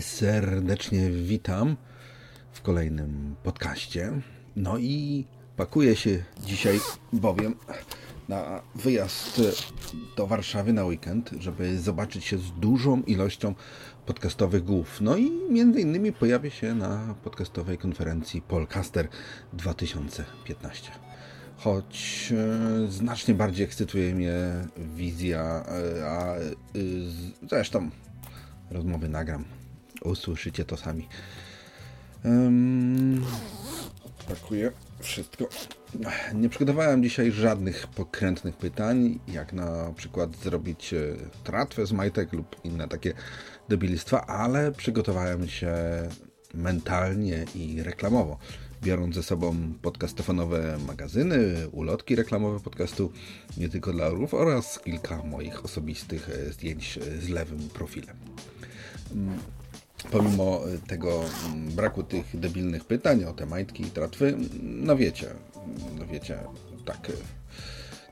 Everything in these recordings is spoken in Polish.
serdecznie witam w kolejnym podcaście. No i pakuję się dzisiaj bowiem na wyjazd do Warszawy na weekend, żeby zobaczyć się z dużą ilością podcastowych głów. No i między innymi pojawię się na podcastowej konferencji Polcaster 2015. Choć e, znacznie bardziej ekscytuje mnie wizja, e, a e, zresztą rozmowy nagram usłyszycie to sami. Um, pakuję wszystko. Nie przygotowałem dzisiaj żadnych pokrętnych pytań, jak na przykład zrobić e, tratwę z majtek lub inne takie debilistwa, ale przygotowałem się mentalnie i reklamowo, biorąc ze sobą podcastofonowe magazyny, ulotki reklamowe podcastu, nie tylko dla orów, oraz kilka moich osobistych e, zdjęć e, z lewym profilem pomimo tego mm, braku tych debilnych pytań o te majtki i tratwy, no wiecie, no wiecie, tak,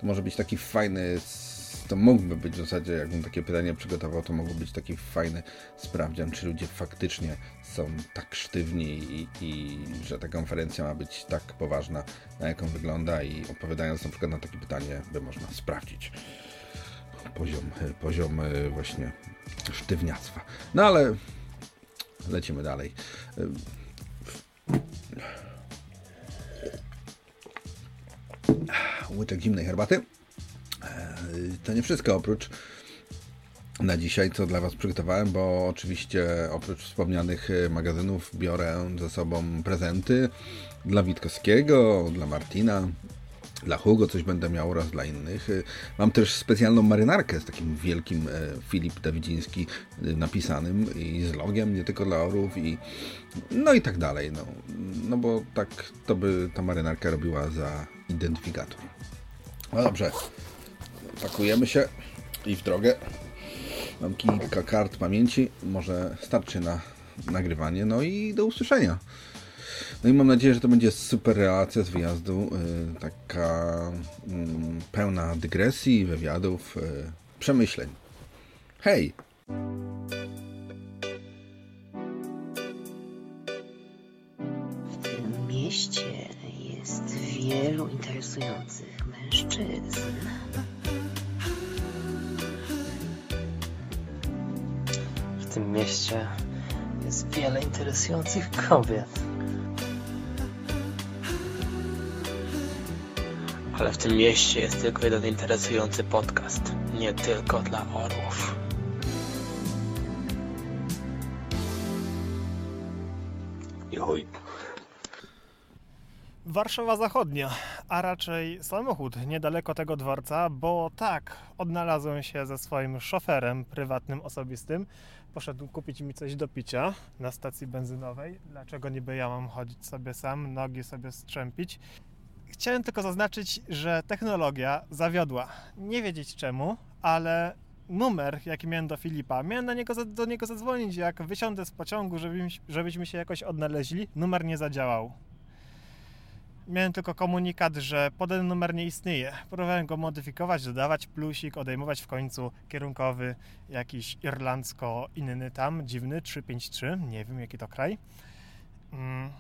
to może być taki fajny, to mógłby być w zasadzie, jakbym takie pytanie przygotował, to mógłby być taki fajny sprawdzian, czy ludzie faktycznie są tak sztywni i, i że ta konferencja ma być tak poważna, na jaką wygląda i odpowiadając na przykład na takie pytanie, by można sprawdzić poziom, poziom e, właśnie sztywniactwa. No ale lecimy dalej. Łyczek zimnej herbaty. To nie wszystko oprócz na dzisiaj, co dla Was przygotowałem, bo oczywiście oprócz wspomnianych magazynów biorę ze sobą prezenty dla Witkowskiego, dla Martina, dla Hugo coś będę miał oraz dla innych. Y, mam też specjalną marynarkę z takim wielkim e, Filip Dawidziński y, napisanym i z logiem, nie tylko dla orów i no i tak dalej. No, no bo tak to by ta marynarka robiła za identyfikator. No dobrze, pakujemy się i w drogę. Mam kilka kart pamięci, może starczy na nagrywanie, no i do usłyszenia. No i mam nadzieję, że to będzie super relacja z wyjazdu, y, taka mm, pełna dygresji, wywiadów, y, przemyśleń. Hej! W tym mieście jest wielu interesujących mężczyzn. W tym mieście jest wiele interesujących kobiet. Ale w tym mieście jest tylko jeden interesujący podcast. Nie tylko dla orłów. I chuj. Warszawa Zachodnia, a raczej samochód niedaleko tego dworca, bo tak, odnalazłem się ze swoim szoferem prywatnym, osobistym. Poszedł kupić mi coś do picia na stacji benzynowej. Dlaczego niby ja mam chodzić sobie sam, nogi sobie strzępić? Chciałem tylko zaznaczyć, że technologia zawiodła. Nie wiedzieć czemu, ale numer, jaki miałem do Filipa, miałem na niego, do niego zadzwonić, jak wysiądę z pociągu, żebyśmy się jakoś odnaleźli, numer nie zadziałał. Miałem tylko komunikat, że podaný numer nie istnieje. Próbowałem go modyfikować, dodawać plusik, odejmować w końcu kierunkowy, jakiś irlandzko inny tam, dziwny, 353, nie wiem jaki to kraj. Mm,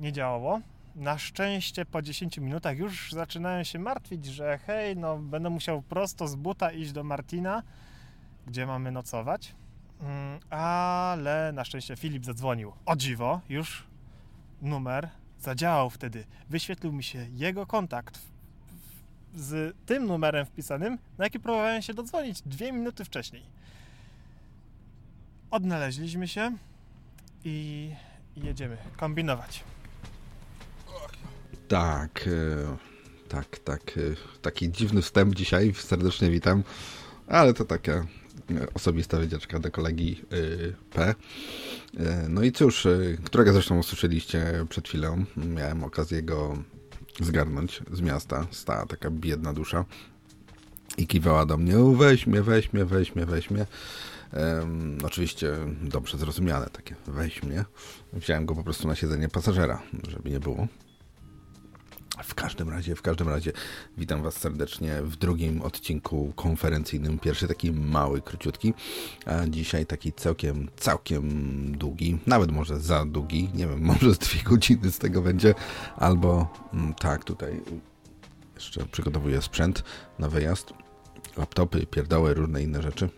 nie działało na szczęście po 10 minutach już zaczynałem się martwić, że hej, no będę musiał prosto z buta iść do Martina, gdzie mamy nocować. Mm, ale na szczęście Filip zadzwonił. O dziwo, już numer zadziałał wtedy. Wyświetlił mi się jego kontakt z tym numerem wpisanym, na jaki próbowałem się dodzwonić dwie minuty wcześniej. Odnaleźliśmy się i jedziemy kombinować. Tak, e, tak, tak. E, taki dziwny wstęp dzisiaj. Serdecznie witam. Ale to taka e, osobista wycieczka do kolegi P. No i cóż, którego zresztą usłyszeliście przed chwilą. Miałem okazję go zgarnąć z miasta. Stała taka biedna dusza i kiwała do mnie, weź mnie, weź mnie, weź mnie, weź mnie. Um, oczywiście dobrze zrozumiane takie, weź mnie. Wziąłem go po prostu na siedzenie pasażera, żeby nie było. W każdym razie, w każdym razie witam Was serdecznie w drugim odcinku konferencyjnym. Pierwszy taki mały, króciutki, a dzisiaj taki całkiem, całkiem długi, nawet może za długi. Nie wiem, może z dwie godziny z tego będzie, albo mm, tak, tutaj jeszcze przygotowuję sprzęt na wyjazd, laptopy, pierdoły, różne inne rzeczy.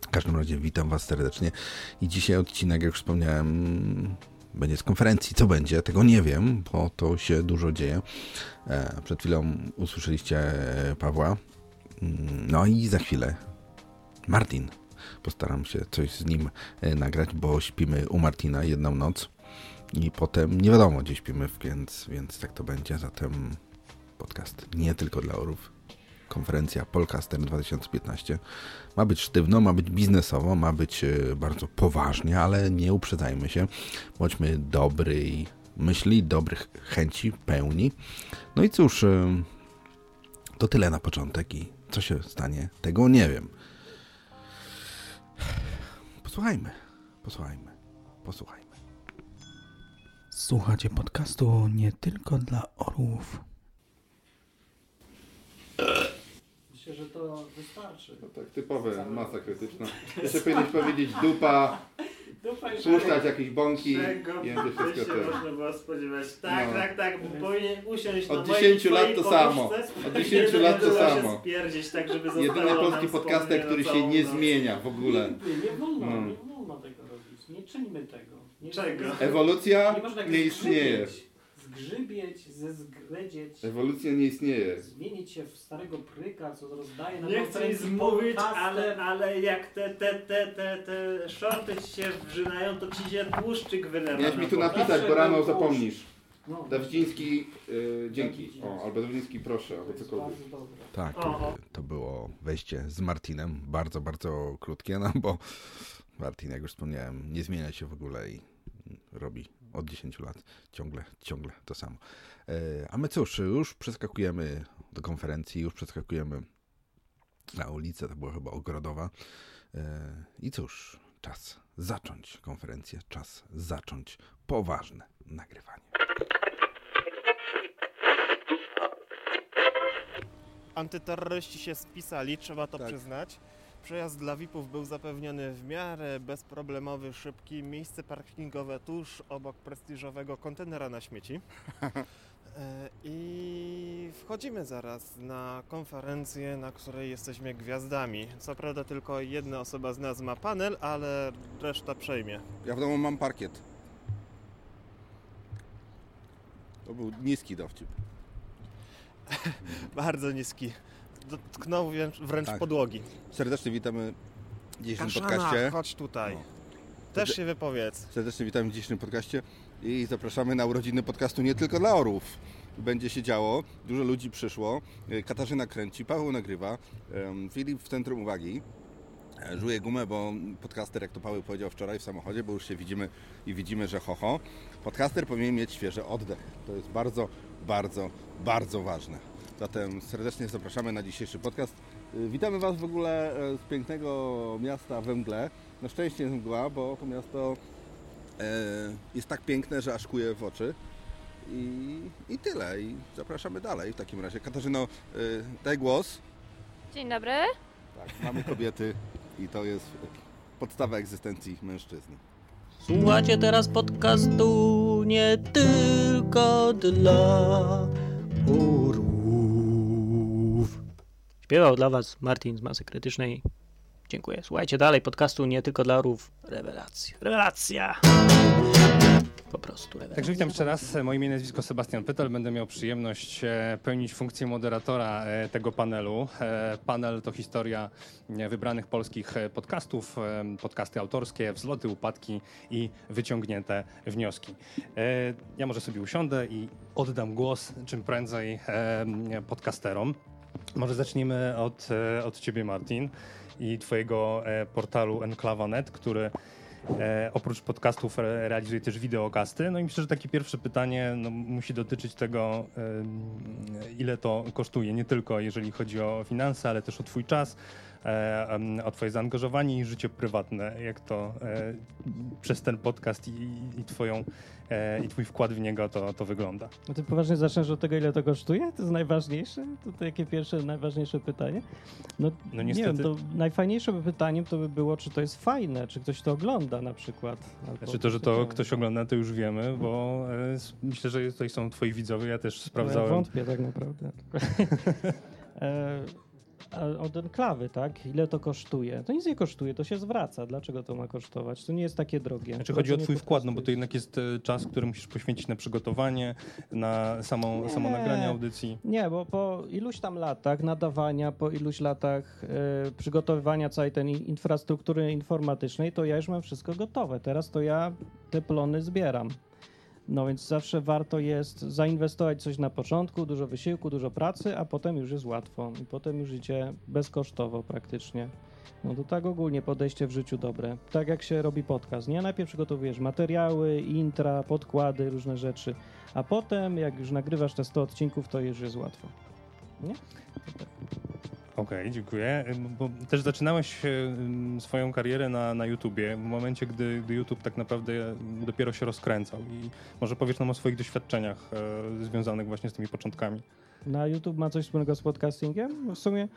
W każdym razie witam Was serdecznie i dzisiaj odcinek, jak już wspomniałem, będzie z konferencji. Co będzie? Tego nie wiem, bo to się dużo dzieje. E, przed chwilą usłyszeliście Pawła. Mm, no i za chwilę Martin. Postaram się coś z nim e, nagrać, bo śpimy u Martina jedną noc i potem nie wiadomo gdzie śpimy, więc, więc tak to będzie. Zatem podcast nie tylko dla orów. Konferencja Polcaster 2015 ma być sztywno, ma być biznesowo, ma być e, bardzo poważnie, ale nie uprzedzajmy się. Bądźmy dobrej myśli, dobrych chęci, pełni. No i cóż, e, to tyle na początek i co się stanie, tego nie wiem. Posłuchajmy, posłuchajmy, posłuchajmy. Słuchacie podcastu nie tylko dla orłów. Myślę, że to wystarczy. No tak, typowe, masa krytyczna. Jeszcze powinieneś powiedzieć dupa, Dupa puszczać jakieś bąki Czego i będzie by wszystko się to. można było spodziewać. Tak, No. tak, tak. bo Powinien usiąść Od na 10 mojej, lat to samo. Od 10 lat to samo. Spierdzieć, tak, żeby Jedyny polski podcaster, który się nie zmienia w ogóle. Nie, nie wolno, No. nie wolno tego robić. Nie czyńmy tego. Nie, Czego? Ewolucja nie można nie istnieje. Zgrzybieć, zezgledzieć, Ewolucja nie istnieje. zmienić się w starego pryka, co rozdaje na Nie chcę nic mówić, ale, ale jak te, te, te, te, te shorty ci się wrzynają, to ci się tłuszczyk wylewa. Miałeś mi tu bok. napisać, bo rano zapomnisz. No, Dawidziński, y, dzięki. O, albo Dawidziński proszę, albo cokolwiek. bardzo dobre. Tak, to było wejście z Martinem. Bardzo, bardzo krótkie, no bo Martin, jak już wspomniałem, nie zmienia się w ogóle i robi od 10 lat ciągle, ciągle to samo. E, A my cóż, już przeskakujemy do konferencji, już przeskakujemy na ulicę, to była chyba Ogrodowa. E, I cóż, czas zacząć konferencję, czas zacząć poważne nagrywanie. Antyterroryści się spisali, trzeba to Tak. przyznać. Przejazd dla VIP-ów był zapewniony w miarę bezproblemowy, szybki. Miejsce parkingowe tuż obok prestiżowego kontenera na śmieci. E, I wchodzimy zaraz na konferencję, na której jesteśmy gwiazdami. Co prawda tylko jedna osoba z nas ma panel, ale reszta przejmie. Ja w domu mam parkiet. To był niski dowcip. Bardzo niski. Dotknął wręcz, Tak. podłogi. Serdecznie witamy w dzisiejszym Kaszana, podcaście. chodź tutaj. No. Też się wypowiedz. Serdecznie witamy w dzisiejszym podcaście i zapraszamy na urodziny podcastu nie tylko dla orłów. Będzie się działo, dużo ludzi przyszło. Y, Katarzyna kręci, Paweł nagrywa, Filip w centrum uwagi. E, Żuje gumę, bo podcaster, jak to Paweł powiedział wczoraj w samochodzie, bo już się widzimy i widzimy, że ho, ho. Podcaster powinien mieć świeży oddech. To jest bardzo, bardzo, bardzo ważne. Zatem serdecznie zapraszamy na dzisiejszy podcast. Y, Witamy Was w ogóle e, z pięknego miasta we mgle. Na szczęście jest mgła, bo to miasto e, jest tak piękne, że aż kuje w oczy. I, I tyle. I zapraszamy dalej w takim razie. Katarzyno, e, daj głos. Dzień dobry. Tak, mamy kobiety i to jest podstawa egzystencji mężczyzny. Słuchacie teraz podcastu nie tylko dla orłów. Śpiewał dla Was Martin z Masy Krytycznej. Dziękuję. Słuchajcie dalej podcastu nie tylko dla orłów. Rewelacja. Rewelacja. Po prostu rewelacja. Także witam jeszcze raz. Moje imię nazwisko Sebastian Pytel. Będę miał przyjemność e, pełnić funkcję moderatora e, tego panelu. E, Panel to historia wybranych polskich podcastów, podcasty autorskie, wzloty, upadki i wyciągnięte wnioski. Ja może sobie usiądę i oddam głos czym prędzej podcasterom. Może zacznijmy od, e, od Ciebie, Martin, i Twojego e, portalu Enklawa.net, który E, oprócz podcastów re, realizuje też wideokasty. No i myślę, że takie pierwsze pytanie no, musi dotyczyć tego, ile to kosztuje. Nie tylko jeżeli chodzi o finanse, ale też o Twój czas. o twoje zaangażowanie i życie prywatne, jak to przez ten podcast i, i, twoją, e, i twój wkład w niego to, to wygląda. No ty poważnie zaczniesz od tego, ile to kosztuje? To jest najważniejsze? To takie pierwsze, najważniejsze pytanie? No, No nie wiem, niestety. to najfajniejszym pytaniem to by było, czy to jest fajne, czy ktoś to ogląda na przykład. albo Znaczy to, że to ktoś ogląda, to już wiemy, bo e, myślę, że tutaj są twoi widzowie, ja też No, Ja sprawdzałem. wątpię tak naprawdę. e, od enklawy, tak? Ile to kosztuje? To nic nie kosztuje, to się zwraca. Dlaczego to ma kosztować? To nie jest takie drogie. Znaczy chodzi o Prowadzenie twój wkład, no bo to jednak jest e, czas, który musisz poświęcić na przygotowanie, na samą, samo nagranie Nie. audycji. Nie, bo po iluś tam latach nadawania, po iluś latach e, przygotowywania całej tej infrastruktury informatycznej, to ja już mam wszystko gotowe. Teraz to ja te plony zbieram. No więc zawsze warto jest zainwestować coś na początku, dużo wysiłku, dużo pracy, a potem już jest łatwo i potem już idzie bezkosztowo praktycznie. No to tak ogólnie podejście w życiu dobre. Tak jak się robi podcast, nie? Najpierw przygotowujesz materiały, intra, podkłady, różne rzeczy, a potem jak już nagrywasz te 100 odcinków, to już jest łatwo. Nie? Okej, dziękuję. Ym, Bo też zaczynałeś e, swoją karierę na, na YouTubie w momencie, gdy, gdy YouTube tak naprawdę dopiero się rozkręcał. I może powiesz nam o swoich doświadczeniach e, związanych właśnie z tymi początkami. Na YouTube ma coś wspólnego z podcastingiem? No W sumie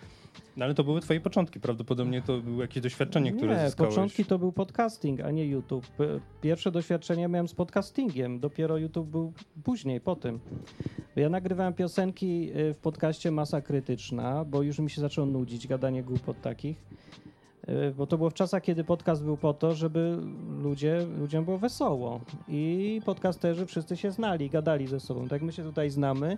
No ale to były twoje początki, prawdopodobnie to było jakieś doświadczenie, które nie, zyskałeś. początki to był podcasting, a nie YouTube. Pierwsze doświadczenie miałem z podcastingiem, dopiero YouTube był później, po tym. Ja nagrywałem piosenki y, w podcaście Masa Krytyczna, bo już mi się zaczęło nudzić gadanie głupot takich. Y, Bo to było w czasach, kiedy podcast był po to, żeby ludzie, ludziom było wesoło. I podcasterzy wszyscy się znali, gadali ze sobą. Tak my się tutaj znamy.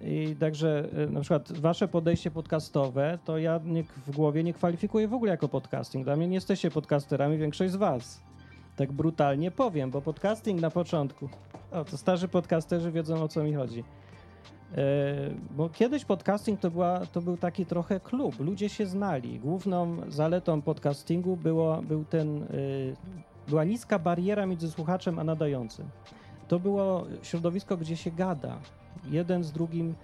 I także y, na przykład wasze podejście podcastowe, to ja w głowie nie kwalifikuję w ogóle jako podcasting. Dla mnie nie jesteście podcasterami, większość z was. Tak brutalnie powiem, bo podcasting na początku. O, to starzy podcasterzy wiedzą o co mi chodzi. E, bo kiedyś podcasting to, była, to był taki trochę klub. Ludzie się znali. Główną zaletą podcastingu było, był ten, y, była niska bariera między słuchaczem a nadającym. To było środowisko, gdzie się gada. Jeden z drugim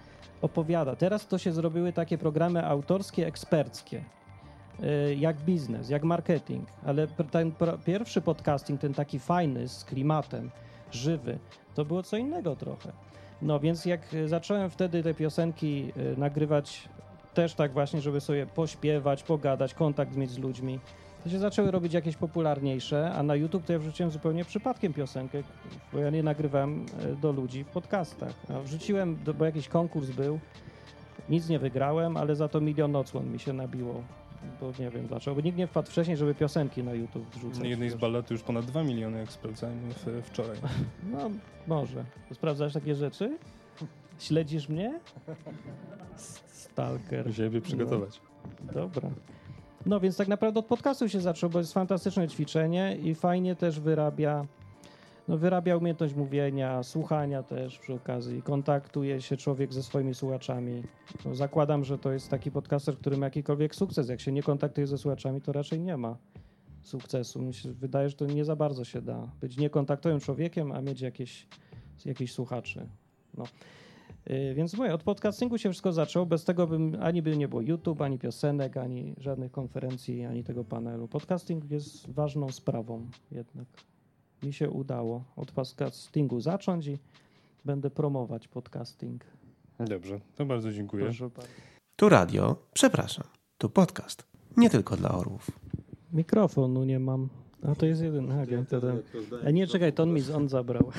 opowiada. Teraz to się zrobiły takie programy autorskie, eksperckie. y, Jak biznes, jak marketing, ale ten pierwszy podcasting, ten taki fajny, z klimatem, żywy, to było co innego trochę. No więc jak zacząłem wtedy te piosenki y, nagrywać też tak właśnie, żeby sobie pośpiewać, pogadać, kontakt mieć z ludźmi, to się zaczęły robić jakieś popularniejsze, a na YouTube to ja wrzuciłem zupełnie przypadkiem piosenkę, bo ja nie nagrywałem e, do ludzi w podcastach. A wrzuciłem, do, bo jakiś konkurs był, nic nie wygrałem, ale za to milion odsłon mi się nabiło. Bo nie wiem dlaczego, bo nikt nie wpadł wcześniej, żeby piosenki na YouTube wrzucać. Na jednej z ballet już ponad 2 miliony, jak sprawdzałem w, wczoraj. No, może. Sprawdzasz takie rzeczy? Śledzisz mnie? Stalker. Musiałem je przygotować. No, dobra. No więc tak naprawdę od podcastu się zaczął, bo jest fantastyczne ćwiczenie i fajnie też wyrabia, no wyrabia umiejętność mówienia, słuchania też przy okazji. Kontaktuje się człowiek ze swoimi słuchaczami. No, zakładam, że to jest taki podcaster, który ma jakikolwiek sukces. Jak się nie kontaktuje ze słuchaczami, to raczej nie ma sukcesu. Mi się wydaje, że to nie za bardzo się da. Być niekontaktowym człowiekiem, a mieć jakieś, jakieś słuchaczy. No. Yy, Więc mówię, od podcastingu się wszystko zaczęło. Bez tego bym ani by nie było YouTube, ani piosenek, ani żadnych konferencji, ani tego panelu. Podcasting jest ważną sprawą jednak. Mi się udało od podcastingu zacząć i będę promować podcasting. Dobrze, to bardzo dziękuję. Proszę bardzo. Tu radio, przepraszam, tu podcast. Nie tylko dla orłów. Mikrofonu nie mam. A to jest jeden agent. Nie, czekaj, to on mi on zabrał.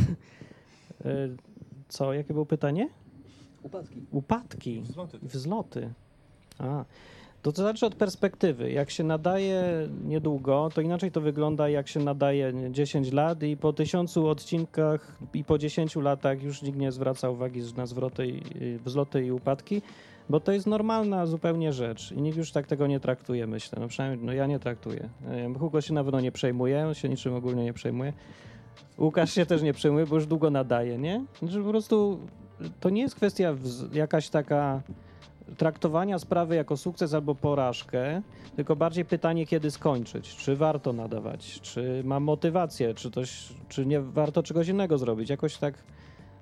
Yy, Co, jakie było pytanie? Upadki. Upadki. Wzloty. Wzloty. A. To to znaczy od perspektywy. Jak się nadaje niedługo, to inaczej to wygląda, jak się nadaje nie, 10 lat i po tysiącu odcinkach i po 10 latach już nikt nie zwraca uwagi na zwroty, wzloty i upadki, bo to jest normalna zupełnie rzecz i nikt już tak tego nie traktuje, myślę. No przynajmniej no ja nie traktuję. Hugo się na pewno nie przejmuje, on się niczym ogólnie nie przejmuje. Łukasz się też nie przejmuje, bo już długo nadaje, nie? Znaczy po prostu to nie jest kwestia jakaś taka traktowania sprawy jako sukces albo porażkę, tylko bardziej pytanie, kiedy skończyć. Czy warto nadawać? Czy mam motywację? Czy, coś, czy nie warto czegoś innego zrobić? Jakoś tak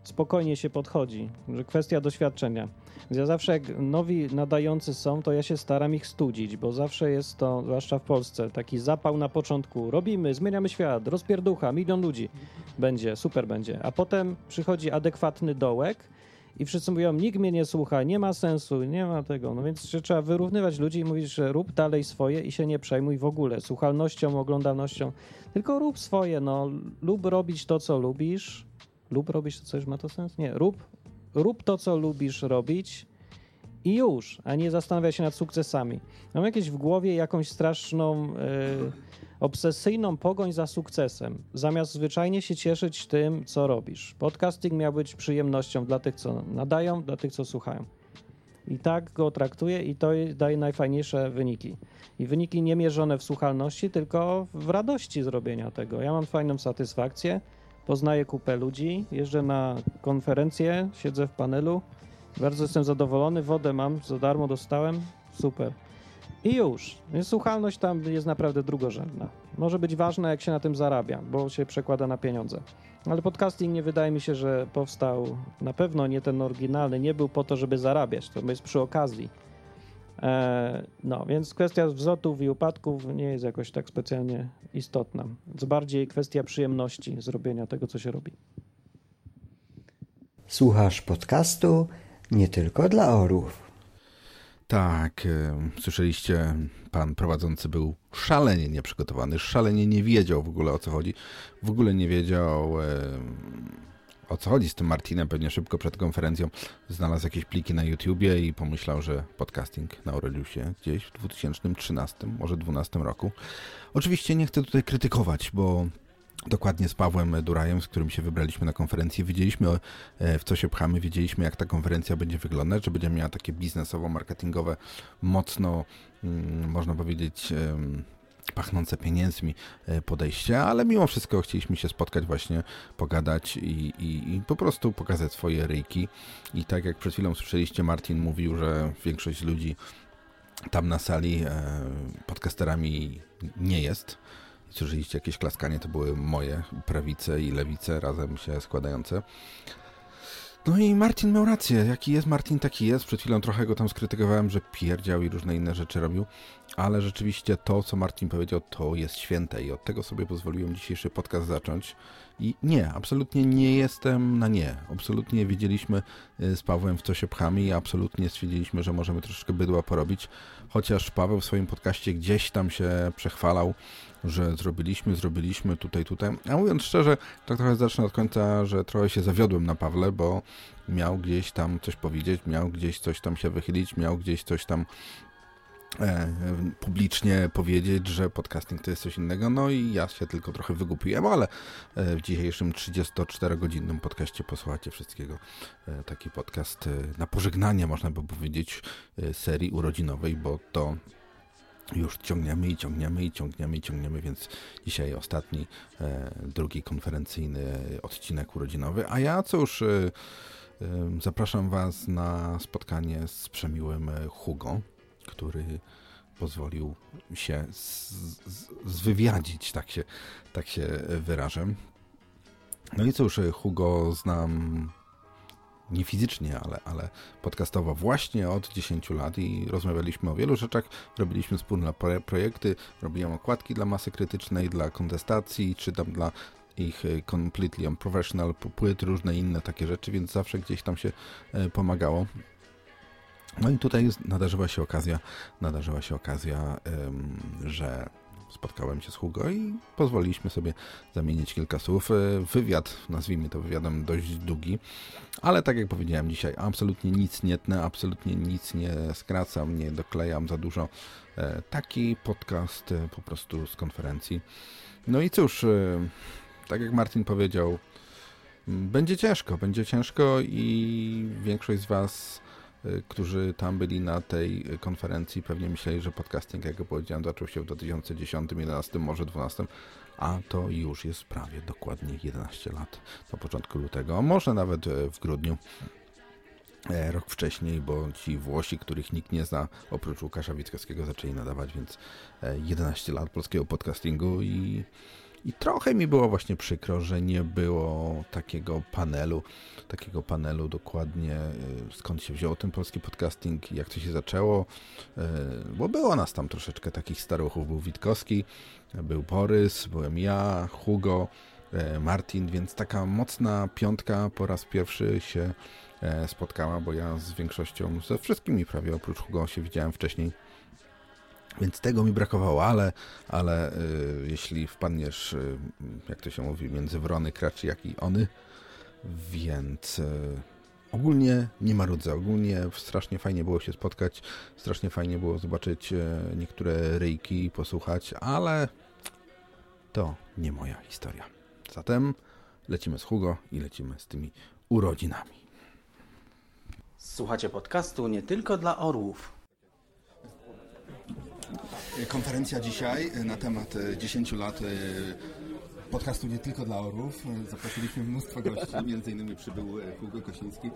spokojnie się podchodzi, że kwestia doświadczenia. Więc ja zawsze jak nowi nadający są, to ja się staram ich studzić, bo zawsze jest to, zwłaszcza w Polsce, taki zapał na początku. Robimy, zmieniamy świat, rozpierducha, milion ludzi będzie, super będzie. A potem przychodzi adekwatny dołek i wszyscy mówią, nikt mnie nie słucha, nie ma sensu, nie ma tego. No więc trzeba wyrównywać ludzi i mówić, że rób dalej swoje i się nie przejmuj w ogóle słuchalnością, oglądalnością, tylko rób swoje, no lub robić to, co lubisz, lub robić to, co już ma to sens? Nie, rób, rób to, co lubisz robić i już, a nie zastanawiaj się nad sukcesami. Mam jakieś w głowie jakąś straszną, e, obsesyjną pogoń za sukcesem, zamiast zwyczajnie się cieszyć tym, co robisz. Podcasting miał być przyjemnością dla tych, co nadają, dla tych, co słuchają. I tak go traktuję i to daje najfajniejsze wyniki. I wyniki nie mierzone w słuchalności, tylko w radości zrobienia tego. Ja mam fajną satysfakcję, poznaję kupę ludzi, jeżdżę na konferencje, siedzę w panelu, bardzo jestem zadowolony, wodę mam, za darmo dostałem, super. I już. Więc słuchalność tam jest naprawdę drugorzędna. Może być ważna, jak się na tym zarabia, bo się przekłada na pieniądze. Ale podcasting nie wydaje mi się, że powstał, na pewno nie ten oryginalny, nie był po to, żeby zarabiać, to jest przy okazji. E, no, więc kwestia wzlotów i upadków nie jest jakoś tak specjalnie istotna. To bardziej kwestia przyjemności zrobienia tego, co się robi. Słuchasz podcastu nie tylko dla orłów. Tak, e, słyszeliście, pan prowadzący był szalenie nieprzygotowany, szalenie nie wiedział w ogóle o co chodzi. W ogóle nie wiedział e, o co chodzi z tym Martinem. Pewnie szybko przed konferencją znalazł jakieś pliki na YouTubie i pomyślał, że podcasting narodził się gdzieś w 2013, może 2012 roku. Oczywiście nie chcę tutaj krytykować, bo Dokładnie z Pawłem Durajem, z którym się wybraliśmy na konferencję, wiedzieliśmy e, w co się pchamy, wiedzieliśmy jak ta konferencja będzie wyglądać, że będzie miała takie biznesowo-marketingowe, mocno, mm, można powiedzieć, pachnące pieniędzmi e, podejście, ale mimo wszystko chcieliśmy się spotkać właśnie, pogadać i, i, i, po prostu pokazać swoje ryjki. I tak jak przed chwilą słyszeliście, Martin mówił, że większość ludzi tam na sali e, podcasterami nie jest słyszeliście jakieś klaskanie, to były moje prawice i lewice razem się składające. No i Martin miał rację. Jaki jest Martin, taki jest. Przed chwilą trochę go tam skrytykowałem, że pierdział i różne inne rzeczy robił, ale rzeczywiście to, co Martin powiedział, to jest święte i od tego sobie pozwoliłem dzisiejszy podcast zacząć. I nie, absolutnie nie jestem na nie. Absolutnie wiedzieliśmy y, z Pawłem, w co się pchamy i absolutnie stwierdziliśmy, że możemy troszeczkę bydła porobić. Chociaż Paweł w swoim podcaście gdzieś tam się przechwalał, że zrobiliśmy, zrobiliśmy tutaj, tutaj. A mówiąc szczerze, tak trochę zacznę od końca, że trochę się zawiodłem na Pawle, bo miał gdzieś tam coś powiedzieć, miał gdzieś coś tam się wychylić, miał gdzieś coś tam e, publicznie powiedzieć, że podcasting to jest coś innego, no i ja się tylko trochę wygupiłem, ale e, w dzisiejszym 34-godzinnym podcaście posłuchacie wszystkiego. E, taki podcast na pożegnanie, można by powiedzieć, serii urodzinowej, bo to już ciągniemy i ciągniemy i ciągniemy i ciągniemy, więc dzisiaj ostatni, e, drugi konferencyjny odcinek urodzinowy. A ja cóż, e, e, zapraszam Was na spotkanie z przemiłym Hugo, który pozwolił się zwywiadzić, tak się, tak się wyrażę. No i cóż, Hugo znam nie fizycznie, ale, ale podcastowo właśnie od 10 lat i rozmawialiśmy o wielu rzeczach, robiliśmy wspólne projekty, robiłem okładki dla masy krytycznej, dla kontestacji, czy tam dla ich e, completely unprofessional, płyt, różne inne takie rzeczy, więc zawsze gdzieś tam się e, pomagało. No i tutaj nadarzyła się okazja, nadarzyła się okazja, że spotkałem się z Hugo i pozwoliliśmy sobie zamienić kilka słów. E, wywiad, nazwijmy to wywiadem dość długi, ale tak jak powiedziałem dzisiaj, absolutnie nic nie tnę, absolutnie nic nie skracam, nie doklejam za dużo. E, taki podcast e, po prostu z konferencji. No i cóż, tak jak Martin powiedział, będzie ciężko, będzie ciężko i większość z Was którzy tam byli na tej konferencji, pewnie myśleli, że podcasting, jak powiedziałem, zaczął się w 2010, 2011, może 2012, a to już jest prawie dokładnie 11 lat na początku lutego, a może nawet e, w grudniu. E, rok wcześniej, bo ci Włosi, których nikt nie zna, oprócz Łukasza Witkowskiego, zaczęli nadawać, więc 11 e, lat polskiego podcastingu i I trochę mi było właśnie przykro, że nie było takiego panelu, takiego panelu dokładnie y, skąd się wziął ten polski podcasting, jak to się zaczęło, y, bo było nas tam troszeczkę takich staruchów. Był Witkowski, był Borys, byłem ja, Hugo, y, Martin, więc taka mocna piątka po raz pierwszy się spotkała, bo ja z większością, ze wszystkimi prawie oprócz Hugo się widziałem wcześniej. Więc tego mi brakowało, ale, ale y, jeśli wpadniesz, y, jak to się mówi, między wrony kraczy jak i ony, więc y, ogólnie nie marudzę. Ogólnie strasznie fajnie było się spotkać, strasznie fajnie było zobaczyć niektóre ryjki i posłuchać, ale to nie moja historia. Zatem lecimy z Hugo i lecimy z tymi urodzinami. Słuchacie podcastu nie tylko dla orłów. Konferencja dzisiaj na temat 10 lat podcastu nie tylko dla orłów. Zaprosiliśmy mnóstwo gości, między innymi przybył Hugo Kosiński.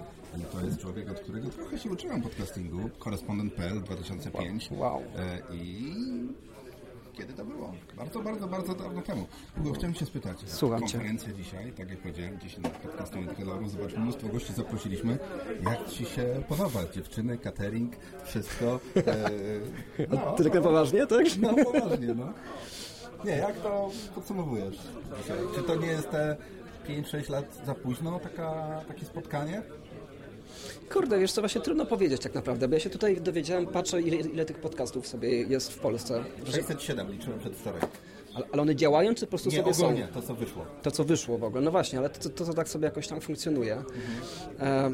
To jest człowiek, od którego trochę się uczyłem podcastingu. Korespondent.pl 2005. Wow. I kiedy to było? Bardzo, bardzo, bardzo dawno temu. Hugo, chciałem Cię spytać. Słucham. Konferencja dzisiaj, tak jak powiedziałem, 10 lat podcastu nie tylko dla orłów. Zobacz, mnóstwo gości zaprosiliśmy. Jak Ci się podoba? Dziewczyny, catering, wszystko. E, Ty tak na poważnie, tak? No poważnie, no. Nie, jak to podsumowujesz? Czy to nie jest te 5-6 lat za późno, taka, takie spotkanie? Kurde, wiesz co, właśnie trudno powiedzieć tak naprawdę, bo ja się tutaj dowiedziałem, patrzę ile, ile tych podcastów sobie jest w Polsce. Że- 607 liczyłem przedwczoraj. Ale, ale one działają, czy po prostu Nie, sobie ogólnie, są? to co wyszło. To co wyszło w ogóle, no właśnie, ale to, to, to tak sobie jakoś tam funkcjonuje. E,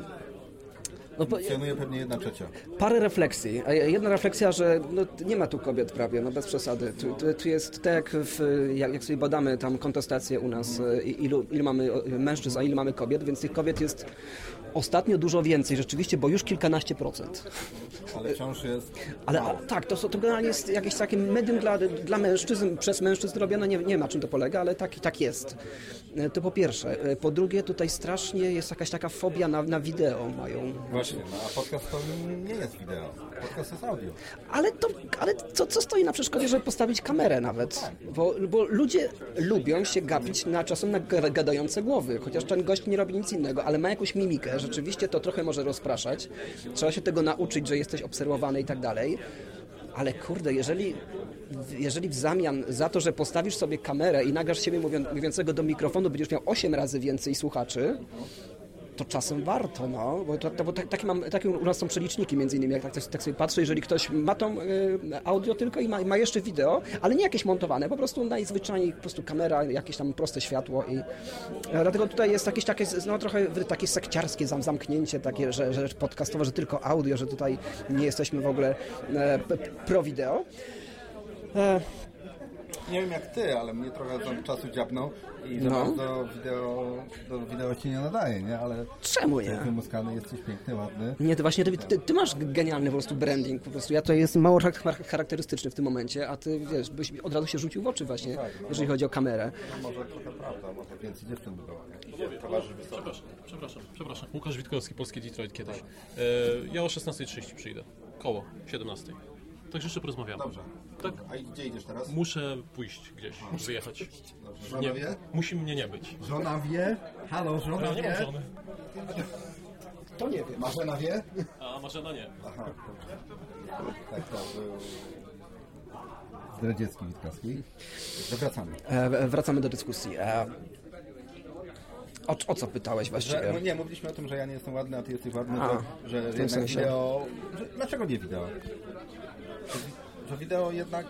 no, Funkcjonuje pewnie jedna trzecia. Parę refleksji. Jedna refleksja, że no, nie ma tu kobiet prawie, no bez przesady. Tu, tu, tu jest tak jak, w, jak, jak sobie badamy tam kontestację u nas, e, ilu, ilu mamy mężczyzn, a ilu mamy kobiet, więc tych kobiet jest ostatnio dużo więcej rzeczywiście, bo już kilkanaście procent. Ale wciąż jest Ale a, tak, to, to generalnie jest jakieś takie medium dla, dla mężczyzn, przez mężczyzn robione, nie, nie wiem na czym to polega, ale tak, tak jest. E, To po pierwsze. E, Po drugie, tutaj strasznie jest jakaś taka fobia na, na wideo mają. Właśnie, no a podcast to nie jest wideo. Podcast jest audio. Ale, to, ale co, co stoi na przeszkodzie, żeby postawić kamerę nawet? Bo, bo ludzie lubią się gapić na czasem na ga- gadające głowy, chociaż ten gość nie robi nic innego, ale ma jakąś mimikę. Rzeczywiście to trochę może rozpraszać. Trzeba się tego nauczyć, że jesteś obserwowany i tak dalej. Ale kurde, jeżeli, jeżeli w zamian za to, że postawisz sobie kamerę i nagrasz siebie mówiąc, mówiącego do mikrofonu, będziesz miał 8 razy więcej słuchaczy, to czasem warto, no, bo, to, bo tak, takie, mam, takie u nas są przeliczniki między innymi, jak tak, tak sobie patrzę, jeżeli ktoś ma tą y, audio tylko i ma, ma jeszcze wideo, ale nie jakieś montowane, po prostu najzwyczajniej po prostu kamera, jakieś tam proste światło i e, dlatego tutaj jest jakieś takie, no trochę takie sekciarskie zam, zamknięcie, takie, że, że podcastowe, że tylko audio, że tutaj nie jesteśmy w ogóle e, pro wideo. E, Nie wiem jak ty, ale mnie trochę od czasu dziabnął i za No. bardzo wideo, do wideo się nie nadaje, nie? Ale Czemu nie? Jesteś wymuskany, jesteś piękny, ładny. Nie, to właśnie ty, ty, ty masz genialny po prostu branding, po prostu ja to jest mało char- charakterystyczny w tym momencie, a ty wiesz, byś od razu się rzucił w oczy właśnie, jeżeli chodzi o kamerę. No może trochę prawda, może więcej dziewczyn by było, nie? Towarzysz. Przepraszam, przepraszam, przepraszam. Łukasz Witkowski, Polski Detroit kiedyś. E, ja o 16.30 przyjdę. Koło 17. Także jeszcze porozmawiamy. Dobrze. Tak? A gdzie idziesz teraz? Muszę pójść gdzieś, wyjechać. Dobrze. Żona Nie, wie? musi mnie nie być. Żona wie? Halo, żona Ja nie wie? żony. To nie wiem. Marzena wie? A Marzena nie. Aha, Tak, to był... Zdradziecki Witkowski. Wracamy. E, wracamy do dyskusji. E, o, o co pytałeś właściwie? Że, no nie, mówiliśmy o tym, że ja nie jestem ładny, a ty jesteś ładny, A, to, że w tym jednak sensie. wideo... Że, dlaczego nie wideo? Że, wideo jednak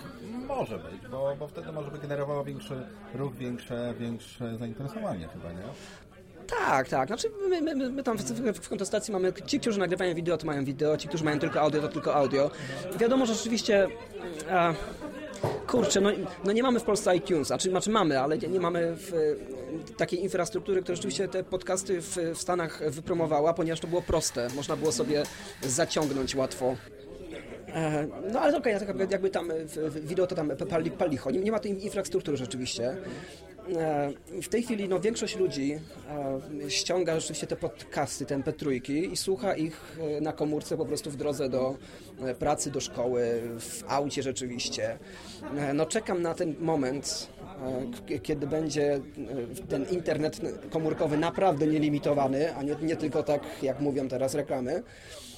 może być, bo, bo wtedy może by generowało większy ruch, większe, większe zainteresowanie chyba, nie? Tak, tak. Znaczy my, my, my- tam w, w, w kontestacji mamy ci, którzy nagrywają wideo, to mają wideo, ci, którzy mają tylko audio, to tylko audio. Wiadomo, że rzeczywiście... E, kurczę, no, no nie mamy w Polsce iTunesa, znaczy, znaczy mamy, ale nie, nie mamy w, takiej infrastruktury, która rzeczywiście te podcasty w, w Stanach wypromowała, ponieważ to było proste. Można było sobie zaciągnąć łatwo. E, No ale okej, okay, jakby tam wideo to tam pali, palicho. Nie, ma tej infrastruktury rzeczywiście. E, W tej chwili no, większość ludzi e, ściąga rzeczywiście te podcasty, te MP3 i słucha ich na komórce po prostu w drodze do pracy, do szkoły, w aucie rzeczywiście. No czekam na ten moment, kiedy będzie ten internet komórkowy naprawdę nielimitowany, a nie, nie tylko tak, jak mówią teraz reklamy,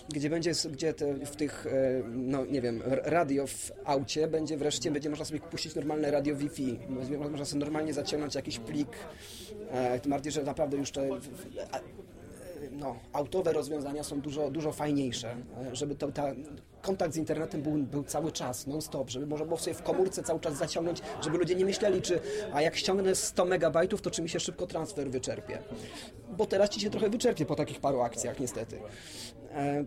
gdzie będzie, gdzie te, w tych, e, no nie wiem, radio w aucie będzie wreszcie, będzie można sobie puścić normalne radio Wi-Fi, można sobie normalnie zaciągnąć jakiś plik, e, tym bardziej, że naprawdę już te, a- no, autowe rozwiązania są dużo, dużo fajniejsze, e, żeby to, ta, kontakt z internetem był, był cały czas, non-stop, żeby można było sobie w komórce cały czas zaciągnąć, żeby ludzie nie myśleli, czy a jak ściągnę 100 megabajtów, to czy mi się szybko transfer wyczerpie. Bo teraz ci się trochę wyczerpie po takich paru akcjach, niestety. E,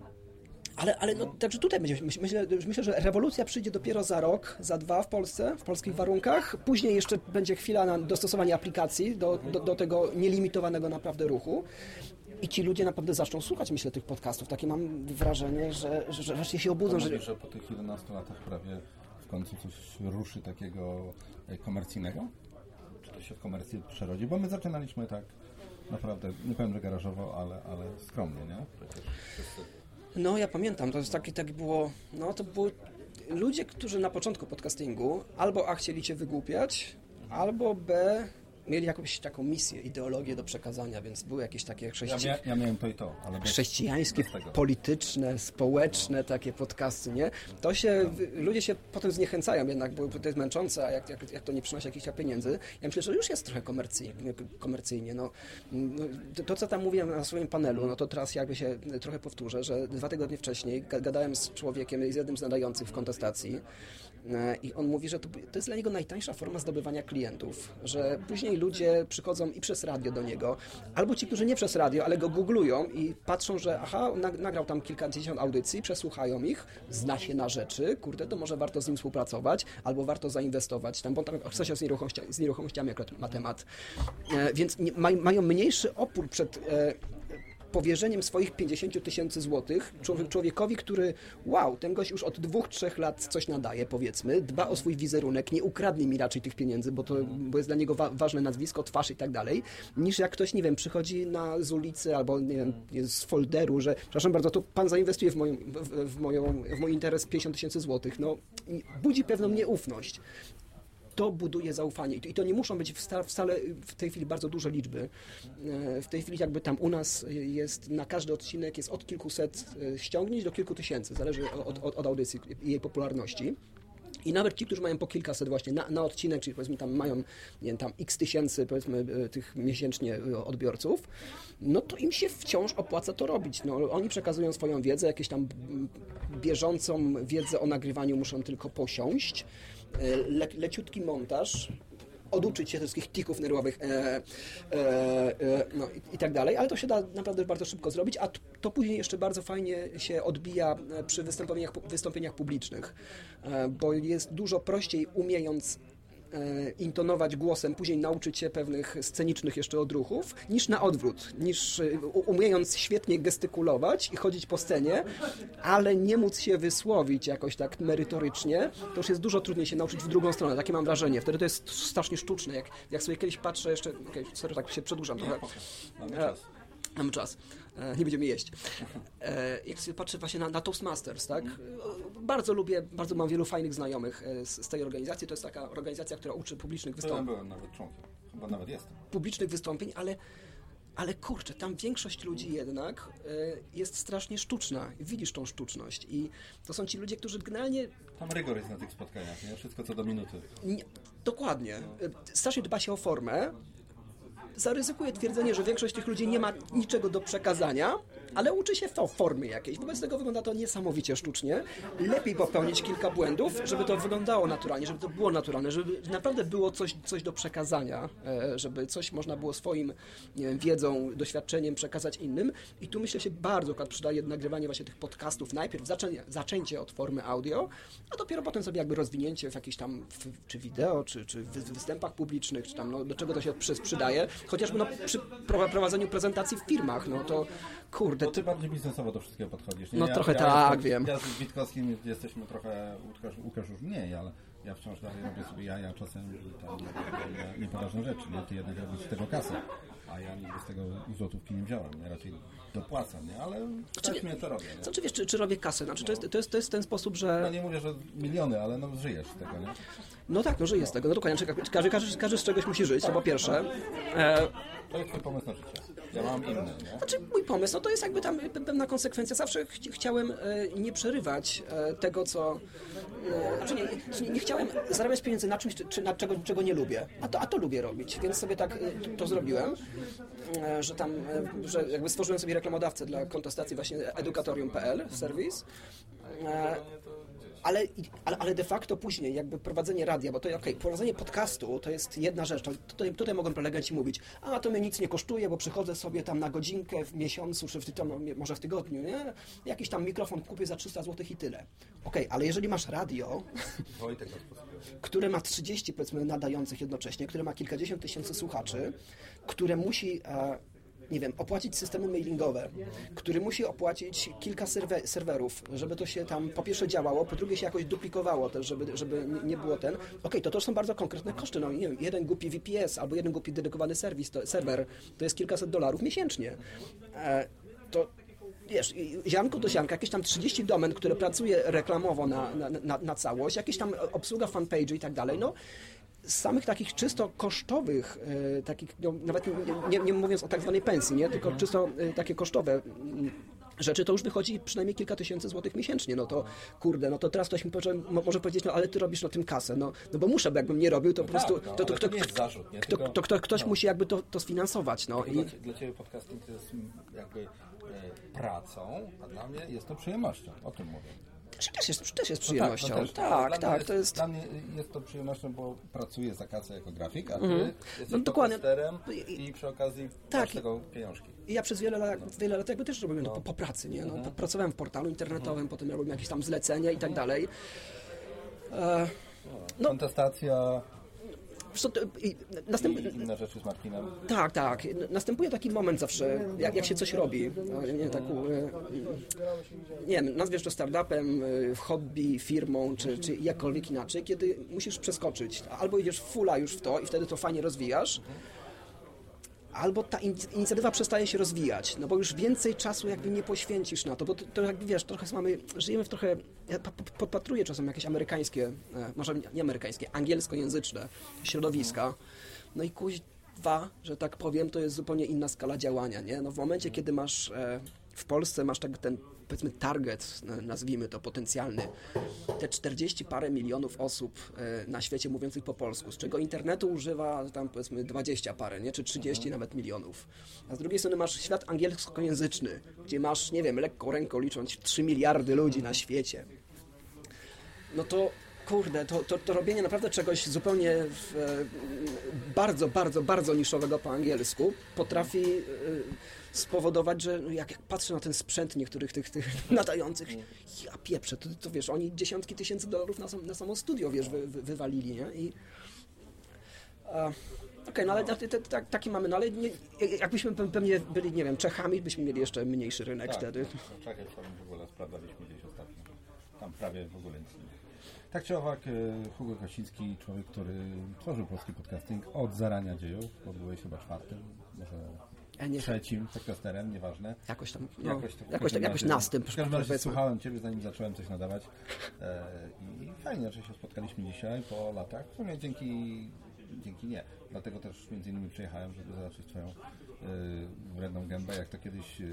ale, ale no, także tutaj będzie, myśl- myślę, myślę, że rewolucja przyjdzie dopiero za rok, za dwa w Polsce, w polskich warunkach. Później jeszcze będzie chwila na dostosowanie aplikacji do, do, do tego nielimitowanego naprawdę ruchu. I ci ludzie naprawdę zaczną słuchać, myślę, tych podcastów. Takie mam wrażenie, że, że, że wreszcie się obudzą, że... Że po tych 11 latach prawie w końcu coś ruszy takiego e, komercyjnego? Czy to się w komercję przerodzi? Bo my zaczynaliśmy tak naprawdę, nie powiem, że garażowo, ale, ale skromnie, nie? No, ja pamiętam, to jest taki, tak było, no to były ludzie, którzy na początku podcastingu albo A chcieli cię wygłupiać, albo B mieli jakąś taką misję, ideologię do przekazania, więc były jakieś takie Ja, chrześci... mia, ja miałem to i to, ale chrześcijańskie, polityczne, społeczne takie podcasty, nie? To się, w- ludzie się potem zniechęcają jednak, bo to jest męczące, a jak, jak, jak to nie przynosi jakichś pieniędzy. Ja myślę, że już jest trochę komercyjnie, komercyjnie no. No, to- To, co tam mówiłem na swoim panelu, no to teraz jakby się trochę powtórzę, że dwa tygodnie wcześniej ga- gadałem z człowiekiem, z jednym z nadających w kontestacji i on mówi, że to, to jest dla niego najtańsza forma zdobywania klientów, że później ludzie przychodzą i przez radio do niego, albo ci, którzy nie przez radio, ale go googlują i patrzą, że aha, nag- nagrał tam kilkadziesiąt audycji, przesłuchają ich, zna się na rzeczy, kurde, to może warto z nim współpracować, albo warto zainwestować tam, bo tam się z, nieruchomościami, z nieruchomościami akurat ma temat. E, więc nie, maj, mają mniejszy opór przed e, powierzeniem swoich 50 tysięcy złotych człowiek, człowiekowi, który wow, ten gość już od dwóch, trzech lat coś nadaje, powiedzmy, dba o swój wizerunek, nie ukradnie mi raczej tych pieniędzy, bo to bo jest dla niego wa ważne nazwisko, twarz i tak dalej, niż jak ktoś, nie wiem, przychodzi na, z ulicy albo, nie wiem, z folderu, że przepraszam bardzo, to pan zainwestuje w, moją, w, w, moją, w mój interes 50 tysięcy złotych. No, i budzi pewną nieufność to buduje zaufanie. I to- nie muszą być wcale w tej chwili bardzo duże liczby. E, W tej chwili jakby tam u nas jest na każdy odcinek jest od kilkuset e, ściągnięć do kilku tysięcy, zależy od, od, od audycji i jej popularności. I nawet ci, którzy mają po kilkaset właśnie na, na odcinek, czyli powiedzmy tam mają nie wiem, tam x tysięcy powiedzmy e, tych miesięcznie odbiorców, no to im się wciąż opłaca to robić. No, oni przekazują swoją wiedzę, jakieś tam bieżącą wiedzę o nagrywaniu muszą tylko posiąść. E, Le, leciutki montaż, oduczyć się wszystkich tików nerwowych e, e, e, no i, i tak dalej, ale to się da naprawdę bardzo szybko zrobić, a to później jeszcze bardzo fajnie się odbija e, przy wystąpieniach, wystąpieniach publicznych, e, bo jest dużo prościej umiejąc intonować głosem, później nauczyć się pewnych scenicznych jeszcze odruchów, niż na odwrót, niż e, umiejąc świetnie gestykulować i chodzić po scenie, ale nie móc się wysłowić jakoś tak merytorycznie, to już jest dużo trudniej się nauczyć w drugą stronę, takie mam wrażenie. Wtedy to jest strasznie sztuczne, jak, jak sobie kiedyś patrzę jeszcze, okej, sorry, tak się przedłużam trochę. Mamy E, czas. Mamy czas. E, Nie będziemy jeść. E, Jak sobie patrzę właśnie na, na Toastmasters, tak? Bardzo lubię, bardzo mam wielu fajnych znajomych e, z, z tej organizacji. To jest taka organizacja, która uczy publicznych Ja wystąpień. byłem nawet członkiem, chyba nawet jestem. Publicznych wystąpień, ale, ale kurczę, tam większość ludzi jednak e, jest strasznie sztuczna. Widzisz tą sztuczność. I to są ci ludzie, którzy generalnie Tam rygor jest na tych spotkaniach, nie? Wszystko co do minuty. nie, dokładnie. E, Strasznie dba się o formę. Zaryzykuję twierdzenie, że większość tych ludzi nie ma niczego do przekazania, ale uczy się fo- formy jakiejś. Wobec tego wygląda to niesamowicie sztucznie. Lepiej popełnić kilka błędów, żeby to wyglądało naturalnie, żeby to było naturalne, żeby naprawdę było coś, coś do przekazania, e, żeby coś można było swoim nie wiem, wiedzą, doświadczeniem przekazać innym. I tu myślę się bardzo przydaje nagrywanie właśnie tych podcastów. Najpierw zaczęcie, zaczęcie od formy audio, a dopiero potem sobie jakby rozwinięcie w jakichś tam w, czy wideo, czy, czy wy- występach publicznych, czy tam no, do czego to się przy, przydaje. Chociażby no, przy pro- prowadzeniu prezentacji w firmach, no to kurde, Bo ty bardziej biznesowo do wszystkiego podchodzisz. nie? No trochę tak, jestem- wiem. Ja z Witkowskim jesteśmy trochę, Łukasz, Łukasz już mniej, ale ja wciąż dalej robię sobie jaja czasem, tam nie, niepoważne rzeczy, nie? Ty jednak robisz z tego kasę, a ja nigdy z tego złotówki nie wziąłem, ja raczej dopłacam, nie? Ale stać mnie to robię, nie? Co czy wiesz, czy, czy robię kasę? Znaczy, to, jest, to, jest, to jest ten sposób, że... No nie mówię, że miliony, ale no żyjesz z tego, nie? No tak, no żyję z tego. No dokładnie, Znaczy, każdy, każdy, każdy z czegoś musi żyć, to po pierwsze. E, To jest pomysł na życie. Ja mam inny, nie? Znaczy mój pomysł, no to jest jakby tam pe- pewna konsekwencja. Zawsze ch chciałem e, nie przerywać e, tego, co... E, znaczy nie, nie, chciałem zarabiać pieniędzy na czymś, czy, na czego, czego nie lubię. A to, a to lubię robić, więc sobie tak to, zrobiłem, że tam, że jakby stworzyłem sobie reklamodawcę dla kontestacji właśnie edukatorium.pl, serwis. Ale, ale, ale de facto później jakby prowadzenie radia, bo to okej, prowadzenie podcastu to jest jedna rzecz, to, tutaj, tutaj mogą prelegenci mówić, a to mnie nic nie kosztuje, bo przychodzę sobie tam na godzinkę w miesiącu, czy w, ty- tam, może w tygodniu, nie? Jakiś tam mikrofon kupię za 300 zł i tyle. Okej, ale jeżeli masz radio, które ma 30 powiedzmy nadających jednocześnie, które ma kilkadziesiąt tysięcy słuchaczy, które musi, e, nie wiem, opłacić systemy mailingowe, który musi opłacić kilka serwe- serwerów, żeby to się tam po pierwsze działało, po drugie się jakoś duplikowało też, żeby, żeby nie- było ten. Okej, to też są bardzo konkretne koszty. No, nie wiem, jeden głupi VPS albo jeden głupi dedykowany serwis, to, serwer, to jest kilkaset dolarów miesięcznie. E, to wiesz, ziarnko do ziarnka, jakieś tam 30 domen, które pracuje reklamowo na, na, na, na całość, jakieś tam obsługa fanpage i tak dalej, no z samych takich czysto kosztowych, e, takich, no, nawet nie, nie, mówiąc o tak zwanej pensji, nie, tylko czysto e, takie kosztowe mm, rzeczy, to już wychodzi przynajmniej kilka tysięcy złotych miesięcznie, no to kurde, no to teraz ktoś mi powie, mo- może powiedzieć, no ale ty robisz na tym kasę, no, no bo muszę, bo jakbym nie robił, to po prostu, tak, no, to, to, kto, to zarzut, nie? kto, Tylko- to, kto, ktoś no. musi jakby to, to sfinansować, no Dla, i... dla Ciebie podcasting to jest jakby e, pracą, a dla mnie jest to przyjemnością. O tym mówię. Też, też, jest, też jest No przyjemnością, tak, no też. tak, Dla mnie tak, jest, to jest... Dla mnie jest to przyjemnością, bo pracuję za kasę jako grafik, a ty Mhm. jesteś No dokładnie. podcasterem i przy okazji Tak. tego pieniążki. I ja przez wiele lat, wiele lat jakby też robiłem to po, po pracy, nie? No, Pracowałem w portalu internetowym, potem robiłem jakieś tam zlecenia i tak dalej. E, no, Kontestacja wiesz co, to, i, następ, i inne rzeczy z Martinem. tak, tak. Następuje taki moment zawsze, jak, jak się coś robi. No, nie, wiem, tak, e, nie wiem, nazwiesz to startupem, e, hobby, firmą, czy, czy jakkolwiek inaczej, kiedy musisz przeskoczyć. Albo idziesz fulla już w to i wtedy to fajnie rozwijasz, albo ta in- inicjatywa przestaje się rozwijać, no bo już więcej czasu jakby nie poświęcisz na to, bo to, to jakby wiesz, trochę mamy, żyjemy w trochę, ja pa- pa- podpatruję czasem jakieś amerykańskie, e, może nie amerykańskie, angielskojęzyczne środowiska, no i kuźwa, że tak powiem, to jest zupełnie inna skala działania, nie? No w momencie, kiedy masz e, w Polsce masz tak ten, powiedzmy, target, na- nazwijmy to potencjalny, te 40 parę milionów osób e, na świecie mówiących po polsku, z czego internetu używa tam powiedzmy 20 parę, nie? czy 30 nawet milionów. A z drugiej strony masz świat angielskojęzyczny, gdzie masz, nie wiem, lekką ręką licząc 3 miliardy ludzi na świecie. No to kurde, to, to, to robienie naprawdę czegoś zupełnie w, e, bardzo, bardzo, bardzo niszowego po angielsku potrafi e, spowodować, że jak, jak patrzę na ten sprzęt niektórych tych, tych nadających, ja pieprzę, to, to wiesz, oni dziesiątki tysięcy dolarów na, sam, na samo studio, wiesz, wy, wy, wywalili, nie? I, a, Okej, no ale te, te, te, taki mamy, no ale nie, jakbyśmy pe- pewnie byli, nie wiem, Czechami, byśmy mieli jeszcze mniejszy rynek Tak, wtedy. tak, Czechy to w ogóle sprawdzaliśmy gdzieś ostatnio. Tam prawie w ogóle nic nie. Tak czy owak, e, Hugo Kosiński, człowiek, który tworzył polski podcasting od zarania dziejów, bo byłeś chyba czwartym, może nie- trzecim podcasterem, nieważne. Jakoś tam, no, jakoś, jakoś w tak- jakoś następ, W każdym razie słuchałem Ciebie, zanim zacząłem coś nadawać e, i fajnie, że się spotkaliśmy dzisiaj po latach. W sumie dzięki, dzięki nie. Dlatego też między innymi przyjechałem, żeby zobaczyć Twoją e, wredną gębę, jak to kiedyś e,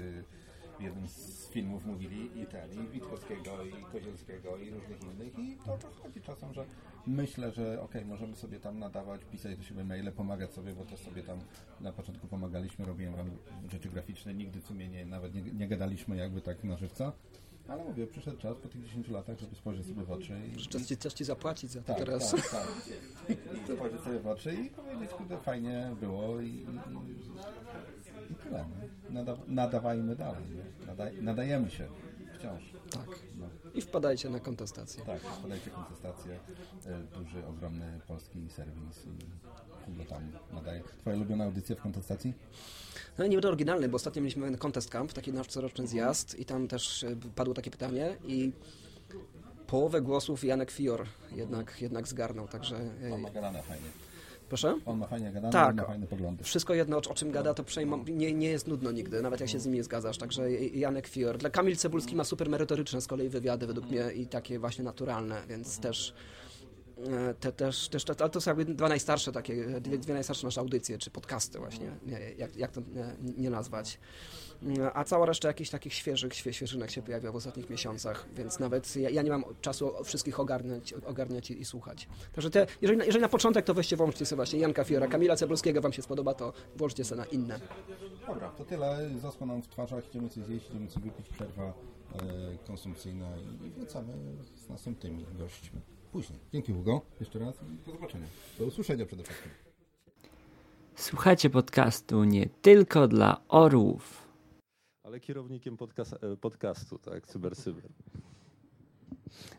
w jednym z filmów mówili i ten, i Witkowskiego, i Kozielskiego, i różnych innych i to to chodzi czasem, że myślę, że okej, możemy sobie tam nadawać, pisać do siebie maile, pomagać sobie, bo też sobie tam na początku pomagaliśmy, robiłem wam rzeczy graficzne, nigdy w sumie nie, nawet nie, nie gadaliśmy jakby tak na żywca, ale mówię, przyszedł czas po tych 10 latach, żeby spojrzeć sobie w oczy i... Czas ci, czas ci zapłacić za to Tak, teraz. tak, tak. I spojrzeć sobie w oczy i powiedzieć, kurde, fajnie było i, i, i tyle. Nada, nadawajmy dalej. Nie? Nada, nadajemy się wciąż. Tak. No. I wpadajcie na kontestację. Tak, podajcie kontestację. E, Duży, ogromny polski serwis i Hugo tam nadaje. Twoja ulubiona audycja w kontestacji? No nie będę oryginalny, bo ostatnio mieliśmy Contest Camp, taki nasz coroczny zjazd i tam też e, padło takie pytanie i połowę głosów Janek Fior jednak, jednak zgarnął, także... e, On ma gadane fajnie. Proszę? On ma fajnie gadane, Tak. on ma fajne poglądy. Wszystko jedno, o czym gada, to przejmą, nie, nie jest nudno nigdy, nawet jak się z nimi nie zgadzasz. Także Janek Fior. Dla Kamil Cebulski ma super merytoryczne z kolei wywiady według mnie i takie właśnie naturalne, więc też. E, Te, też, też, ale to są jakby dwa najstarsze takie, dwie, dwie najstarsze nasze audycje, czy podcasty właśnie, nie, jak, jak to nie, nie nazwać. E, A cała reszta jakichś takich świeżych świe, świeżynek się pojawia w ostatnich miesiącach, więc nawet ja, ja nie mam czasu wszystkich ogarniać, ogarniać i, i słuchać. Także te, jeżeli, jeżeli na początek, to weźcie, włączcie sobie właśnie Janka Fiora, Kamila Cebulskiego wam się spodoba, to włączcie sobie na inne. Dobra, to tyle. Zasła nam w twarzach, idziemy coś zjeść, idziemy coś wypić, przerwa e, konsumpcyjna i wracamy z następnymi gośćmi. Później. Dzięki Hugo. Jeszcze raz i do zobaczenia. Do usłyszenia przede wszystkim. Słuchajcie podcastu nie tylko dla orłów. Ale kierownikiem podcast, e, podcastu, tak, Cyber Cyber.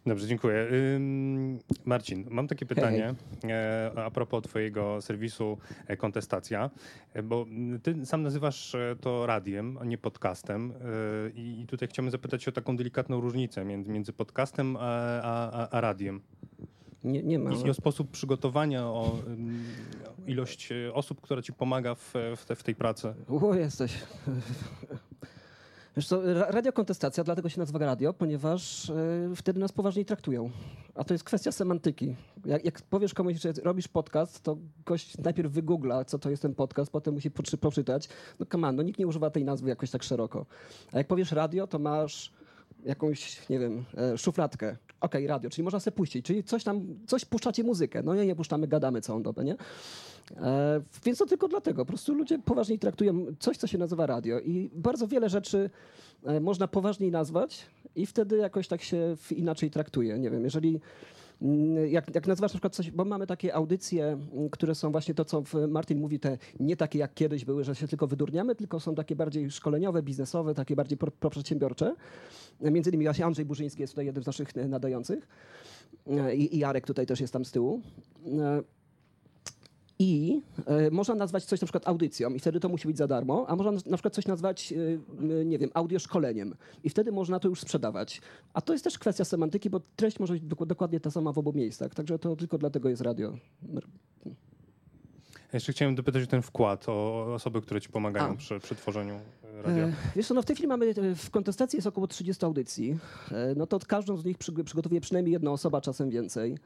Dobrze, dziękuję. Marcin, mam takie pytanie e, a propos twojego serwisu e, Kontestacja, e, bo ty sam nazywasz to radiem, a nie podcastem i tutaj chciałbym zapytać o taką delikatną różnicę między, podcastem a, a, a- radiem. Nie, nie ma. I o sposób przygotowania, o ilość osób, która ci pomaga w, w, te, w tej pracy. O, jesteś. Wiesz co, ra- radiokontestacja dlatego się nazywa radio, ponieważ e, wtedy nas poważniej traktują. A to jest kwestia semantyki. Jak, jak powiesz komuś, że robisz podcast, to gość najpierw wygoogla, co to jest ten podcast, potem musi poczy- poczytać. No come on, no nikt nie używa tej nazwy jakoś tak szeroko. A jak powiesz radio, to masz jakąś, nie wiem, e, szufladkę. Okej, radio, czyli można sobie puścić, czyli coś tam, coś puszczacie muzykę. No nie, nie puszczamy, gadamy całą dobę, nie? E, więc to tylko dlatego. Po prostu ludzie poważniej traktują coś, co się nazywa radio. I bardzo wiele rzeczy e, można poważniej nazwać i wtedy jakoś tak się inaczej traktuje. Nie wiem, jeżeli jak, jak nazywasz na przykład coś, bo mamy takie audycje, mm, które są właśnie to, co Martin mówi, te nie takie jak kiedyś były, że się tylko wydurniamy, tylko są takie bardziej szkoleniowe, biznesowe, takie bardziej pro- proprzedsiębiorcze. E, Między innymi właśnie Andrzej Burzyński jest tutaj jednym z naszych e, nadających E, i, i Jarek tutaj też jest tam z tyłu. I e, można nazwać coś na przykład audycją i wtedy to musi być za darmo, a można na przykład coś nazwać, e, nie wiem, audioszkoleniem i wtedy można to już sprzedawać. A to jest też kwestia semantyki, bo treść może być dok- dokładnie ta sama w obu miejscach, także to tylko dlatego jest radio. Jeszcze chciałem dopytać o ten wkład, o osoby, które ci pomagają przy, przy tworzeniu e, radia. E, Wiesz co, no w tej chwili mamy, w kontestacji jest około 30 audycji, E, no to każdą z nich przyg- przygotowuje przynajmniej jedna osoba, czasem więcej.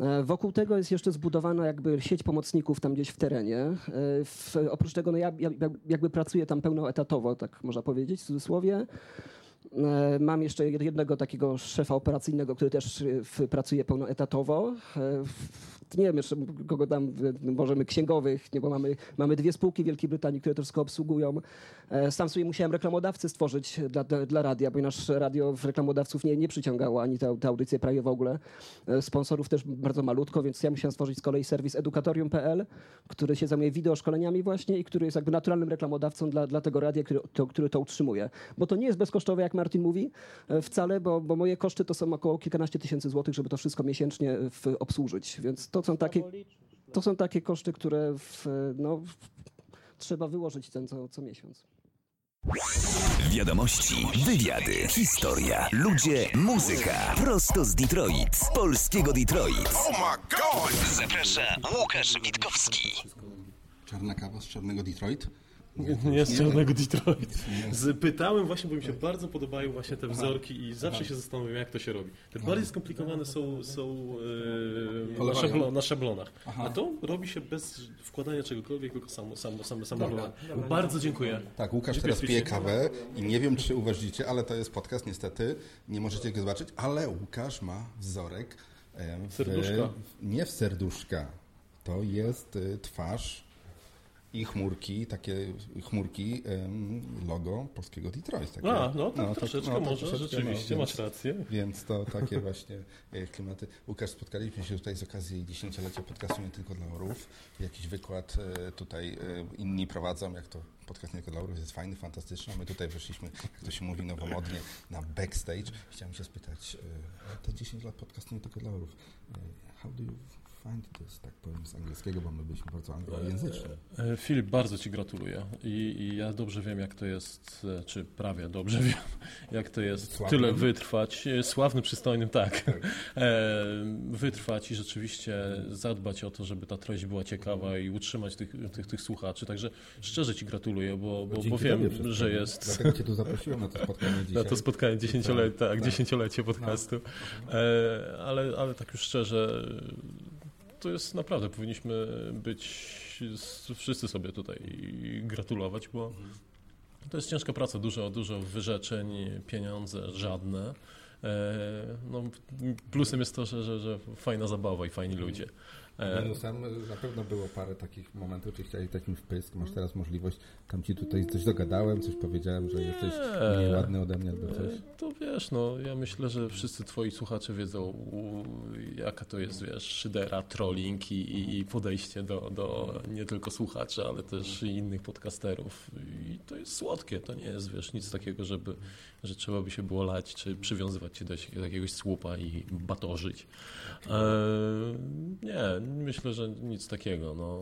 E, Wokół tego jest jeszcze zbudowana jakby sieć pomocników tam gdzieś w terenie. E, W, oprócz tego no ja, ja jak- jakby pracuję tam pełnoetatowo, tak można powiedzieć w cudzysłowie. E, Mam jeszcze jed- jednego takiego szefa operacyjnego, który też pracuje pełnoetatowo. Nie wiem jeszcze kogo tam, możemy księgowych, nie, bo mamy, mamy dwie spółki w Wielkiej Brytanii, które wszystko obsługują. E, Sam sobie musiałem reklamodawcy stworzyć dla, dla, radia, ponieważ radio w reklamodawców nie, nie przyciągało, ani te, te audycje prawie w ogóle. E, Sponsorów też bardzo malutko, więc ja musiałem stworzyć z kolei serwis edukatorium.pl, który się zajmuje wideoszkoleniami właśnie i który jest jakby naturalnym reklamodawcą dla, dla tego radia, który to, który to utrzymuje. Bo to nie jest bezkosztowe, jak Martin mówi, e, wcale, bo, bo moje koszty to są około kilkanaście tysięcy złotych, żeby to wszystko miesięcznie w, obsłużyć. Więc to są takie, to są takie koszty, które w, no, w, trzeba wyłożyć ten co, co miesiąc. Wiadomości, wywiady, historia, ludzie, muzyka. Prosto z Detroit, z polskiego Detroit. Oh my god! Zaprasza Łukasz Witkowski. Czarna kawa z czarnego Detroit? Nie z czarnego Detroit. Zapytałem właśnie, bo mi się bardzo podobają właśnie te wzorki i zawsze Aha. się zastanawiam, jak to się robi. Te bardziej skomplikowane są, są e, na, szablo, na szablonach. Aha. A to robi się bez wkładania czegokolwiek, tylko samo, samo, samo, samo. Bardzo dziękuję. Tak, Łukasz Dziękuję teraz pije kawę i nie wiem, czy uważacie, ale to jest podcast, niestety. Nie możecie go zobaczyć, ale Łukasz ma wzorek e, w, Serduszka. nie w serduszka. To jest e, twarz i chmurki, takie chmurki, logo polskiego Detroit. Takie, A, no tak troszeczkę może, rzeczywiście, masz rację. Więc to takie właśnie e, klimaty. Łukasz, spotkaliśmy się tutaj z okazji dziesięciolecia podcastu Nie Tylko dla Orów. Jakiś wykład e, tutaj e, inni prowadzą, jak to podcast Nie Tylko dla Orów jest fajny, fantastyczny. My tutaj weszliśmy, jak to się mówi nowomodnie, na backstage. Chciałem się spytać, te 10 lat podcastu Nie Tylko dla Orów. How do you find to jest, tak powiem, z angielskiego, bo my byliśmy bardzo anglojęzyczni. E, Filip, bardzo Ci gratuluję. I, i ja dobrze wiem, jak to jest, e, czy prawie dobrze wiem, jak to jest Sławnym? tyle wytrwać, e, sławnym, przystojnym, tak, E, wytrwać i rzeczywiście zadbać o to, żeby ta treść była ciekawa i utrzymać tych, tych, tych słuchaczy, także szczerze Ci gratuluję, bo, bo, bo wiem, że jest... Dlatego cię tu zaprosiłem na to spotkanie Na dzisiaj. to spotkanie dziesięciolecie, tak, Tak. dziesięciolecie podcastu, e, ale, ale tak już szczerze, to jest naprawdę, powinniśmy być wszyscy sobie tutaj gratulować, bo to jest ciężka praca, dużo, dużo wyrzeczeń, pieniądze żadne. E, No, plusem jest to, że, że, że fajna zabawa i fajni ludzie. E, Minusem na pewno było parę takich momentów, czy chciałeś takim wpysk, masz teraz możliwość, tam ci tutaj coś dogadałem, coś powiedziałem, że jesteś Nie. mniej ładny ode mnie albo coś. To wiesz, no ja myślę, że wszyscy twoi słuchacze wiedzą, jaka to jest, wiesz, szydera, trolling i, i- podejście do, do nie tylko słuchaczy, ale też innych podcasterów. I to jest słodkie, to nie jest, wiesz, nic takiego, żeby, że trzeba by się było lać, czy przywiązywać się do jakiegoś- jakiegoś słupa i batorzyć. E, nie, myślę, że nic takiego. No,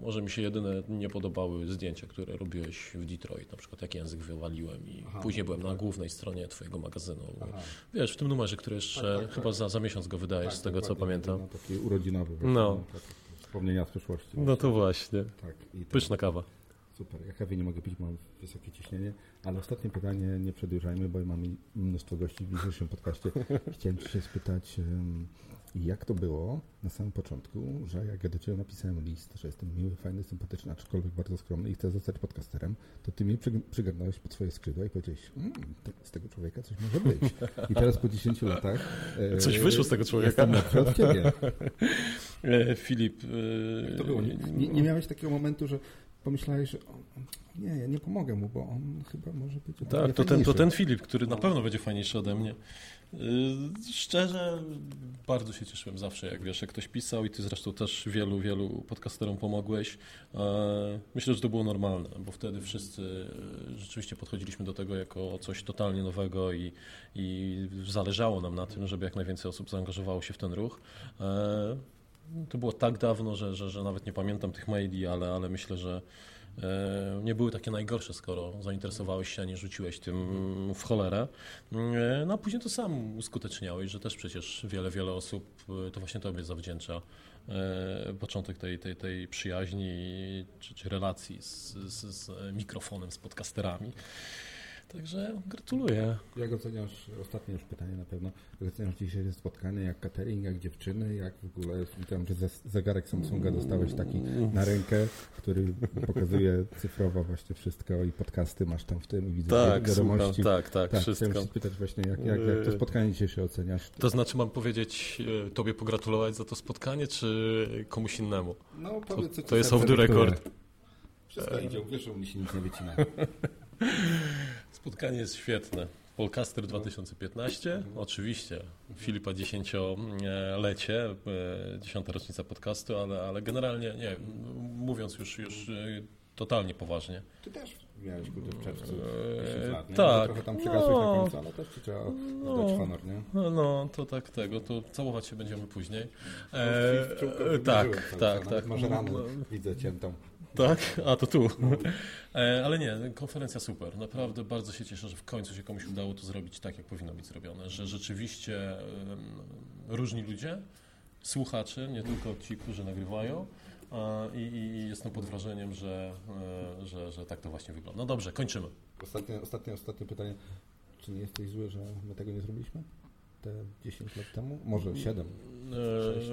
może mi się jedyne nie podobały zdjęcia, które robiłeś w Detroit, na przykład jak język wywaliłem i Aha, później byłem na tak. głównej stronie twojego magazynu. Aha. Wiesz, w tym numerze, który jeszcze Tak, tak, chyba tak. za, za miesiąc go wydajesz, Tak, z tego co pamiętam. no, taki urodzinowy. właśnie, No. tak, Wspomnienia z przeszłości. No to właśnie. Tak, tak. Pyszna kawa. Super, ja kawy nie mogę pić, mam wysokie ciśnienie, ale ostatnie pytanie, nie przedłużajmy, bo mamy mnóstwo gości w dzisiejszym podcaście. Chciałem Cię się spytać, jak to było na samym początku, że jak ja do Ciebie napisałem list, że jestem miły, fajny, sympatyczny, aczkolwiek bardzo skromny i chcę zostać podcasterem, to Ty mnie przy, przygarnąłeś pod swoje skrzydła i powiedziałeś, mm, to z tego człowieka coś może być. I teraz po 10 latach... e, Coś wyszło z tego człowieka. Jestem od Ciebie. E, Filip. e, Jak to było? Nie, nie, nie miałeś takiego momentu, że pomyślałeś, że o, nie, ja nie pomogę mu, bo on chyba może być o wiele Tak, to ten, to ten Filip, który na pewno będzie fajniejszy ode mnie. Yy, Szczerze, bardzo się cieszyłem zawsze, jak wiesz, jak ktoś pisał i ty zresztą też wielu, wielu podcasterom pomogłeś. E, Myślę, że to było normalne, bo wtedy wszyscy e, rzeczywiście podchodziliśmy do tego jako coś totalnie nowego i, i zależało nam na tym, żeby jak najwięcej osób zaangażowało się w ten ruch. To było tak dawno, że, że, że nawet nie pamiętam tych maili, ale, ale myślę, że e, nie były takie najgorsze, skoro zainteresowałeś się, a nie rzuciłeś tym w cholerę. E, No a później to sam uskuteczniałeś, że też przecież wiele, wiele osób e, to właśnie Tobie zawdzięcza początek tej, tej, tej przyjaźni czy, czy relacji z, z, z mikrofonem, z podcasterami. Także gratuluję. Jak oceniasz, ostatnie już pytanie na pewno, jak oceniasz dzisiejsze spotkanie, jak catering, jak dziewczyny, jak w ogóle, wiem, że ze- zegarek Samsunga dostałeś taki na rękę, który pokazuje cyfrowo właśnie wszystko i podcasty masz tam w tym i widzę Tak, wiadomości. słucham, tak, tak, wszystko. Chciałem się spytać właśnie, jak, jak, jak to spotkanie dzisiejsze oceniasz? To znaczy mam powiedzieć e, Tobie pogratulować za to spotkanie, czy komuś innemu? No, to, powiedz, co ci to jest off the record. Wszystko idzie, wiesz, że u mnie się nic nie wycina. Spotkanie jest świetne. Polcaster 2015, oczywiście Filipa dziesięciolecie, e, dziesiąta rocznica podcastu, ale, ale generalnie nie, mówiąc już, już e, totalnie poważnie. Ty też miałeś kurde w czerwcu 10 lat, tak. Trochę tam przygasłeś No. na końcu, ale też ci trzeba oddać honor, nie? No, no, to tak tego, to całować się będziemy później. No, E, e, wydarzyłem tak, tak, tak. rano No, widzę ciętą. Tak? A to tu. E, Ale nie, konferencja super. Naprawdę bardzo się cieszę, że w końcu się komuś udało to zrobić tak, jak powinno być zrobione. Że rzeczywiście różni ludzie, słuchacze, nie tylko ci, którzy nagrywają. I, i jestem pod wrażeniem, że, e, że, że tak to właśnie wygląda. No dobrze, kończymy. Ostatnie, ostatnie, ostatnie pytanie. Czy nie jesteś zły, że my tego nie zrobiliśmy? Te 10 lat temu? Może 7?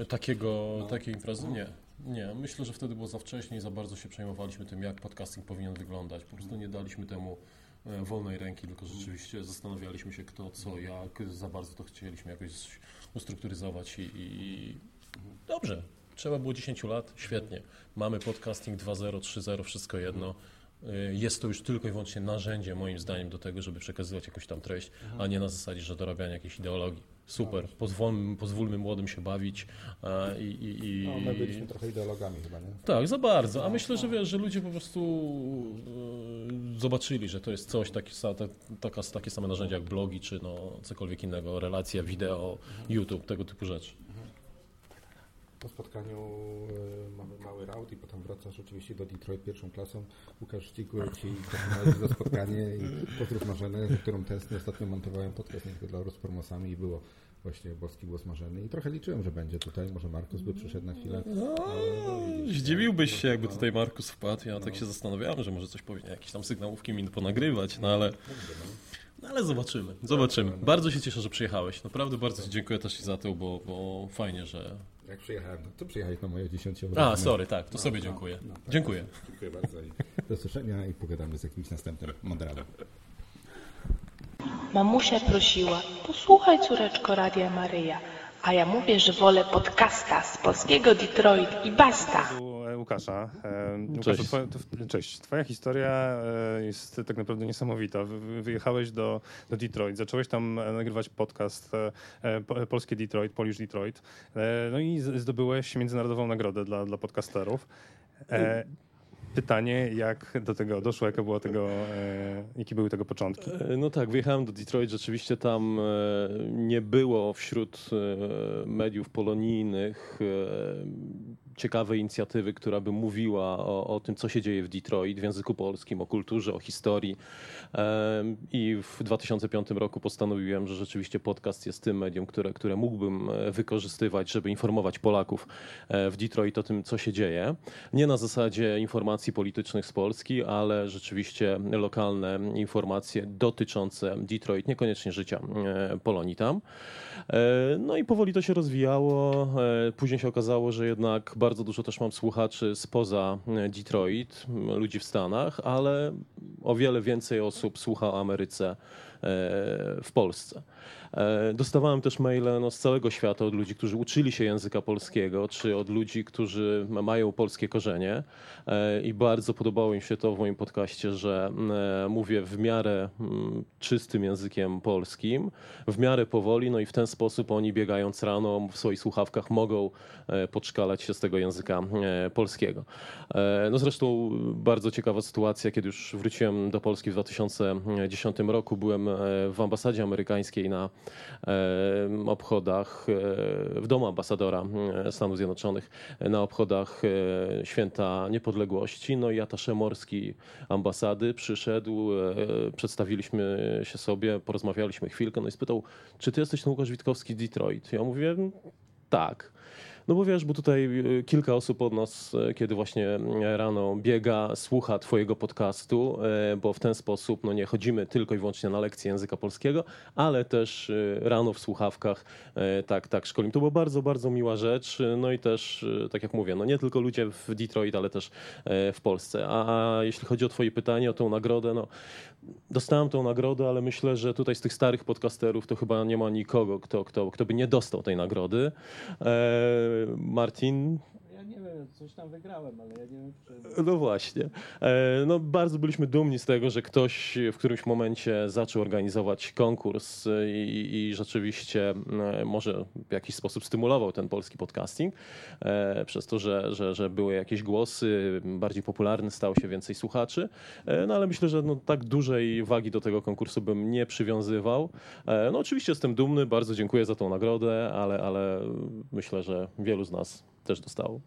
E, takiego, No. Takiej imprezy nie. Nie, myślę, że wtedy było za wcześnie i za bardzo się przejmowaliśmy tym, jak podcasting powinien wyglądać. Po prostu nie daliśmy temu e, wolnej ręki, tylko rzeczywiście zastanawialiśmy się kto, co, jak. Za bardzo to chcieliśmy jakoś ustrukturyzować i, i dobrze. Trzeba było 10 lat, świetnie. Mamy podcasting 2.0, 3.0, wszystko jedno. E, Jest to już tylko i wyłącznie narzędzie, moim zdaniem, do tego, żeby przekazywać jakąś tam treść, a nie na zasadzie, że dorabiania jakiejś ideologii. Super, pozwólmy, pozwólmy młodym się bawić e, i, i, i... No, my byliśmy trochę ideologami chyba, nie? Tak, za bardzo. A myślę, że wiesz, że ludzie po prostu e, zobaczyli, że to jest coś, taki, taka, takie same narzędzia jak blogi, czy no, cokolwiek innego, relacja, wideo, YouTube, tego typu rzeczy. Po spotkaniu e, mamy mały raut i potem wracasz oczywiście do Detroit pierwszą klasą. Łukasz, dziękuję Ci za spotkanie i pozdrów Marzenę, którą tęsknię. Ostatnio montowałem podcast nie tylko dla Rus Promosami i było właśnie boski głos Marzeny i trochę liczyłem, że będzie tutaj. Może Markus by przyszedł na chwilę. No, Zdziwiłbyś się, jakby tutaj Markus wpadł. Ja tak się zastanawiałem, że może coś powinien, jakieś tam sygnałówki mi ponagrywać, no ale... No ale zobaczymy, zobaczymy. Bardzo się cieszę, że przyjechałeś. Naprawdę bardzo Ci dziękuję też za to, bo, bo fajnie, że... Jak przyjechałem, no to przyjechałeś na moje dziesięciowe A, sorry, tak, to sobie dziękuję. Dziękuję. Dziękuję bardzo i do usłyszenia i pogadamy z jakimś następnym moderatorem. Mamusia prosiła, posłuchaj córeczko Radia Maryja, a ja mówię, że wolę podcasta z polskiego Detroit i basta. Łukasza. E, Cześć. Łukaszu, twoja, cześć. Twoja historia e, jest tak naprawdę niesamowita. Wy- wy- Wyjechałeś do, do Detroit, zacząłeś tam e, nagrywać podcast po- Polskie Detroit, Polish Detroit. No i zdobyłeś międzynarodową nagrodę dla, dla podcasterów. Pytanie, jak do tego doszło, jaka była tego, e, jakie były tego początki? No tak, wyjechałem do Detroit, rzeczywiście tam e, nie było wśród e, mediów polonijnych ciekawej inicjatywy, która by mówiła o, o tym, co się dzieje w Detroit w języku polskim, o kulturze, o historii. I w 2005 roku postanowiłem, że rzeczywiście podcast jest tym medium, które, które mógłbym e, wykorzystywać, żeby informować Polaków e, w Detroit o tym, co się dzieje. Nie na zasadzie informacji politycznych z Polski, ale rzeczywiście lokalne informacje dotyczące Detroit, niekoniecznie życia e, Polonii tam. No i powoli to się rozwijało. Później się okazało, że jednak bardzo dużo też mam słuchaczy spoza e, Detroit, ludzi w Stanach, ale o wiele więcej osób słucha o Ameryce e, w Polsce. E, Dostawałem też maile no, z całego świata od ludzi, którzy uczyli się języka polskiego, czy od ludzi, którzy ma- mają polskie korzenie. E, I bardzo podobało im się to w moim podcaście, że mm, mówię w miarę czystym językiem polskim, w miarę powoli, no i w ten sposób oni biegając rano w swoich słuchawkach mogą e, podszkalać się z tego języka e, polskiego. E, No zresztą bardzo ciekawa sytuacja, kiedy już wróciłem do Polski w 2010 roku, byłem e, w ambasadzie amerykańskiej na e, obchodach w domu ambasadora Stanów Zjednoczonych na obchodach święta niepodległości. No i atasze morski ambasady przyszedł, przedstawiliśmy się sobie, porozmawialiśmy chwilkę, no i spytał, czy ty jesteś ten Łukasz Witkowski z Detroit? Ja mówię, tak. No bo wiesz, bo tutaj y, kilka osób od nas, e, kiedy właśnie e, rano biega, słucha twojego podcastu, bo w ten sposób no nie chodzimy tylko i wyłącznie na lekcje języka polskiego, ale też rano w słuchawkach tak, tak szkolimy. To była bardzo, bardzo miła rzecz. No i też, tak jak mówię, no nie tylko ludzie w Detroit, ale też w Polsce. A, a jeśli chodzi o twoje pytanie, o tą nagrodę, no dostałem tą nagrodę, ale myślę, że tutaj z tych starych podcasterów to chyba nie ma nikogo, kto, kto, kto by nie dostał tej nagrody. E, Martin, coś tam wygrałem, ale ja nie wiem, czy... no właśnie. E, No, bardzo byliśmy dumni z tego, że ktoś w którymś momencie zaczął organizować konkurs i, i rzeczywiście e, może w jakiś sposób stymulował ten polski podcasting e, przez to, że, że, że były jakieś głosy, bardziej popularny stał się więcej słuchaczy. No ale myślę, że no, tak dużej wagi do tego konkursu bym nie przywiązywał. No oczywiście jestem dumny, bardzo dziękuję za tą nagrodę, ale, ale myślę, że wielu z nas też dostało.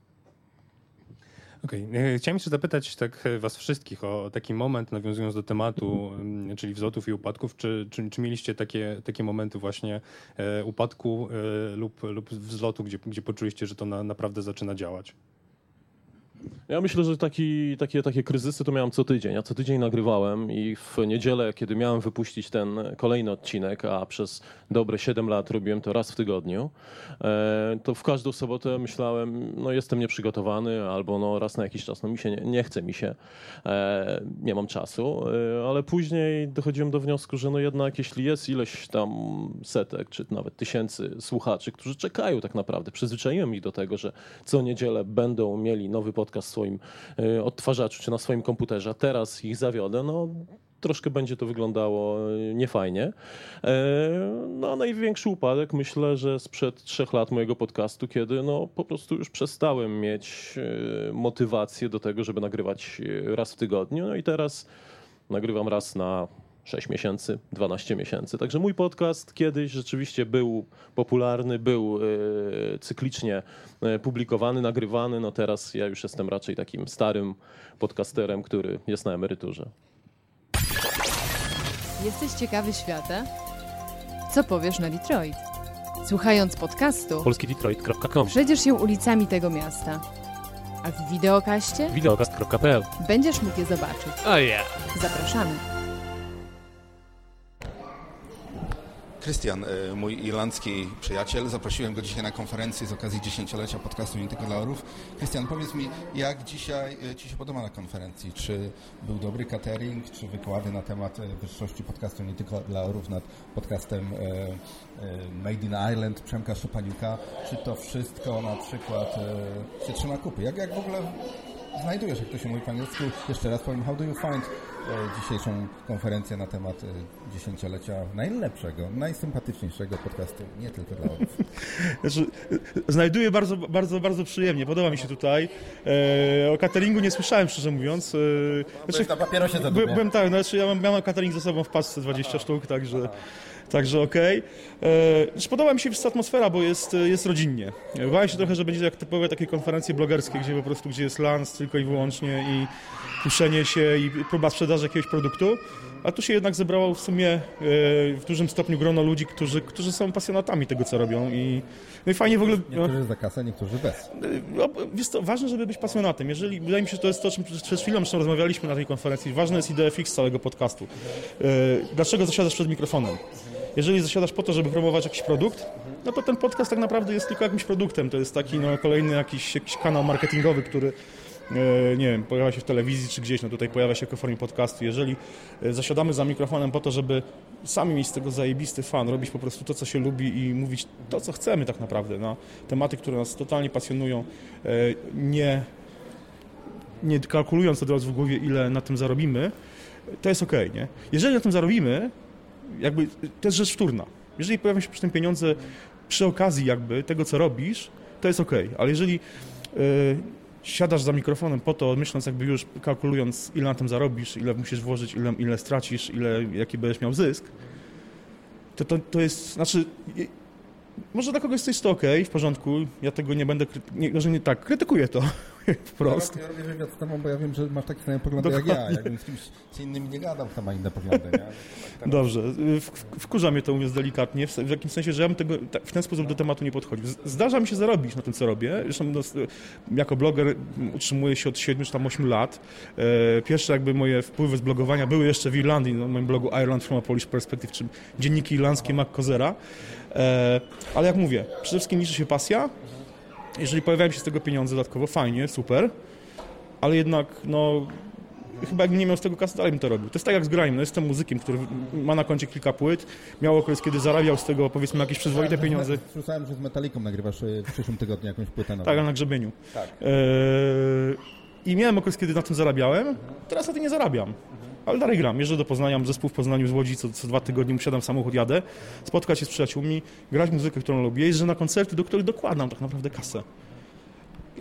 Okej, e, chciałem jeszcze zapytać tak e, was wszystkich o taki moment, nawiązując do tematu, mm, czyli wzlotów i upadków. Czy, czy, czy mieliście takie, takie momenty właśnie e, upadku lub, lub wzlotu, gdzie, gdzie poczuliście, że to na, naprawdę zaczyna działać? Ja myślę, że taki, takie, takie kryzysy to miałem co tydzień. Ja co tydzień nagrywałem i w niedzielę, kiedy miałem wypuścić ten kolejny odcinek, a przez dobre 7 lat robiłem to raz w tygodniu, e, to w każdą sobotę myślałem, no jestem nieprzygotowany, albo no raz na jakiś czas, no mi się nie, nie chce mi się, e, nie mam czasu, e, ale później dochodziłem do wniosku, że no jednak jeśli jest ileś tam setek, czy nawet tysięcy słuchaczy, którzy czekają tak naprawdę, przyzwyczaiłem ich do tego, że co niedzielę będą mieli nowy podcast w swoim e, odtwarzaczu czy na swoim komputerze, teraz ich zawiodę, no troszkę będzie to wyglądało e, niefajnie. E, No a największy upadek myślę, że sprzed trzech lat mojego podcastu, kiedy no po prostu już przestałem mieć motywację do tego, żeby nagrywać raz w tygodniu. No i teraz nagrywam raz na 6 miesięcy, 12 miesięcy. Także mój podcast kiedyś rzeczywiście był popularny, był e, cyklicznie e, publikowany, nagrywany. No teraz ja już jestem raczej takim starym podcasterem, który jest na emeryturze. Jesteś ciekawy świata? Co powiesz na Detroit? Słuchając podcastu, polskidetroit.com przejdziesz się ulicami tego miasta. A w wideokaście Wideokast.pl będziesz mógł je zobaczyć. Oh yeah. Zapraszamy. Krystian, y, mój irlandzki przyjaciel, zaprosiłem go dzisiaj na konferencję z okazji dziesięciolecia podcastu Nie tylko dla orów. Krystian, powiedz mi, jak dzisiaj y, Ci się podoba na konferencji? Czy był dobry catering, czy wykłady na temat y, wyższości podcastu Nie tylko dla orów nad podcastem Made in Ireland Przemka Szczepaniuka? Czy to wszystko na przykład się trzyma kupy? Jak, jak w ogóle znajdujesz, jak to się mówi po angielsku? Jeszcze raz powiem, how do you find e, dzisiejszą konferencję na temat e, dziesięciolecia najlepszego, najsympatyczniejszego podcastu, nie tylko dla orów. Znaczy, znajduję bardzo, bardzo, bardzo przyjemnie. Podoba mi się tutaj. E, o cateringu nie słyszałem, szczerze mówiąc. E, Byłeś na papierosie za by. Byłem tak, znaczy ja mam, ja mam catering ze sobą w paczce 20 sztuk, także, także okej. E, znaczy, podoba mi się atmosfera, bo jest, jest rodzinnie. E, Bałem się trochę, że będzie jak typowe takie konferencje blogerskie, gdzie po prostu gdzie jest lans tylko i wyłącznie i puszczenie się i próba sprzedaży jakiegoś produktu. A tu się jednak zebrało w sumie e, w dużym stopniu grono ludzi, którzy, którzy są pasjonatami tego, co robią i, no i fajnie w ogóle... Niektórzy za kasę, niektórzy bez. No, Wiesz to ważne, żeby być pasjonatem. Jeżeli, wydaje mi się, że to jest to, o czym przed chwilą zresztą rozmawialiśmy na tej konferencji, ważne jest idea fix całego podcastu. E, Dlaczego zasiadasz przed mikrofonem? Jeżeli zasiadasz po to, żeby promować jakiś produkt, no to ten podcast tak naprawdę jest tylko jakimś produktem. To jest taki no, kolejny jakiś, jakiś kanał marketingowy, który e, nie wiem, pojawia się w telewizji czy gdzieś, no tutaj pojawia się jako formie podcastu. Jeżeli e, zasiadamy za mikrofonem po to, żeby sami mieć z tego zajebisty fan, robić po prostu to, co się lubi i mówić to, co chcemy tak naprawdę, na tematy, które nas totalnie pasjonują, e, nie, nie kalkulując od razu w głowie, ile na tym zarobimy, to jest okej, nie? Jeżeli na tym zarobimy, jakby to jest rzecz wtórna. Jeżeli pojawią się przy tym pieniądze przy okazji jakby tego, co robisz, to jest okej, ale jeżeli e, siadasz za mikrofonem po to, myśląc jakby już kalkulując, ile na tym zarobisz, ile musisz włożyć, ile, ile stracisz, ile, jaki będziesz miał zysk, to, to, to jest, znaczy, może dla kogoś coś to ok, w porządku, ja tego nie będę, nie, może nie tak, krytykuję to wprost. Ja robię wywiad z tobą, bo ja wiem, że masz takie same poglądy jak ja. Dokładnie. Jakbym z kimś z innymi nie gadał, to ma inne poglądy. Dobrze, w, wkurza mnie to mówiąc delikatnie, w, w jakimś sensie, że ja bym tego tak, w ten sposób do tematu nie podchodził. Zdarza mi się zarobić na tym, co robię. Zresztą no, jako bloger utrzymuję się od 7 czy tam 8 lat. E, pierwsze jakby moje wpływy z blogowania były jeszcze w Irlandii, na moim blogu Ireland from a Polish Perspective, czy dzienniki irlandzkie Mac Kozera. E, ale jak mówię, przede wszystkim liczy się pasja. Jeżeli pojawiają się z tego pieniądze dodatkowo, fajnie, super. Ale jednak, no, chyba jakbym nie miał z tego kasy, dalej bym to robił. To jest tak jak z graniem. No, jestem muzykiem, który ma na koncie kilka płyt, miał okres, kiedy zarabiał z tego, powiedzmy, jakieś przyzwoite pieniądze. Słyszałem, że z Metaliką nagrywasz y, w przyszłym tygodniu jakąś płytę nową. Tak, ale na grzebieniu. Tak. Eee, I miałem okres, kiedy na tym zarabiałem. Teraz na tym nie zarabiam. Ale dalej gram. Jeżdżę do Poznania, mam zespół w Poznaniu z Łodzi, co, co dwa tygodnie usiadam w samochód, jadę, spotkać się z przyjaciółmi, grać muzykę, którą lubię, jeżdżę na koncerty, do których dokładam tak naprawdę kasę.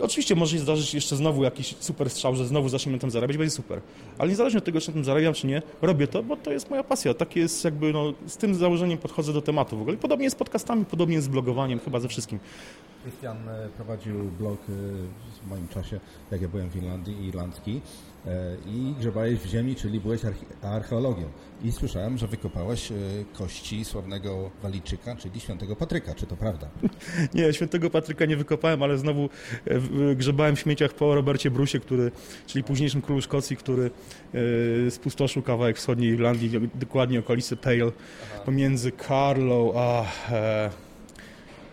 I oczywiście może się zdarzyć jeszcze znowu jakiś super strzał, że znowu zaczniemy tam zarabiać, będzie super. Ale niezależnie od tego, czy na tym zarabiam, czy nie, robię to, bo to jest moja pasja. Takie jest jakby, no, z tym założeniem podchodzę do tematu w ogóle. I podobnie jest z podcastami, podobnie jest z blogowaniem, chyba ze wszystkim. Krystian e, prowadził blog e, w moim czasie, jak ja byłem w Irlandii, irlandzki i grzebałeś w ziemi, czyli byłeś arche- archeologiem. I słyszałem, że wykopałeś e, kości sławnego Walijczyka, czyli świętego Patryka. Czy to prawda? Nie, świętego Patryka nie wykopałem, ale znowu e, grzebałem w śmieciach po Robercie Brusie, który, czyli późniejszym królu Szkocji, który e, spustoszył kawałek wschodniej Irlandii, dokładnie okolicy Pale, pomiędzy Carlow a... E,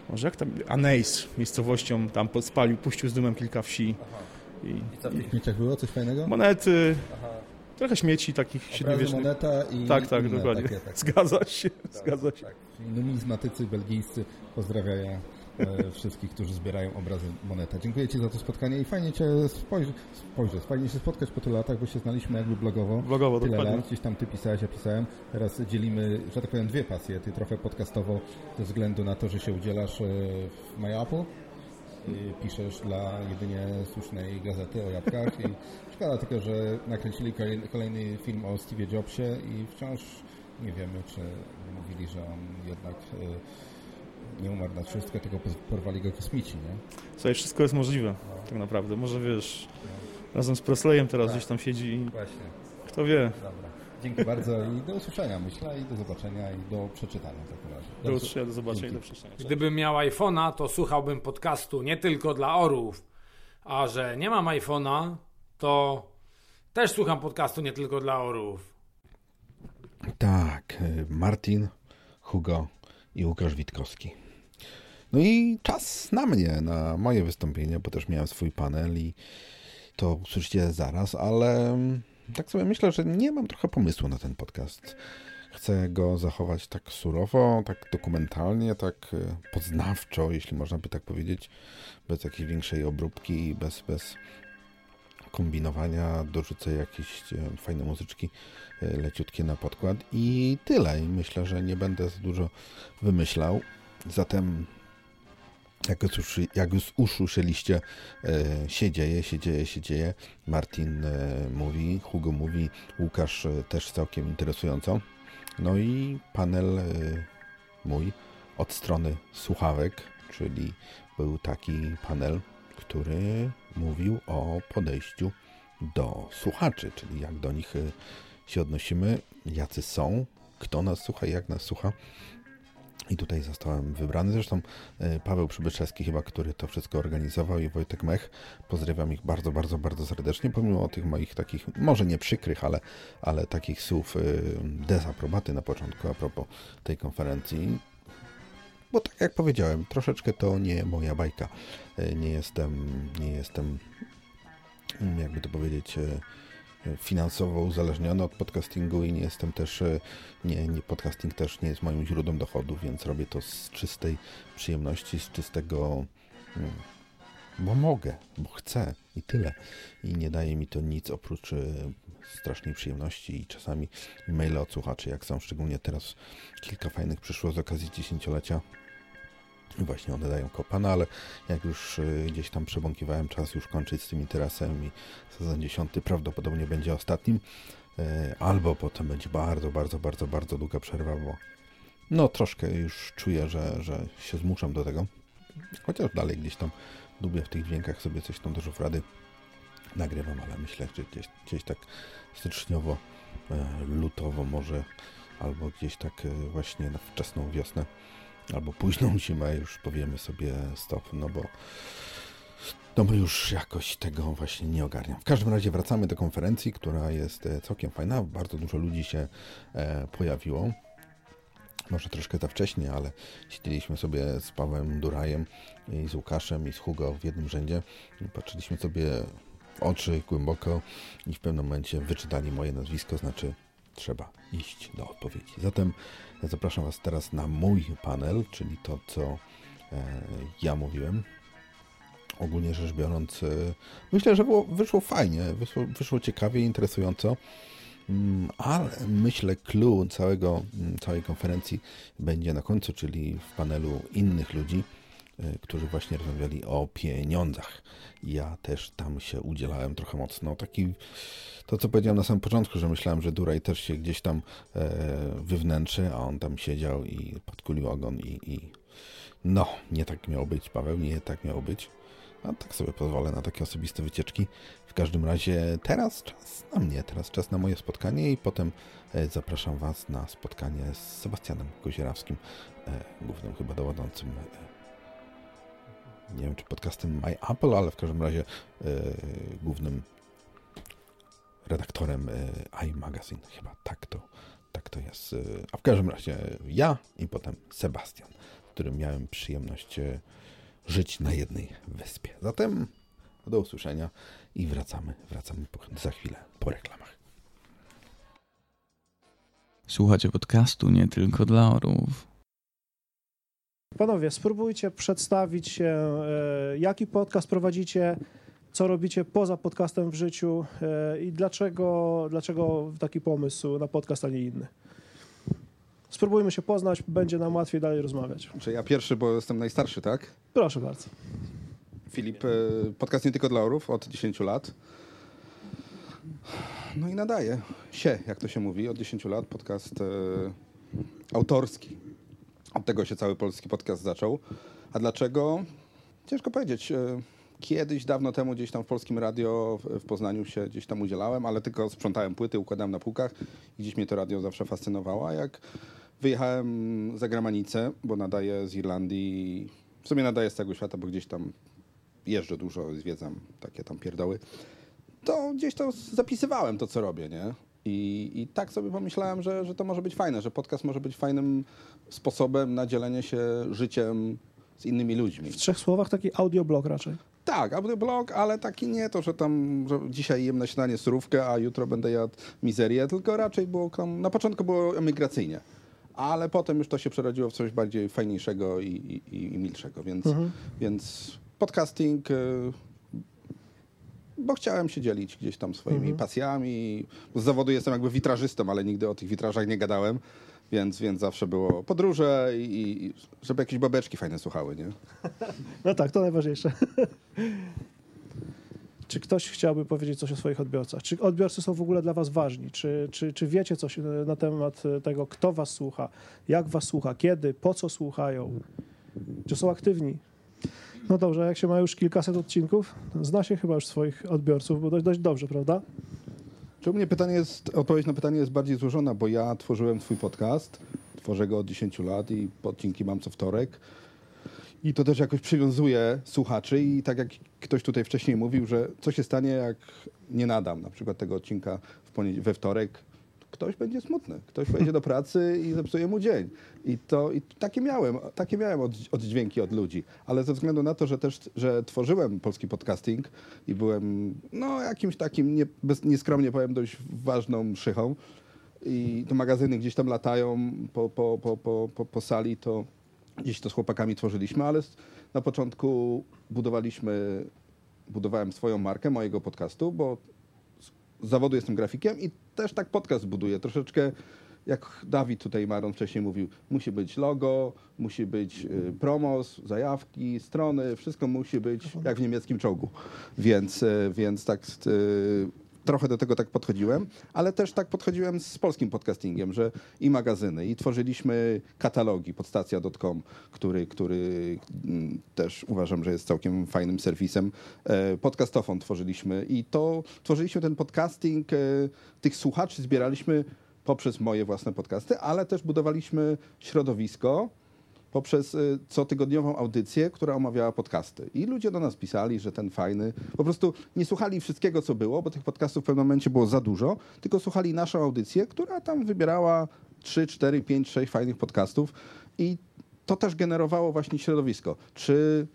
może jak tam... Anais, miejscowością, tam spalił, puścił z dymem kilka wsi. I, I co w tych śmieciach było? Coś fajnego? Monety, trochę śmieci takich średniowiecznych. moneta i Tak, tak, inne dokładnie. takie, tak. Zgadza się, zgadza się. Tak. Czyli numizmatycy belgijscy pozdrawiają e, wszystkich, którzy zbierają obrazy moneta. Dziękuję Ci za to spotkanie i fajnie Cię spojrzeć, spojrzeć, fajnie się spotkać po tylu latach, bo się znaliśmy jakby blogowo. Blogowo, Tyle dokładnie. lat, gdzieś tam Ty pisałeś, ja pisałem. Teraz dzielimy, że tak powiem, dwie pasje. Ty trochę podcastowo ze względu na to, że się udzielasz e, w My Apple y, piszesz dla jedynie słusznej gazety o jabłkach i szkoda tylko, że nakręcili kolejny, film o Steve Jobsie i wciąż nie wiemy, czy mówili, że on jednak y, nie umarł na wszystko, tylko porwali go kosmici, nie? Słuchaj, wszystko jest możliwe, tak naprawdę. Może wiesz, razem z Presleyem teraz Tak. gdzieś tam siedzi i Właśnie. kto wie. Dobra. Dzięki bardzo i do usłyszenia, myślę, i do zobaczenia, i do przeczytania w takim razie. Do usłyszenia, do zobaczenia do przeczytania. Gdybym miał iPhone'a, to słuchałbym podcastu nie tylko dla orów. A że nie mam iPhone'a, to też słucham podcastu nie tylko dla orów. Tak, y, Martin, Hugo i Łukasz Witkowski. No i czas na mnie, na moje wystąpienie, bo też miałem swój panel i to usłyszycie zaraz, ale mm, tak sobie myślę, że nie mam trochę pomysłu na ten podcast. Chcę go zachować tak surowo, tak dokumentalnie, tak y, poznawczo, jeśli można by tak powiedzieć, bez jakiejś większej obróbki, bez, bez kombinowania, dorzucę jakieś e, fajne muzyczki e, leciutkie na podkład i tyle. I myślę, że nie będę za dużo wymyślał. Zatem jak już, jak już usłyszeliście, e, się dzieje, się dzieje, się dzieje. Martin e, mówi, Hugo mówi, Łukasz e, też całkiem interesująco. No i panel mój od strony słuchawek, czyli był taki panel, który mówił o podejściu do słuchaczy, czyli jak do nich się odnosimy, jacy są, kto nas słucha jak nas słucha. I tutaj zostałem wybrany. Zresztą y, Paweł Przybyczewski chyba, który to wszystko organizował i Wojtek Mech. Pozdrawiam ich bardzo, bardzo, bardzo serdecznie, pomimo tych moich takich, może nie przykrych, ale, ale takich słów y, dezaprobaty na początku a propos tej konferencji. Bo tak jak powiedziałem, troszeczkę to nie moja bajka. E, Nie jestem, nie jestem, mm, jakby to powiedzieć, finansowo uzależniony od podcastingu i nie jestem też, e, nie, nie, podcasting też nie jest moim źródłem dochodu, więc robię to z czystej przyjemności, z czystego, mm, bo mogę, bo chcę i tyle. I nie daje mi to nic oprócz e, strasznej przyjemności i czasami maile od słuchaczy, jak są, szczególnie teraz kilka fajnych przyszło z okazji dziesięciolecia. Właśnie one dają kopa, no ale jak już y, gdzieś tam przebąkiwałem czas już kończyć z tym interesem i sezon 10 prawdopodobnie będzie ostatnim, y, albo potem będzie bardzo, bardzo, bardzo, bardzo długa przerwa, bo no troszkę już czuję, że, że się zmuszam do tego, chociaż dalej gdzieś tam lubię w tych dźwiękach sobie coś tam dużo rady nagrywam, ale myślę, że gdzieś, gdzieś tak styczniowo, e, lutowo może, albo gdzieś tak e, właśnie na wczesną wiosnę, albo późną zimę już powiemy sobie stop, no bo no bo już jakoś tego właśnie nie ogarniam. W każdym razie wracamy do konferencji, która jest e, całkiem fajna. Bardzo dużo ludzi się e, pojawiło. Może troszkę za wcześnie, ale siedzieliśmy sobie z Pawłem Durajem i z Łukaszem i z Hugo w jednym rzędzie. Patrzyliśmy sobie w oczy głęboko i w pewnym momencie wyczytali moje nazwisko, znaczy trzeba iść do odpowiedzi. Zatem zapraszam Was teraz na mój panel, czyli to, co e, ja mówiłem. Ogólnie rzecz biorąc, e, myślę, że było, wyszło fajnie, wyszło, wyszło ciekawie, interesująco. Mm, Ale myślę, clue całego, mm, całej konferencji będzie na końcu, czyli w panelu innych ludzi, którzy właśnie rozmawiali o pieniądzach. Ja też tam się udzielałem trochę mocno. Taki, to co powiedziałem na samym początku, że myślałem, że Duraj też się gdzieś tam e, wywnętrzy, a on tam siedział i podkulił ogon i, i no, nie tak miało być, Paweł, nie tak miało być. A tak sobie pozwolę na takie osobiste wycieczki. W każdym razie teraz czas na mnie, teraz czas na moje spotkanie i potem e, zapraszam Was na spotkanie z Sebastianem Kozierawskim, e, głównym chyba dowodzącym, nie wiem czy podcastem My Apple, ale w każdym razie e, głównym redaktorem e, iMagazine, chyba tak to, tak to jest. E, A w każdym razie ja i potem Sebastian, którym miałem przyjemność żyć na jednej wyspie. Zatem do usłyszenia i wracamy, wracamy za chwilę po reklamach. Słuchacie podcastu nie tylko dla orłów. Panowie, spróbujcie przedstawić się, e, jaki podcast prowadzicie, co robicie poza podcastem w życiu e, i dlaczego, dlaczego taki pomysł na podcast, a nie inny. Spróbujmy się poznać, będzie nam łatwiej dalej rozmawiać. Czy ja pierwszy, bo jestem najstarszy, tak? Proszę bardzo. Filip, e, podcast nie tylko dla orów od 10 lat. No i nadaje się, jak to się mówi, od 10 lat podcast autorski. Od tego się cały polski podcast zaczął. A dlaczego? Ciężko powiedzieć. E, Kiedyś, dawno temu, gdzieś tam w polskim radio w- Poznaniu się gdzieś tam udzielałem, ale tylko sprzątałem płyty, układałem na półkach i gdzieś mnie to radio zawsze fascynowało. A jak wyjechałem za granicę, bo nadaję z Irlandii, w sumie nadaję z całego świata, bo gdzieś tam jeżdżę dużo, zwiedzam takie tam pierdoły, to gdzieś to zapisywałem to, co robię, nie? I, i tak sobie pomyślałem, że, że to może być fajne, że podcast może być fajnym sposobem na dzielenie się życiem z innymi ludźmi. W trzech słowach taki audioblog raczej. Tak, audioblog, ale taki nie to, że tam że dzisiaj jem na śniadanie surówkę, a jutro będę jadł mizerię, tylko raczej było tam, na początku było emigracyjnie. Ale potem już to się przerodziło w coś bardziej fajniejszego i, i, i milszego, więc, Mhm. więc podcasting, y, bo chciałem się dzielić gdzieś tam swoimi Mhm. pasjami. Z zawodu jestem jakby witrażystą, ale nigdy o tych witrażach nie gadałem, więc, więc zawsze było podróże i, i żeby jakieś babeczki fajne słuchały, nie? No tak, to najważniejsze. Czy ktoś chciałby powiedzieć coś o swoich odbiorcach? Czy odbiorcy są w ogóle dla was ważni? Czy, czy, czy wiecie coś na temat tego, kto was słucha, jak was słucha, kiedy, po co słuchają? Czy są aktywni? No dobrze, jak się ma już kilkaset odcinków, zna się chyba już swoich odbiorców, bo dość, dość dobrze, prawda? Czy u mnie pytanie jest, odpowiedź na pytanie jest bardziej złożona, bo ja tworzyłem swój podcast, tworzę go od 10 lat i odcinki mam co wtorek. I to też jakoś przywiązuje słuchaczy i tak jak ktoś tutaj wcześniej mówił, że co się stanie, jak nie nadam na przykład tego odcinka we wtorek, ktoś będzie smutny, ktoś pojedzie do pracy i zepsuje mu dzień. I to i takie miałem, takie miałem od, oddźwięki od ludzi. Ale ze względu na to, że też że tworzyłem polski podcasting i byłem no, jakimś takim, nie, bez, nieskromnie powiem, dość ważną szychą, i te magazyny gdzieś tam latają po, po, po, po, po, po sali, to gdzieś to z chłopakami tworzyliśmy, ale na początku budowaliśmy, budowałem swoją markę mojego podcastu, bo zawodu jestem grafikiem i też tak podcast buduję. Troszeczkę jak Dawid tutaj Maron wcześniej mówił, musi być logo, musi być y, promos, zajawki, strony, wszystko musi być jak w niemieckim czołgu. Więc, y, więc tak y, trochę do tego tak podchodziłem, ale też tak podchodziłem z polskim podcastingiem, że i magazyny, i tworzyliśmy katalogi, podstacja.com, który, który mm, też uważam, że jest całkiem fajnym serwisem. E, Podcastofon tworzyliśmy i to tworzyliśmy ten podcasting, e, tych słuchaczy zbieraliśmy poprzez moje własne podcasty, ale też budowaliśmy środowisko, poprzez y, cotygodniową audycję, która omawiała podcasty. I ludzie do nas pisali, że ten fajny. Po prostu nie słuchali wszystkiego, co było, bo tych podcastów w pewnym momencie było za dużo, tylko słuchali naszą audycję, która tam wybierała 3, 4, 5, 6 fajnych podcastów. I to też generowało właśnie środowisko. Czy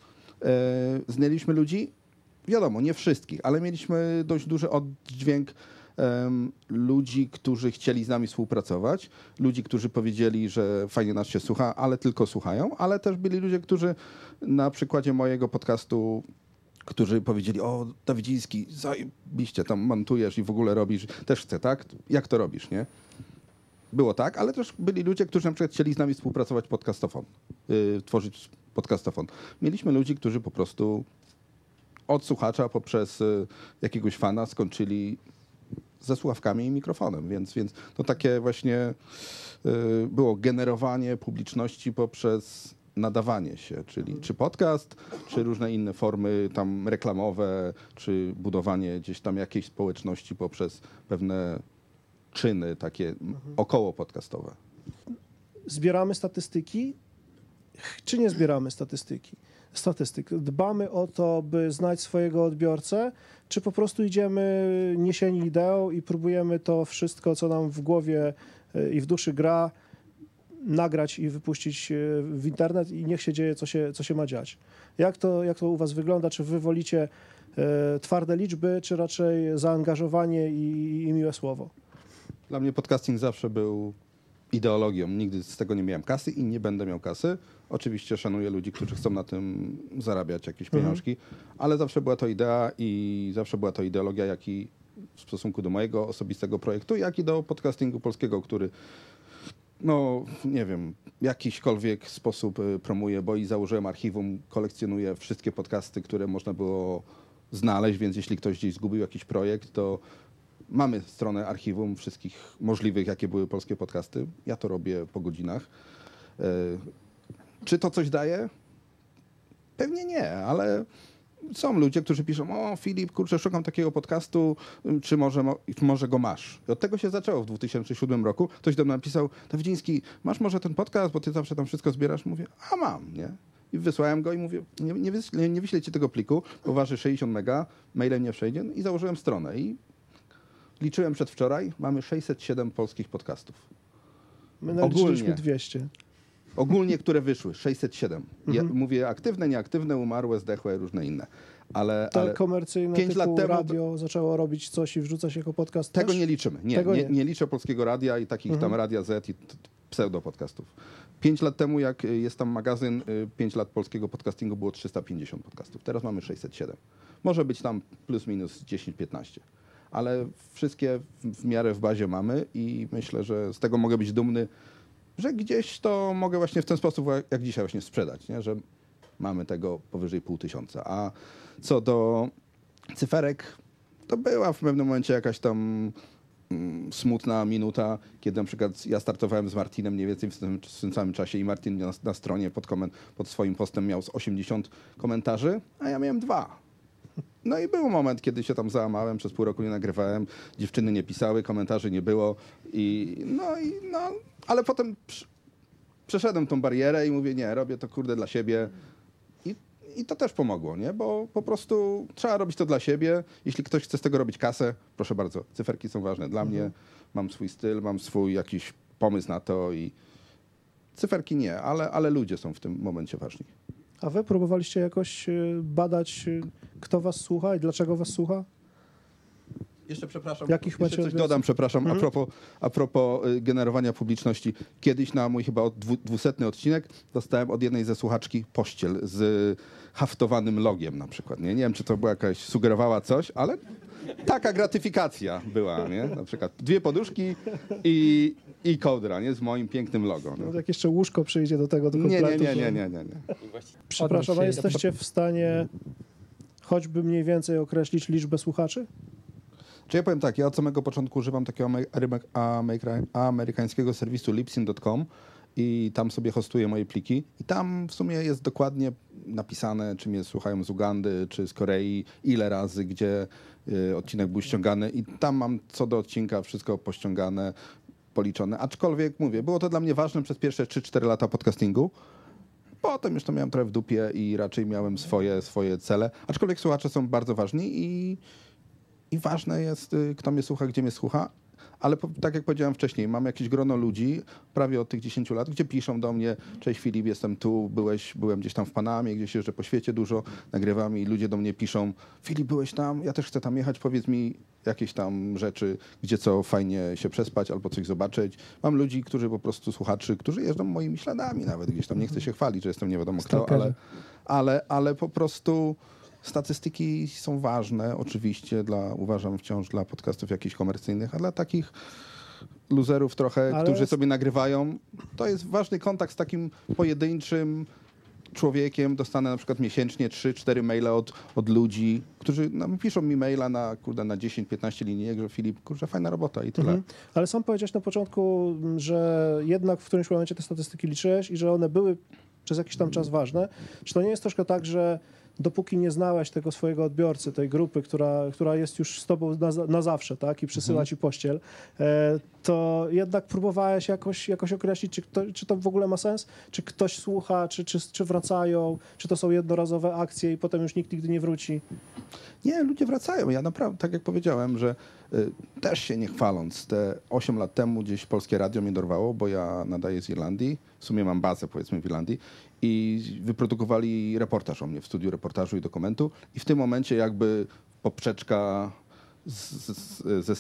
e, znaliśmy ludzi? Wiadomo, nie wszystkich, ale mieliśmy dość duży oddźwięk em, ludzi, którzy chcieli z nami współpracować, ludzi, którzy powiedzieli, że fajnie nas się słucha, ale tylko słuchają, ale też byli ludzie, którzy na przykładzie mojego podcastu którzy powiedzieli, o Dawidziński, zajebiście, tam montujesz i w ogóle robisz, też chcę, tak? Jak to robisz, nie? Było tak, ale też byli ludzie, którzy na przykład chcieli z nami współpracować podcastofon, yy, tworzyć podcastofon. Mieliśmy ludzi, którzy po prostu od słuchacza poprzez y, jakiegoś fana skończyli ze słuchawkami i mikrofonem, więc, więc to takie właśnie y, było generowanie publiczności poprzez nadawanie się, czyli czy podcast, czy różne inne formy tam reklamowe, czy budowanie gdzieś tam jakiejś społeczności poprzez pewne czyny takie około podcastowe. Zbieramy statystyki, czy nie zbieramy statystyki? Statystyk. Dbamy o to, by znać swojego odbiorcę, czy po prostu idziemy niesieni ideą i próbujemy to wszystko, co nam w głowie y, i w duszy gra, nagrać i wypuścić y, w internet i niech się dzieje, co się, co się ma dziać. Jak to, jak to u was wygląda? Czy wy wolicie y, twarde liczby, czy raczej zaangażowanie i, i miłe słowo? Dla mnie podcasting zawsze był ideologią. Nigdy z tego nie miałem kasy i nie będę miał kasy. Oczywiście szanuję ludzi, którzy chcą na tym zarabiać jakieś Mhm. pieniążki, ale zawsze była to idea i zawsze była to ideologia, jak i w stosunku do mojego osobistego projektu, jak i do podcastingu polskiego, który no nie wiem, w jakiśkolwiek sposób y, promuję, bo i założyłem archiwum, kolekcjonuję wszystkie podcasty, które można było znaleźć, więc jeśli ktoś gdzieś zgubił jakiś projekt, to mamy stronę archiwum wszystkich możliwych, jakie były polskie podcasty. Ja to robię po godzinach. Y, Czy to coś daje? Pewnie nie, ale są ludzie, którzy piszą, o Filip, kurczę, szukam takiego podcastu, czy może, może go masz? I od tego się zaczęło w 2007 roku. Ktoś do mnie napisał, Dawidziński, masz może ten podcast, bo ty zawsze tam wszystko zbierasz? Mówię, a mam, nie? I wysłałem go i mówię, nie, nie, nie, nie wyślecie tego pliku, bo waży 60 mega, mailem nie przejdzie i założyłem stronę i liczyłem przedwczoraj, mamy 607 polskich podcastów. My naliczyliśmy 200. Ogólnie, które wyszły, 607. Ja Mhm. mówię aktywne, nieaktywne, umarłe, zdechłe, różne inne. Ale, Te ale komercyjne pięć typu lat temu radio zaczęło robić coś i wrzucać jako podcast tego też? nie liczymy. Nie, nie, nie. nie liczę polskiego radia i takich Mhm. tam Radia Z i t- pseudo-podcastów. Pięć lat temu, jak y, jest tam magazyn, y, pięć lat polskiego podcastingu było 350 podcastów. Teraz mamy 607. Może być tam plus minus 10-15. Ale wszystkie w, miarę w bazie mamy i myślę, że z tego mogę być dumny, że gdzieś to mogę właśnie w ten sposób, jak- dzisiaj właśnie sprzedać, nie? że mamy tego powyżej pół tysiąca. A co do cyferek, to była w pewnym momencie jakaś tam mm, smutna minuta, kiedy na przykład ja startowałem z Martinem mniej więcej w tym, w tym samym czasie i Martin na, na stronie pod, pod swoim postem miał z 80 komentarzy, a ja miałem dwa. No i był moment, kiedy się tam załamałem, przez pół roku nie nagrywałem, dziewczyny nie pisały, komentarzy nie było i no i no, ale potem przy, przeszedłem tą barierę i mówię, nie, robię to kurde dla siebie i, i to też pomogło, nie? Bo po prostu trzeba robić to dla siebie. Jeśli ktoś chce z tego robić kasę, proszę bardzo, cyferki są ważne dla mnie, mam swój styl, mam swój jakiś pomysł na to i cyferki nie, ale, ale ludzie są w tym momencie ważni. A wy próbowaliście jakoś y, badać, y, kto was słucha i dlaczego was słucha? Jeszcze przepraszam, Jakich jeszcze coś dodam, przepraszam, a Mhm. propos, a propos y, generowania publiczności. Kiedyś na mój chyba dwu- dwusetny odcinek dostałem od jednej ze słuchaczki pościel z haftowanym logiem na przykład. Nie, nie wiem, czy to była jakaś, sugerowała coś, ale taka gratyfikacja była, nie? Na przykład dwie poduszki i, i kołdra, nie? Z moim pięknym logo. No. Jak jeszcze łóżko przyjdzie do tego do Nie, nie, nie, nie, nie, nie, nie. Przepraszam, a jesteście w stanie choćby mniej więcej określić liczbę słuchaczy? Czy ja powiem tak, ja od samego początku używam takiego amery- amery- ameryka- amerykańskiego serwisu Lipsin.com i tam sobie hostuję moje pliki i tam w sumie jest dokładnie napisane, czy mnie słuchają z Ugandy, czy z Korei, ile razy, gdzie y, odcinek był ściągany i tam mam co do odcinka wszystko pościągane, policzone. Aczkolwiek mówię, było to dla mnie ważne przez pierwsze 3-4 lata podcastingu. Potem już to miałem trochę w dupie i raczej miałem swoje, swoje cele. Aczkolwiek słuchacze są bardzo ważni i, i ważne jest, y, kto mnie słucha, gdzie mnie słucha. Ale po, tak jak powiedziałem wcześniej, mam jakieś grono ludzi, prawie od tych 10 lat, gdzie piszą do mnie, cześć Filip, jestem tu, byłeś, byłem gdzieś tam w Panamie, gdzieś jeżdżę po świecie dużo, nagrywam i ludzie do mnie piszą, Filip, byłeś tam, ja też chcę tam jechać, powiedz mi jakieś tam rzeczy, gdzie co fajnie się przespać albo coś zobaczyć. Mam ludzi, którzy po prostu, słuchaczy, którzy jeżdżą moimi śladami nawet gdzieś tam, nie chcę się chwalić, że jestem nie wiadomo kto, ale, ale, ale po prostu statystyki są ważne, oczywiście, dla, uważam wciąż dla podcastów jakichś komercyjnych, a dla takich luzerów trochę, Ale- którzy sobie nagrywają, to jest ważny kontakt z takim pojedynczym człowiekiem. Dostanę na przykład miesięcznie 3-4 maile od, od ludzi, którzy no, piszą mi maila na, kurde, na 10-15 linijek, że Filip, kurczę, fajna robota i tyle. Mhm. Ale sam powiedziałeś na początku, że jednak w którymś momencie te statystyki liczyłeś i że one były przez jakiś tam czas ważne. Czy to nie jest troszkę tak, że dopóki nie znałeś tego swojego odbiorcy, tej grupy, która, która jest już z tobą na, na zawsze, tak, i przysyła Mhm. ci pościel, e, to jednak próbowałeś jakoś, jakoś określić, czy, kto, czy to w ogóle ma sens? Czy ktoś słucha, czy, czy, czy wracają, czy to są jednorazowe akcje i potem już nikt nigdy nie wróci? Nie, ludzie wracają. Ja naprawdę, tak jak powiedziałem, że też się nie chwaląc, te 8 lat temu gdzieś polskie radio mnie dorwało, bo ja nadaję z Irlandii, w sumie mam bazę powiedzmy w Irlandii i wyprodukowali reportaż o mnie w studiu reportażu i dokumentu i w tym momencie jakby poprzeczka ze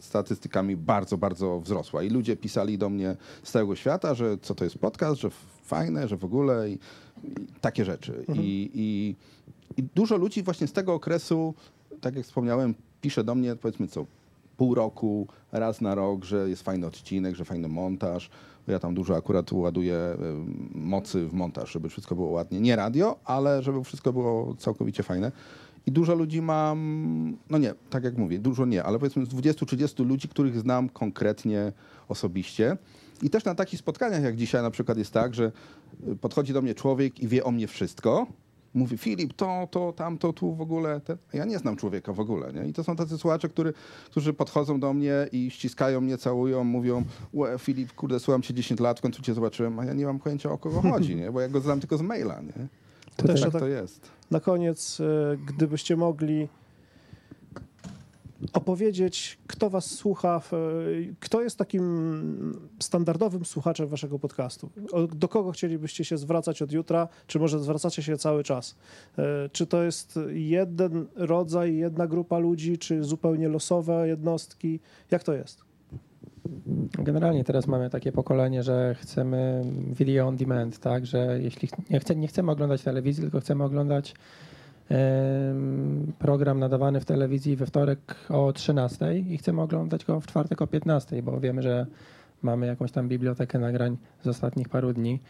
statystykami bardzo, bardzo wzrosła. I ludzie pisali do mnie z całego świata, że co to jest podcast, że fajne, że w ogóle i, i takie rzeczy. Mhm. I, i, I dużo ludzi właśnie z tego okresu, tak jak wspomniałem, pisze do mnie, powiedzmy co, pół roku, raz na rok, że jest fajny odcinek, że fajny montaż. Ja tam dużo akurat ładuję mocy w montaż, żeby wszystko było ładnie. Nie radio, ale żeby wszystko było całkowicie fajne. I dużo ludzi mam, no nie, tak jak mówię, dużo nie, ale powiedzmy z 20-30 ludzi, których znam konkretnie osobiście. I też na takich spotkaniach jak dzisiaj na przykład jest tak, że y, podchodzi do mnie człowiek i wie o mnie wszystko. Mówi, Filip, to, to, tamto, tu w ogóle. Ten. Ja nie znam człowieka w ogóle. Nie? I to są tacy słuchacze, który, którzy podchodzą do mnie i ściskają mnie, całują, mówią, Łe, Filip, kurde, słucham cię 10 lat, w końcu cię zobaczyłem, a ja nie mam pojęcia o kogo chodzi, nie? bo ja go znam tylko z maila. Nie? To, też tak tak- to jest. Na koniec, e, gdybyście mogli opowiedzieć, kto was słucha, kto jest takim standardowym słuchaczem waszego podcastu? Do kogo chcielibyście się zwracać od jutra, czy może zwracacie się cały czas? E, Czy to jest jeden rodzaj, jedna grupa ludzi, czy zupełnie losowe jednostki? Jak to jest? Generalnie teraz mamy takie pokolenie, że chcemy video on demand, tak, że jeśli nie, nie chcemy oglądać telewizji, tylko chcemy oglądać program nadawany w telewizji we wtorek o 13 i chcemy oglądać go w czwartek o 15, bo wiemy, że mamy jakąś tam bibliotekę nagrań z ostatnich paru dni.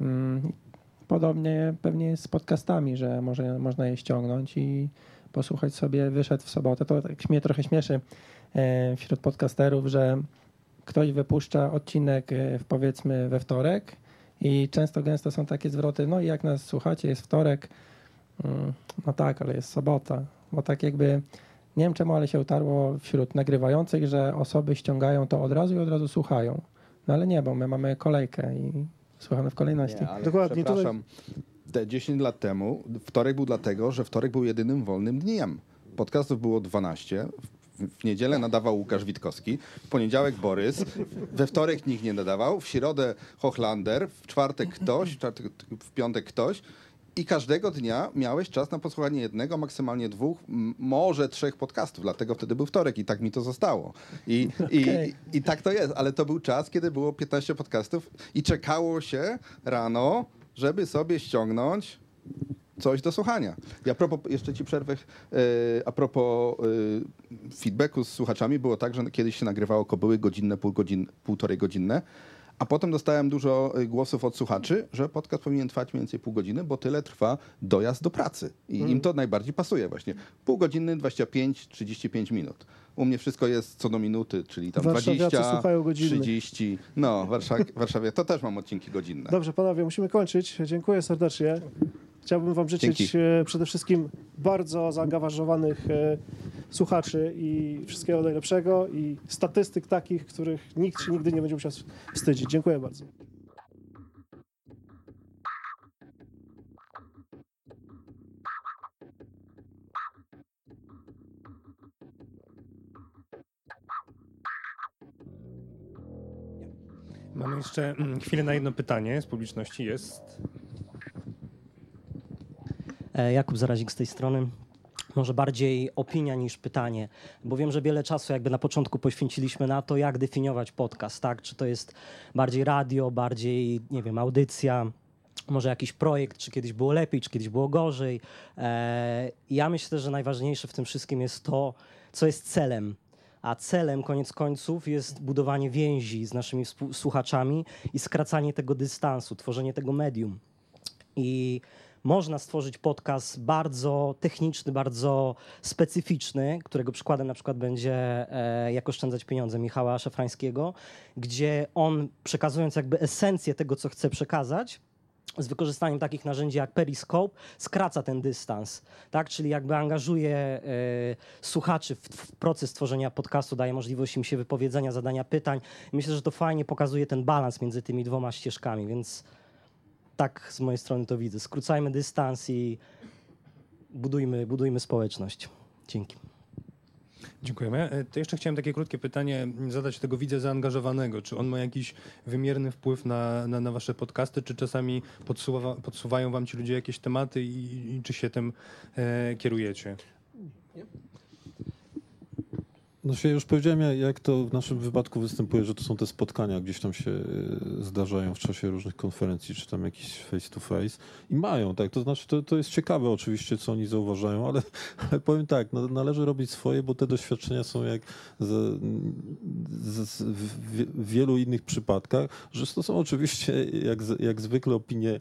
Mm, Podobnie pewnie jest z podcastami, że może, można je ściągnąć i posłuchać sobie. Wyszedł w sobotę. To tak mnie trochę śmieszy e, wśród podcasterów, że ktoś wypuszcza odcinek e, powiedzmy we wtorek i często gęsto są takie zwroty, no i jak nas słuchacie, jest wtorek, no tak, ale jest sobota, bo tak jakby nie wiem czemu, ale się utarło wśród nagrywających, że osoby ściągają to od razu i od razu słuchają. No ale nie, bo my mamy kolejkę i słuchamy w kolejności. Nie, ale Przepraszam, te 10 lat temu wtorek był dlatego, że wtorek był jedynym wolnym dniem. Podcastów było 12. W- W niedzielę nadawał Łukasz Witkowski, w poniedziałek Borys, we wtorek nikt nie nadawał, w środę Hochlander, w czwartek ktoś, w czwartek- w piątek ktoś. I każdego dnia miałeś czas na posłuchanie jednego, maksymalnie dwóch, może trzech podcastów, dlatego wtedy był wtorek i tak mi to zostało. I, Okej. i, i tak to jest, ale to był czas, kiedy było 15 podcastów i czekało się rano, żeby sobie ściągnąć coś do słuchania. I a propos, jeszcze ci przerwę, e, a propos e, feedbacku z słuchaczami, było tak, że kiedyś się nagrywało kobyły godzinne, pół godzin, półtorej godzinne, a potem dostałem dużo e, głosów od słuchaczy, że podcast powinien trwać mniej więcej pół godziny, bo tyle trwa dojazd do pracy. I Mm. im to najbardziej pasuje właśnie. Pół godziny, 25-35 minut. U mnie wszystko jest co do minuty, czyli tam Warszawiacy 20, słuchają godzinnych. 30. No, Warszawie to też mam odcinki godzinne. Dobrze, panowie, musimy kończyć. Dziękuję serdecznie. Chciałbym wam życzyć Dzięki. e, przede wszystkim bardzo zaangażowanych e, słuchaczy i wszystkiego najlepszego i statystyk takich, których nikt się nigdy nie będzie musiał wstydzić. Dziękuję bardzo. Mamy jeszcze mm, chwilę na jedno pytanie z publiczności. Jest. E, Jakub Zarazik z tej strony. Może bardziej opinia niż pytanie, bo wiem, że wiele czasu jakby na początku poświęciliśmy na to, jak definiować podcast, tak? Czy to jest bardziej radio, bardziej, nie wiem, audycja, może jakiś projekt, czy kiedyś było lepiej, czy kiedyś było gorzej. E, ja myślę, że najważniejsze w tym wszystkim jest to, co jest celem. A celem, koniec końców, jest budowanie więzi z naszymi słuchaczami i skracanie tego dystansu, tworzenie tego medium. I można stworzyć podcast bardzo techniczny, bardzo specyficzny, którego przykładem na przykład będzie e, Jak oszczędzać pieniądze Michała Szafrańskiego, gdzie on przekazując jakby esencję tego, co chce przekazać, z wykorzystaniem takich narzędzi jak Periscope skraca ten dystans, tak? Czyli jakby angażuje e, słuchaczy w, w proces tworzenia podcastu, daje możliwość im się wypowiedzenia, zadania pytań. Myślę, że to fajnie pokazuje ten balans między tymi dwoma ścieżkami, więc tak z mojej strony to widzę. Skrócajmy dystans i budujmy, budujmy społeczność. Dzięki. Dziękujemy. E, To jeszcze chciałem takie krótkie pytanie zadać tego widza zaangażowanego. Czy on ma jakiś wymierny wpływ na, na, na wasze podcasty, czy czasami podsuwa, podsuwają wam ci ludzie jakieś tematy i, i czy się tym e, kierujecie? No się już powiedziałem, jak- to w naszym wypadku występuje, że to są te spotkania, gdzieś tam się y, zdarzają w czasie różnych konferencji, czy tam jakiś face to face. I mają, tak, to znaczy to, to jest ciekawe oczywiście, co oni zauważają, ale, ale powiem tak, no, należy robić swoje, bo te doświadczenia są jak z, z, z, w, wielu innych przypadkach, że to są oczywiście jak, jak zwykle opinie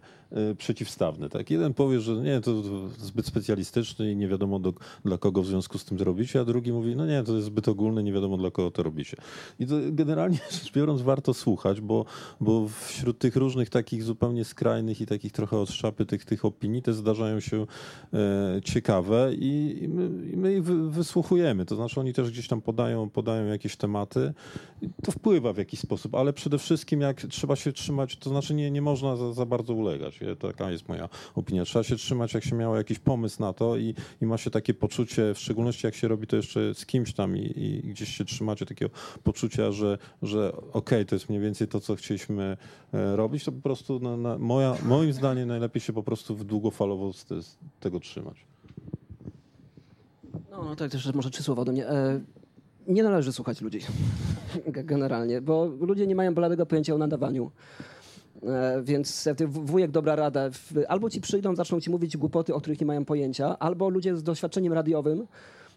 y, przeciwstawne, tak, jeden powie, że nie, to, zbyt specjalistyczny i nie wiadomo do, dla kogo w związku z tym robicie, a drugi mówi, no nie, to jest zbyt ogólne, nie wiadomo dla kogo to robicie. I to generalnie rzecz biorąc warto słuchać, bo, bo wśród tych różnych takich zupełnie skrajnych i takich trochę od szapy tych, tych opinii te zdarzają się e, ciekawe i, i my, i my ich wy, wysłuchujemy. To znaczy oni też gdzieś tam podają, podają jakieś tematy i to wpływa w jakiś sposób, ale przede wszystkim jak trzeba się trzymać, to znaczy nie, nie można za, za bardzo ulegać. Ja- Taka jest moja opinia. Trzeba się trzymać, jak się miało jakiś pomysł na to i, i ma się takie poczucie, w szczególności jak się robi to jeszcze z kimś tam i, i gdzieś się trzymacie takiego poczucia, że, że okej, to jest mniej więcej to, co chcieliśmy e, robić, to po prostu na, na, moja, moim zdaniem najlepiej się po prostu w długofalowo z, z tego trzymać. No, no to też może trzy słowa do mnie. E, nie należy słuchać ludzi, generalnie, bo ludzie nie mają bladego pojęcia o nadawaniu. E, Więc wujek dobra rada, albo ci przyjdą, zaczną ci mówić głupoty, o których nie mają pojęcia, albo ludzie z doświadczeniem radiowym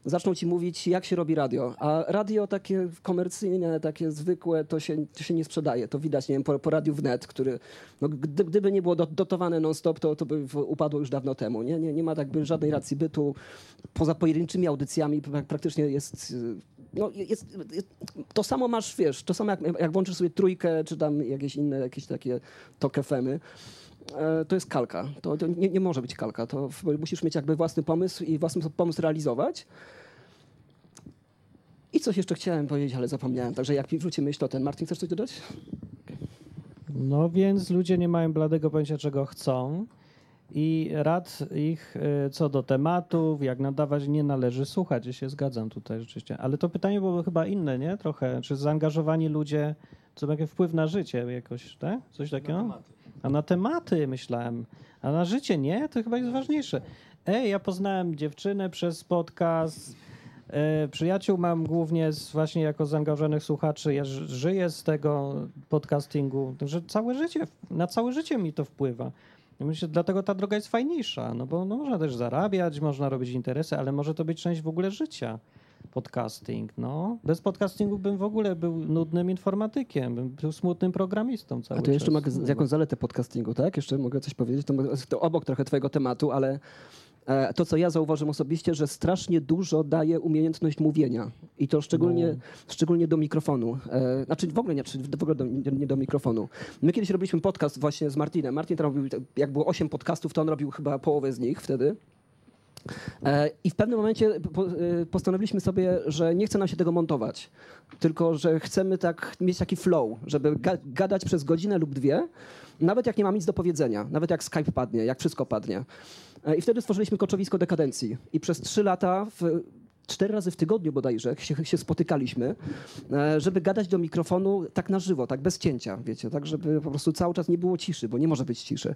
zaczną ci mówić, jak się robi radio. A radio takie komercyjne, takie zwykłe, to się, to się nie sprzedaje. To widać, nie wiem, po, po radiu wnet, który, no, gdy, gdyby nie było do, dotowane non-stop, to, to by upadło już dawno temu. Nie, nie, nie ma jakby żadnej racji bytu. Poza pojedynczymi audycjami prak- praktycznie jest... y, No, jest, jest, to samo masz, wiesz, to samo jak, jak włączysz sobie trójkę, czy tam jakieś inne, jakieś takie tok FM-y, to jest kalka. To, to nie, nie może być kalka. To musisz mieć jakby własny pomysł i własny pomysł realizować. I coś jeszcze chciałem powiedzieć, ale zapomniałem. Także jak mi wróci myśl, to ten. Martin, chcesz coś dodać? No więc ludzie nie mają bladego pojęcia, czego chcą. I rad ich y, co do tematów, jak nadawać, nie należy słuchać. Ja się zgadzam tutaj rzeczywiście. Ale to pytanie było chyba inne, nie? Trochę. Czy zaangażowani ludzie, co ma jakiś wpływ na życie jakoś, tak? Coś takiego? A na tematy myślałem. A na życie nie? To chyba jest ważniejsze. Ej, ja poznałem dziewczynę przez podcast. E, Przyjaciół mam głównie z, właśnie jako zaangażowanych słuchaczy. Ja żyję z tego podcastingu, że całe życie, na całe życie mi to wpływa. Myślę, dlatego ta droga jest fajniejsza, no bo no, można też zarabiać, można robić interesy, ale może to być część w ogóle życia. Podcasting, no. Bez podcastingu bym w ogóle był nudnym informatykiem, bym był smutnym programistą cały A to jeszcze mogę z- jakąś zaletę podcastingu, tak? Jeszcze mogę coś powiedzieć. To, to obok trochę twojego tematu, ale e, to, co ja zauważyłem osobiście, że strasznie dużo daje umiejętność mówienia. I to szczególnie, No. szczególnie do mikrofonu. E, znaczy w ogóle nie, w ogóle do, nie, nie do mikrofonu. My kiedyś robiliśmy podcast właśnie z Martinem. Martin tam robił, jak było 8 podcastów, to on robił chyba połowę z nich wtedy. E, I w pewnym momencie e, postanowiliśmy sobie, że nie chce nam się tego montować, tylko że chcemy tak mieć taki flow, żeby ga gadać przez godzinę lub dwie, nawet jak nie mam nic do powiedzenia, nawet jak Skype padnie, jak wszystko padnie. E, I wtedy stworzyliśmy koczowisko dekadencji. I przez trzy lata w, cztery razy w tygodniu bodajże się, się spotykaliśmy, e, żeby gadać do mikrofonu tak na żywo, tak bez cięcia, wiecie, tak żeby po prostu cały czas nie było ciszy, bo nie może być ciszy.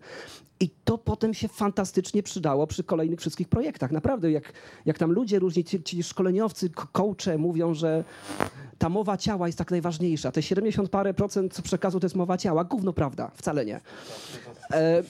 I to potem się fantastycznie przydało przy kolejnych wszystkich projektach. Naprawdę, jak, jak tam ludzie, różni ci, ci szkoleniowcy, ko- coache mówią, że ta mowa ciała jest tak najważniejsza. Te 70 parę procent przekazu to jest mowa ciała. Gówno prawda, wcale nie. E,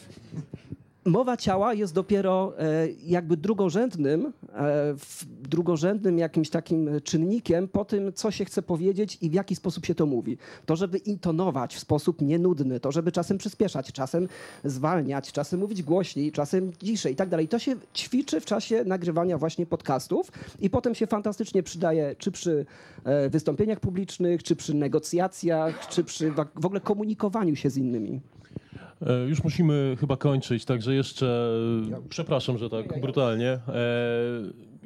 mowa ciała jest dopiero e, jakby drugorzędnym, e, drugorzędnym jakimś takim czynnikiem po tym, co się chce powiedzieć i w jaki sposób się to mówi. To, żeby intonować w sposób nienudny, to, żeby czasem przyspieszać, czasem zwalniać, czasem mówić głośniej, czasem ciszej i tak dalej. To się ćwiczy w czasie nagrywania właśnie podcastów i potem się fantastycznie przydaje czy przy e, wystąpieniach publicznych, czy przy negocjacjach, czy przy w ogóle komunikowaniu się z innymi. E, Już musimy chyba kończyć, także jeszcze, e, przepraszam, że tak brutalnie.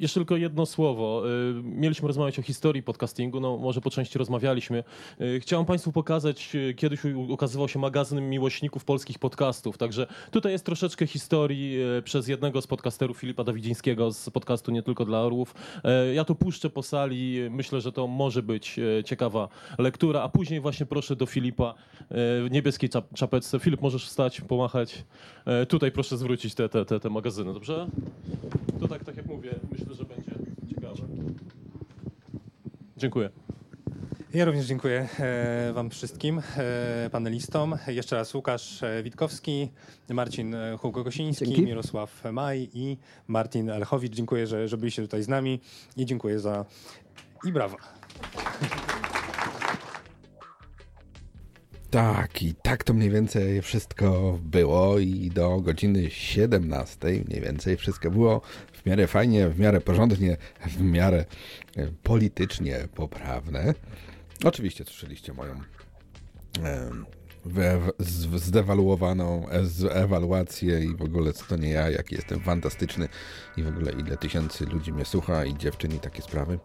Jeszcze tylko jedno słowo. E, Mieliśmy rozmawiać o historii podcastingu, no może po części rozmawialiśmy. E, Chciałem Państwu pokazać, e, kiedyś ukazywał się magazyn miłośników polskich podcastów, także tutaj jest troszeczkę historii przez jednego z podcasterów, Filipa Dawidzińskiego z podcastu Nie Tylko dla Orłów. Ja to puszczę po sali, myślę, że to może być ciekawa lektura, a później właśnie proszę do Filipa w niebieskiej czap- czapeczce. Filip, możesz wstać, pomachać. Tutaj proszę zwrócić te, te, te, te magazyny, dobrze? To tak, tak jak mówię, myślę, że będzie ciekawe. Dziękuję. Ja również dziękuję e, Wam wszystkim e, panelistom. Jeszcze raz Łukasz e, Witkowski, Marcin Hugo-Gosiński, Dzięki. Mirosław Maj i Martin Elchowicz. Dziękuję, że, że byliście tutaj z nami i dziękuję za i brawa. Tak, i tak to mniej więcej wszystko było i do godziny 17 mniej więcej wszystko było w miarę fajnie, w miarę porządnie, w miarę e, politycznie poprawne. Oczywiście słyszeliście moją zdewaluowaną ewaluację i w ogóle co to nie ja, jaki jestem fantastyczny i w ogóle ile tysięcy ludzi mnie słucha i dziewczyn i takie sprawy.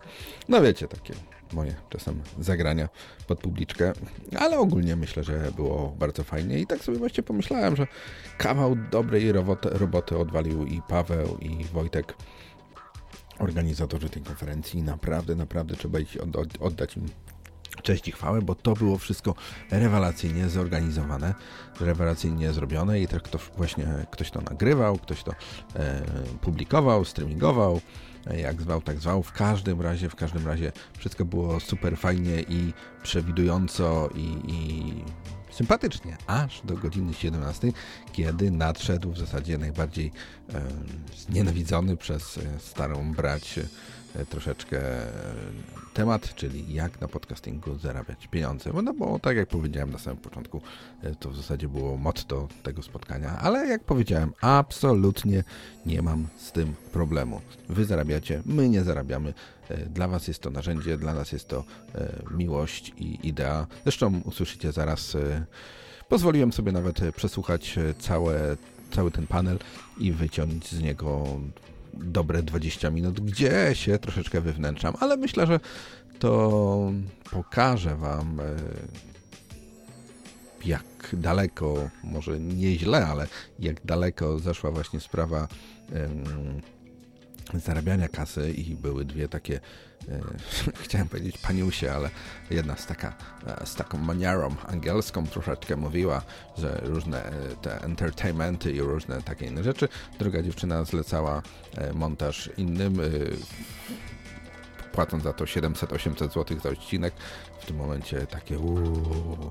No wiecie, takie moje czasem zagrania pod publiczkę, ale ogólnie myślę, że było bardzo fajnie i tak sobie właśnie pomyślałem, że kawał dobrej roboty, roboty odwalił i Paweł i Wojtek organizatorzy tej konferencji. Naprawdę, naprawdę trzeba ich od, od, oddać im cześć i chwałę, bo to było wszystko rewelacyjnie zorganizowane, rewelacyjnie zrobione i tak to właśnie ktoś to nagrywał, ktoś to e, publikował, streamingował, e, jak zwał, tak zwał. W każdym razie, w każdym razie wszystko było super fajnie i przewidująco i, i sympatycznie, aż do godziny 17, kiedy nadszedł w zasadzie najbardziej e, znienawidzony przez e, starą brać troszeczkę e, temat, czyli jak na podcastingu zarabiać pieniądze. No bo tak jak powiedziałem na samym początku, e, to w zasadzie było motto tego spotkania, ale jak powiedziałem, absolutnie nie mam z tym problemu. Wy zarabiacie, my nie zarabiamy. E, Dla Was jest to narzędzie, dla nas jest to e, miłość i idea. Zresztą usłyszycie zaraz, e, pozwoliłem sobie nawet e, przesłuchać e, całe, cały ten panel i wyciągnąć z niego dobre 20 minut, gdzie się troszeczkę wywnętrzam, ale myślę, że to pokaże Wam, e, jak daleko, może nieźle, ale jak daleko zaszła właśnie sprawa zarabiania kasy i były dwie takie, chciałem powiedzieć paniusie, ale jedna z, taka, e, z taką maniarą angielską troszeczkę mówiła, że różne e, te entertainmenty i różne takie inne rzeczy. Druga dziewczyna zlecała e, montaż innym, e, płacąc za to 700-800 zł za odcinek. W tym momencie takie uuu,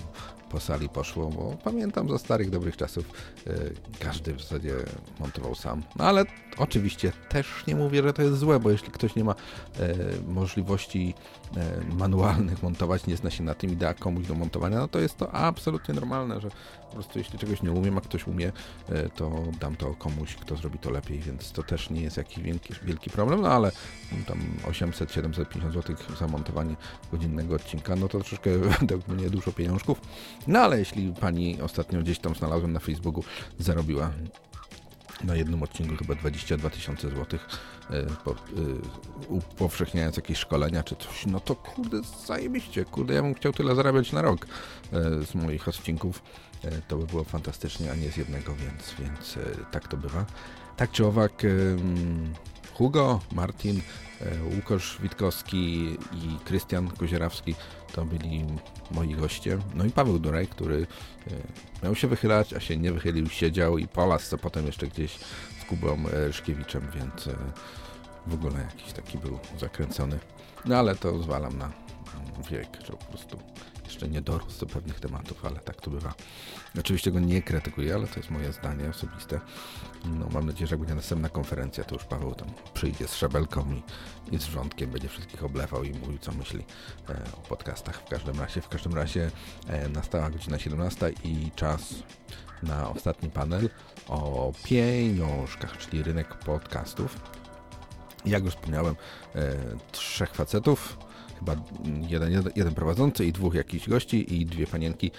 po sali poszło, bo pamiętam za starych, dobrych czasów e, każdy w zasadzie montował sam. No ale oczywiście też nie mówię, że to jest złe, bo jeśli ktoś nie ma e, możliwości manualnych montować, nie zna się na tym i da komuś do montowania, no to jest to absolutnie normalne, że po prostu jeśli czegoś nie umiem, a ktoś umie, e, to dam to komuś, kto zrobi to lepiej, więc to też nie jest jakiś wielki, wielki problem, no ale tam 800-750 zł za montowanie godzinnego odcinka, no to troszeczkę według mnie dużo pieniążków. No ale jeśli pani ostatnio gdzieś tam znalazłem na Facebooku, zarobiła na jednym odcinku chyba 22 tysiące złotych, e, po, e, upowszechniając jakieś szkolenia czy coś, no to kurde, zajebiście, kurde, ja bym chciał tyle zarabiać na rok e, z moich odcinków, to by było fantastycznie, a nie z jednego, więc, więc tak to bywa. Tak czy owak, Hugo, Martin, Łukasz Witkowski i Krystian Kozierawski to byli moi goście. No i Paweł Duraj, który miał się wychylać, a się nie wychylił, siedział i polas, co potem jeszcze gdzieś Kubą e, Ryszkiewiczem, więc e, w ogóle jakiś taki był zakręcony. No ale to zwalam na wiek, że po prostu jeszcze nie dorósł do pewnych tematów, ale tak to bywa. Oczywiście go nie krytykuję, ale to jest moje zdanie osobiste. No, mam nadzieję, że jak będzie następna konferencja, to już Paweł tam przyjdzie z szabelką i, i z wrzątkiem, będzie wszystkich oblewał i mówił, co myśli e, o podcastach. W każdym razie, w każdym razie e, nastała godzina 17 i czas na ostatni panel o pieniążkach, czyli rynek podcastów. Jak już wspomniałem, e, trzech facetów, chyba jeden, jeden, prowadzący i dwóch jakichś gości i dwie panienki.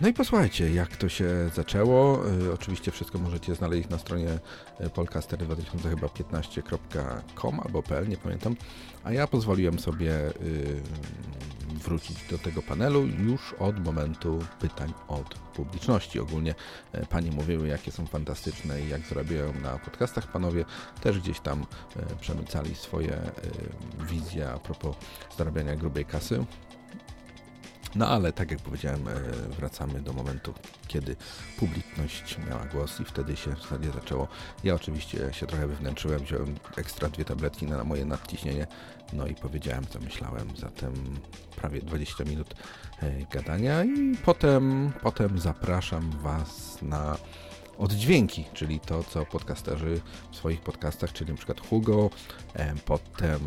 No i posłuchajcie, jak to się zaczęło. Y, oczywiście wszystko możecie znaleźć na stronie y, polcaster2015.com albo pl, nie pamiętam. A ja pozwoliłem sobie y, wrócić do tego panelu już od momentu pytań od publiczności. Ogólnie panie mówiły, jakie są fantastyczne i jak zarabiają na podcastach. Panowie też gdzieś tam przemycali swoje wizje a propos zarabiania grubej kasy. No ale tak jak powiedziałem, e, wracamy do momentu, kiedy publiczność miała głos i wtedy się w zasadzie zaczęło. Ja oczywiście się trochę wywnętrzyłem, wziąłem ekstra dwie tabletki na moje nadciśnienie, no i powiedziałem co myślałem, zatem prawie 20 minut e, gadania i potem, potem zapraszam Was na oddźwięki, czyli to, co podcasterzy w swoich podcastach, czyli przykład Hugo, e, potem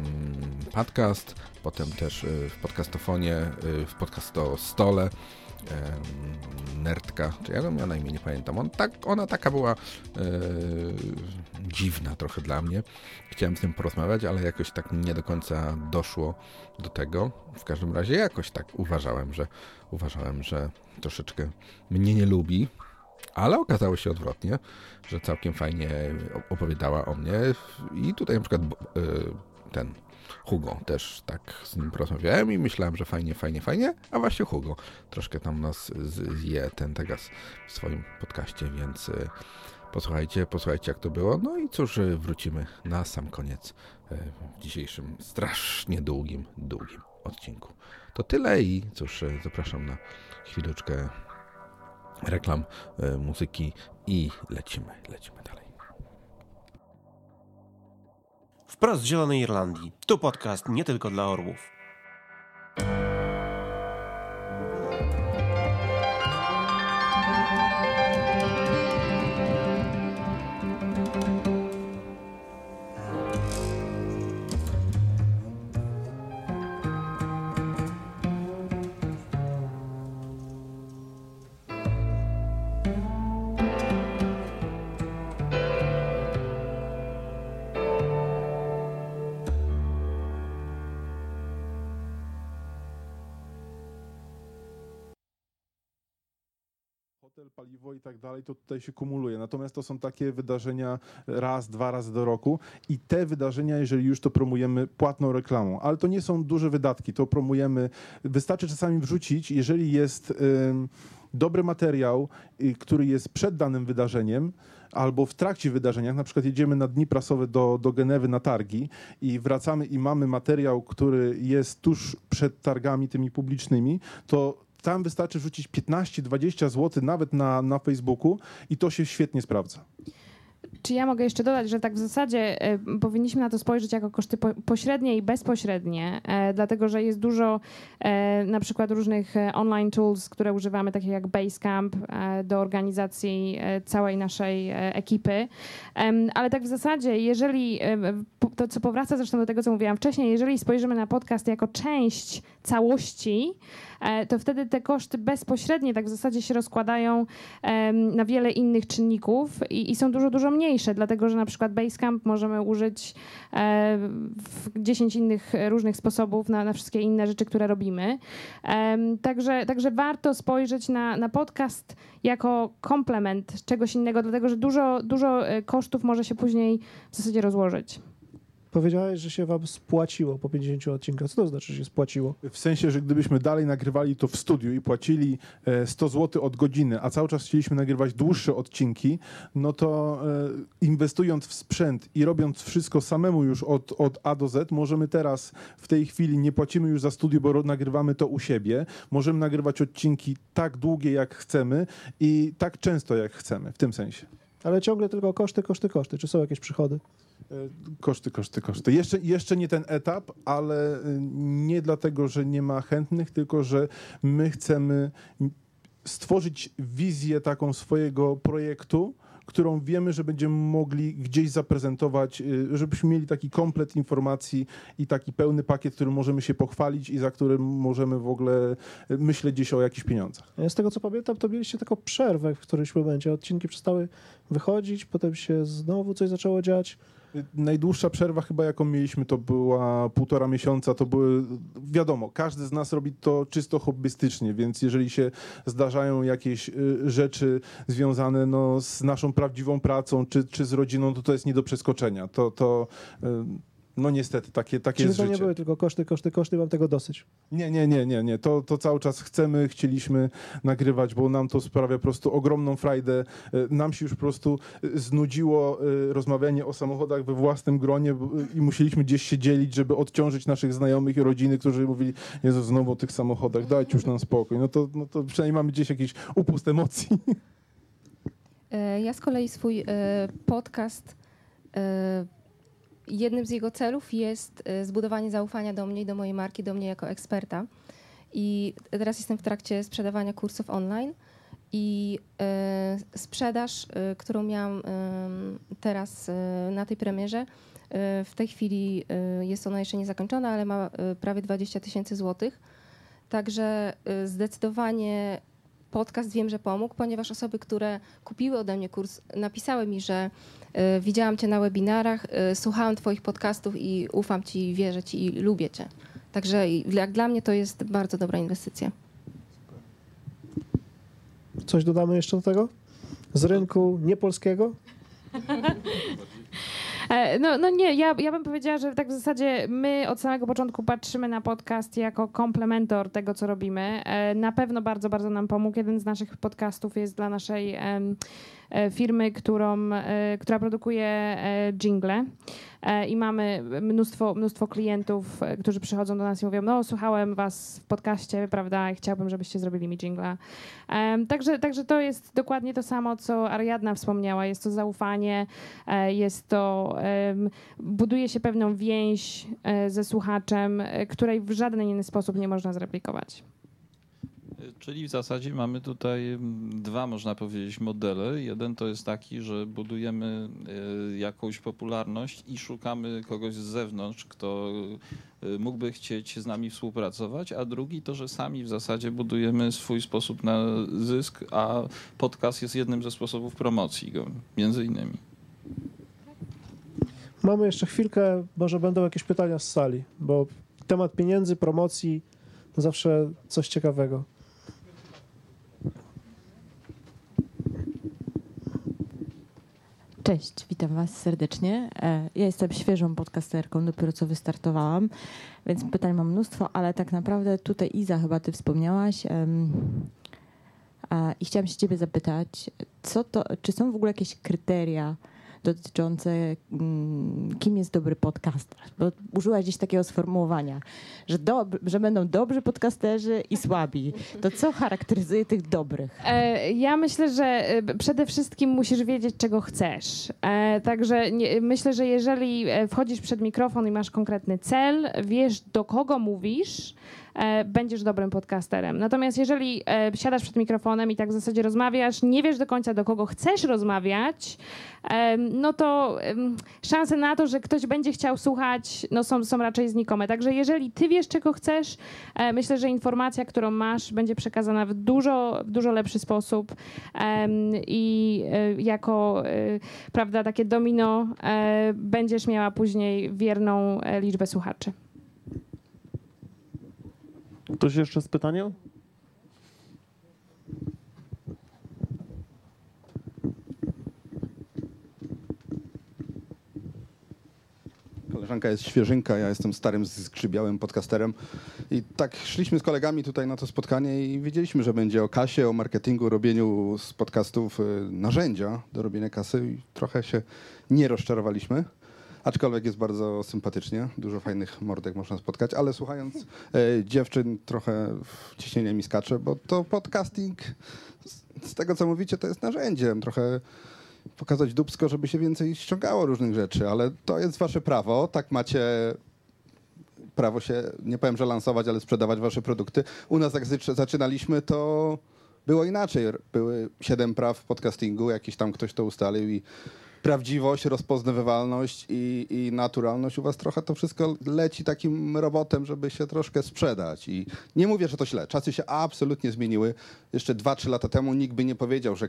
podcast, potem też e, w podcastofonie, e, w podcastostole, nerdka, czy jak on miał na imię, nie pamiętam. On, tak, ona taka była e, dziwna trochę dla mnie. Chciałem z nim porozmawiać, ale jakoś tak nie do końca doszło do tego. W każdym razie jakoś tak uważałem, że uważałem, że troszeczkę mnie nie lubi, ale okazało się odwrotnie, że całkiem fajnie opowiadała o mnie i tutaj na przykład e, ten Hugo też tak z nim porozmawiałem i myślałem, że fajnie, fajnie, fajnie, a właśnie Hugo troszkę tam nas zje ten Tegas w swoim podcaście, więc e, posłuchajcie, posłuchajcie jak to było. No i cóż, e, wrócimy na sam koniec w dzisiejszym strasznie długim, długim odcinku. To tyle i cóż, zapraszam na chwileczkę reklam, muzyki i lecimy, lecimy dalej. Wprost z Zielonej Irlandii. Tu podcast nie tylko dla orłów. Tutaj się kumuluje. Natomiast to są takie wydarzenia raz, dwa razy do roku i te wydarzenia, jeżeli już to promujemy płatną reklamą, ale to nie są duże wydatki, to promujemy, wystarczy czasami wrzucić, jeżeli jest dobry materiał, y, który jest przed danym wydarzeniem, albo w trakcie wydarzenia, na przykład jedziemy na dni prasowe do, do Genewy na targi i wracamy i mamy materiał, który jest tuż przed targami tymi publicznymi, to tam wystarczy wrzucić 15-20 zł nawet na, na Facebooku i to się świetnie sprawdza. Czy ja mogę jeszcze dodać, że tak w zasadzie e, powinniśmy na to spojrzeć jako koszty po, pośrednie i bezpośrednie, e, dlatego że jest dużo e, na przykład różnych online tools, które używamy, takie jak Basecamp do organizacji całej naszej ekipy. ale tak w zasadzie, jeżeli to, co powraca zresztą do tego, co mówiłam wcześniej, jeżeli spojrzymy na podcast jako część całości, to wtedy te koszty bezpośrednie tak w zasadzie się rozkładają na wiele innych czynników i, i są dużo, dużo mniejsze, dlatego że na przykład Basecamp możemy użyć e, w 10 innych różnych sposobów na, na wszystkie inne rzeczy, które robimy. Także, także warto spojrzeć na, na podcast jako komplement czegoś innego, dlatego że dużo, dużo e, kosztów może się później w zasadzie rozłożyć. Powiedziałeś, że się wam spłaciło po 50 odcinkach. Co to znaczy, że się spłaciło? W sensie, że gdybyśmy dalej nagrywali to w studiu i płacili 100 e, zł od godziny, a cały czas chcieliśmy nagrywać dłuższe odcinki, no to e, inwestując w sprzęt i robiąc wszystko samemu już od, od A do Z, możemy teraz w tej chwili nie płacimy już za studio, bo nagrywamy to u siebie. Możemy nagrywać odcinki tak długie, jak chcemy i tak często, jak chcemy, w tym sensie. Ale ciągle tylko koszty, koszty, koszty. Czy są jakieś przychody? Koszty, koszty, koszty. Jeszcze, jeszcze nie ten etap, ale y, nie dlatego, że nie ma chętnych, tylko że my chcemy stworzyć wizję taką swojego projektu, którą wiemy, że będziemy mogli gdzieś zaprezentować, y, żebyśmy mieli taki komplet informacji i taki pełny pakiet, którym możemy się pochwalić i za którym możemy w ogóle y, myśleć gdzieś o jakichś pieniądzach. Z tego co pamiętam, to mieliście taką przerwę w którymś momencie. Odcinki przestały wychodzić, potem się znowu coś zaczęło dziać. Najdłuższa przerwa chyba jaką mieliśmy to była półtora miesiąca, to były, wiadomo, każdy z nas robi to czysto hobbystycznie, więc jeżeli się zdarzają jakieś y, rzeczy związane no, z naszą prawdziwą pracą czy, czy z rodziną, to to jest nie do przeskoczenia. To, to y, No niestety, takie, takie Czyli jest to nie były tylko koszty, koszty, koszty, mam tego dosyć. Nie, nie, nie, nie, nie. To, to cały czas chcemy, chcieliśmy nagrywać, bo nam to sprawia po prostu ogromną frajdę. E, Nam się już po prostu e, znudziło e, rozmawianie o samochodach we własnym gronie i musieliśmy gdzieś się dzielić, żeby odciążyć naszych znajomych i rodziny, którzy mówili, Jezu, znowu o tych samochodach, dajcie już nam spokój. No to, no to przynajmniej mamy gdzieś jakiś upust emocji. Ja z kolei swój podcast, jednym z jego celów jest e, zbudowanie zaufania do mnie i do mojej marki, do mnie jako eksperta. I teraz jestem w trakcie sprzedawania kursów online i e, sprzedaż, e, którą miałam em, teraz na tej premierze, e, w tej chwili e, jest ona jeszcze niezakończona, ale ma prawie 20 tysięcy złotych. Także zdecydowanie podcast wiem, że pomógł, ponieważ osoby, które kupiły ode mnie kurs, napisały mi, że y, widziałam Cię na webinarach, y, słuchałam Twoich podcastów i ufam Ci, wierzę Ci i lubię Cię. Także jak dla mnie to jest bardzo dobra inwestycja. Coś dodamy jeszcze do tego? Z rynku niepolskiego? E, No, no nie, ja, ja bym powiedziała, że tak w zasadzie my od samego początku patrzymy na podcast jako komplementor tego, co robimy. E, Na pewno bardzo, bardzo nam pomógł. Jeden z naszych podcastów jest dla naszej firmy, którą, e, która produkuje e, jingle. E, I mamy mnóstwo, mnóstwo klientów, e, którzy przychodzą do nas i mówią, no słuchałem was w podcaście, prawda, i chciałbym, żebyście zrobili mi jingla. Także, także to jest dokładnie to samo, co Ariadna wspomniała. Jest to zaufanie, e, jest to, buduje się pewną więź e, ze słuchaczem, e, której w żaden inny sposób nie można zreplikować. Czyli w zasadzie mamy tutaj mm, dwa, można powiedzieć, modele. Jeden to jest taki, że budujemy e, jakąś popularność i szukamy kogoś z zewnątrz, kto e, mógłby chcieć z nami współpracować, a drugi to, że sami w zasadzie budujemy swój sposób na zysk, a podcast jest jednym ze sposobów promocji go, między innymi. Mamy jeszcze chwilkę, może będą jakieś pytania z sali, bo temat pieniędzy, promocji zawsze coś ciekawego. Cześć, witam Was serdecznie. E, Ja jestem świeżą podcasterką, dopiero co wystartowałam, więc pytań mam mnóstwo, ale tak naprawdę tutaj Iza chyba Ty wspomniałaś i chciałam się Ciebie zapytać, co to, czy są w ogóle jakieś kryteria dotyczące mm, kim jest dobry podcaster? Bo użyłaś gdzieś takiego sformułowania, że, dob- że będą dobrzy podcasterzy i słabi. To co charakteryzuje tych dobrych? E, Ja myślę, że e, przede wszystkim musisz wiedzieć, czego chcesz. E, Także nie, myślę, że jeżeli wchodzisz przed mikrofon i masz konkretny cel, wiesz, do kogo mówisz, będziesz dobrym podcasterem. Natomiast jeżeli e, siadasz przed mikrofonem i tak w zasadzie rozmawiasz, nie wiesz do końca, do kogo chcesz rozmawiać, e, no to szanse na to, że ktoś będzie chciał słuchać, no są, są raczej znikome. Także jeżeli ty wiesz, czego chcesz, e, myślę, że informacja, którą masz, będzie przekazana w dużo, w dużo lepszy sposób i e, jako, e, prawda, takie domino e, będziesz miała później wierną e, liczbę słuchaczy. Ktoś jeszcze z pytaniem? Koleżanka jest świeżynka, ja jestem starym, zgrzybiałym podcasterem. I tak szliśmy z kolegami tutaj na to spotkanie i wiedzieliśmy, że będzie o kasie, o marketingu, robieniu z podcastów y, narzędzia do robienia kasy i trochę się nie rozczarowaliśmy. Aczkolwiek jest bardzo sympatycznie, dużo fajnych mordek można spotkać, ale słuchając e, dziewczyn trochę ciśnienie mi skacze, bo to podcasting, z, z tego co mówicie, to jest narzędziem. Trochę pokazać dubsko, żeby się więcej ściągało różnych rzeczy, ale to jest wasze prawo, tak macie prawo się, nie powiem, że lansować, ale sprzedawać wasze produkty. U nas jak zaczy- zaczynaliśmy, to było inaczej. Były siedem praw podcastingu, jakiś tam ktoś to ustalił i prawdziwość, rozpoznawalność i, i naturalność u was trochę to wszystko leci takim robotem, żeby się troszkę sprzedać. I nie mówię, że to źle. Czasy się absolutnie zmieniły. Jeszcze dwa, trzy lata temu nikt by nie powiedział, że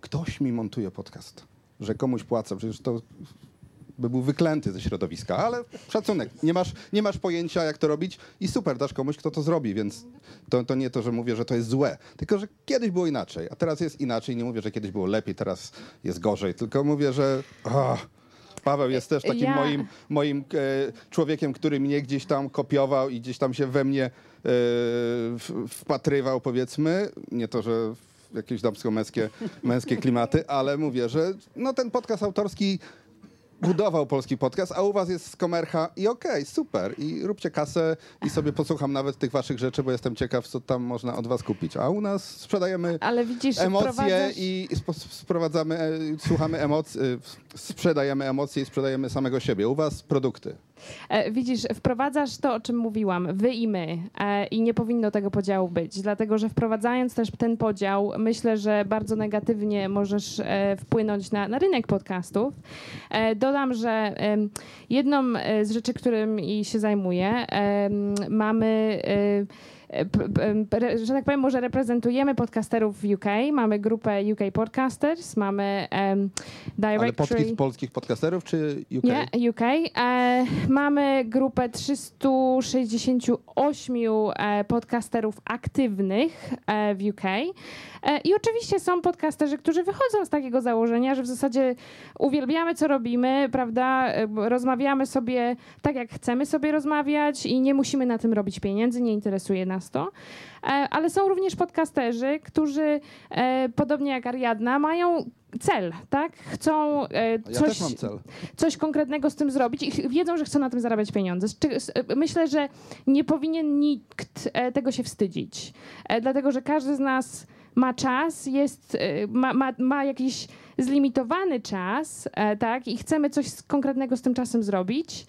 ktoś mi montuje podcast, że komuś płacę. Przecież to by był wyklęty ze środowiska, ale szacunek. Nie masz, nie masz pojęcia, jak to robić i super, dasz komuś, kto to zrobi, więc to, to nie to, że mówię, że to jest złe, tylko, że kiedyś było inaczej, a teraz jest inaczej. Nie mówię, że kiedyś było lepiej, teraz jest gorzej, tylko mówię, że ah, Paweł jest też takim Ja- moim, moim e, człowiekiem, który mnie gdzieś tam kopiował i gdzieś tam się we mnie e, w, wpatrywał, powiedzmy. Nie to, że w jakieś damsko-męskie męskie klimaty, ale mówię, że no, ten podcast autorski budował polski podcast, a u was jest komercha i okej, super. I róbcie kasę i sobie posłucham nawet tych waszych rzeczy, bo jestem ciekaw, co tam można od was kupić. A u nas sprzedajemy widzisz, emocje i sprowadzamy, e, słuchamy emocji, e, sprzedajemy emocje i sprzedajemy samego siebie. U was produkty. E, Widzisz, wprowadzasz to, o czym mówiłam, wy i my, e, i nie powinno tego podziału być, dlatego że wprowadzając też ten podział, myślę, że bardzo negatywnie możesz e, wpłynąć na, na rynek podcastów. Dodam, że jedną z rzeczy, którymi się zajmuję, mamy. E, że tak powiem, może reprezentujemy podcasterów w UK. Mamy grupę UK Podcasters, mamy um, Ale Directory... podki, polskich podcasterów czy UK? Nie, UK. E, mamy grupę 368 e, podcasterów aktywnych e, w UK. E, I oczywiście są podcasterzy, którzy wychodzą z takiego założenia, że w zasadzie uwielbiamy, co robimy, prawda? Rozmawiamy sobie tak, jak chcemy sobie rozmawiać i nie musimy na tym robić pieniędzy, nie interesuje nas to. E, ale są również podcasterzy, którzy e, podobnie jak Ariadna mają cel, tak? Chcą e, Ja coś, cel. coś konkretnego z tym zrobić i wiedzą, że chcą na tym zarabiać pieniądze. Myślę, że nie powinien nikt tego się wstydzić, dlatego że każdy z nas ma czas, jest, e, ma, ma, ma jakiś zlimitowany czas, e, tak, i chcemy coś konkretnego z tym czasem zrobić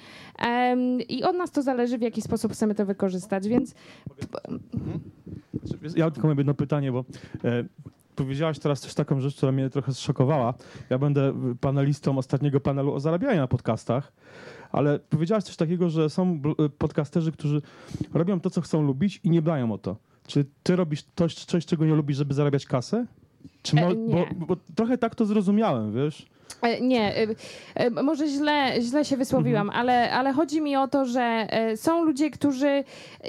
i od nas to zależy, w jaki sposób chcemy to wykorzystać, więc Ja tylko mam jedno pytanie, bo e, powiedziałaś teraz też taką rzecz, która mnie trochę zszokowała. Ja będę panelistą ostatniego panelu o zarabianiu na podcastach, ale powiedziałaś coś takiego, że są podcasterzy, którzy robią to, co chcą lubić i nie dbają o to. Czy ty robisz coś, coś czego nie lubisz, żeby zarabiać kasę? Czy mo- E, bo, bo trochę tak to zrozumiałem, wiesz? E, Nie, e, e, może źle, źle się wysłowiłam, ale, ale chodzi mi o to, że e, są ludzie, którzy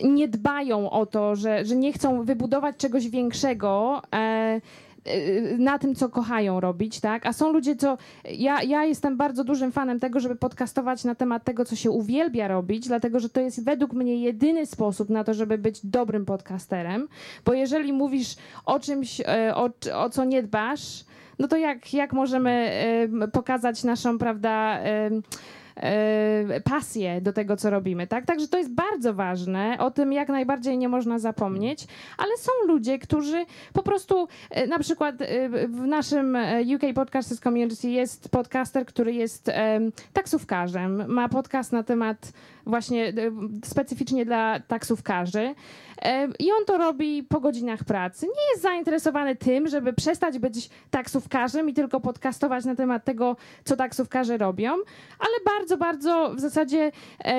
nie dbają o to, że, że nie chcą wybudować czegoś większego. E, e, na tym, co kochają robić, tak? A są ludzie, co. Ja, ja jestem bardzo dużym fanem tego, żeby podcastować na temat tego, co się uwielbia robić, dlatego że to jest według mnie jedyny sposób na to, żeby być dobrym podcasterem. Bo jeżeli mówisz o czymś, e, o, o co nie dbasz, no to jak, jak możemy em, pokazać naszą, prawda, e, pasję do tego, co robimy, tak? Także to jest bardzo ważne, o tym jak najbardziej nie można zapomnieć, ale są ludzie, którzy po prostu, e, na przykład e, w naszym e, UK Podcasters Community jest podcaster, który jest em, taksówkarzem, ma podcast na temat właśnie e, specyficznie dla taksówkarzy e, i on to robi po godzinach pracy. Nie jest zainteresowany tym, żeby przestać być taksówkarzem i tylko podcastować na temat tego, co taksówkarze robią, ale bardzo, bardzo w zasadzie y,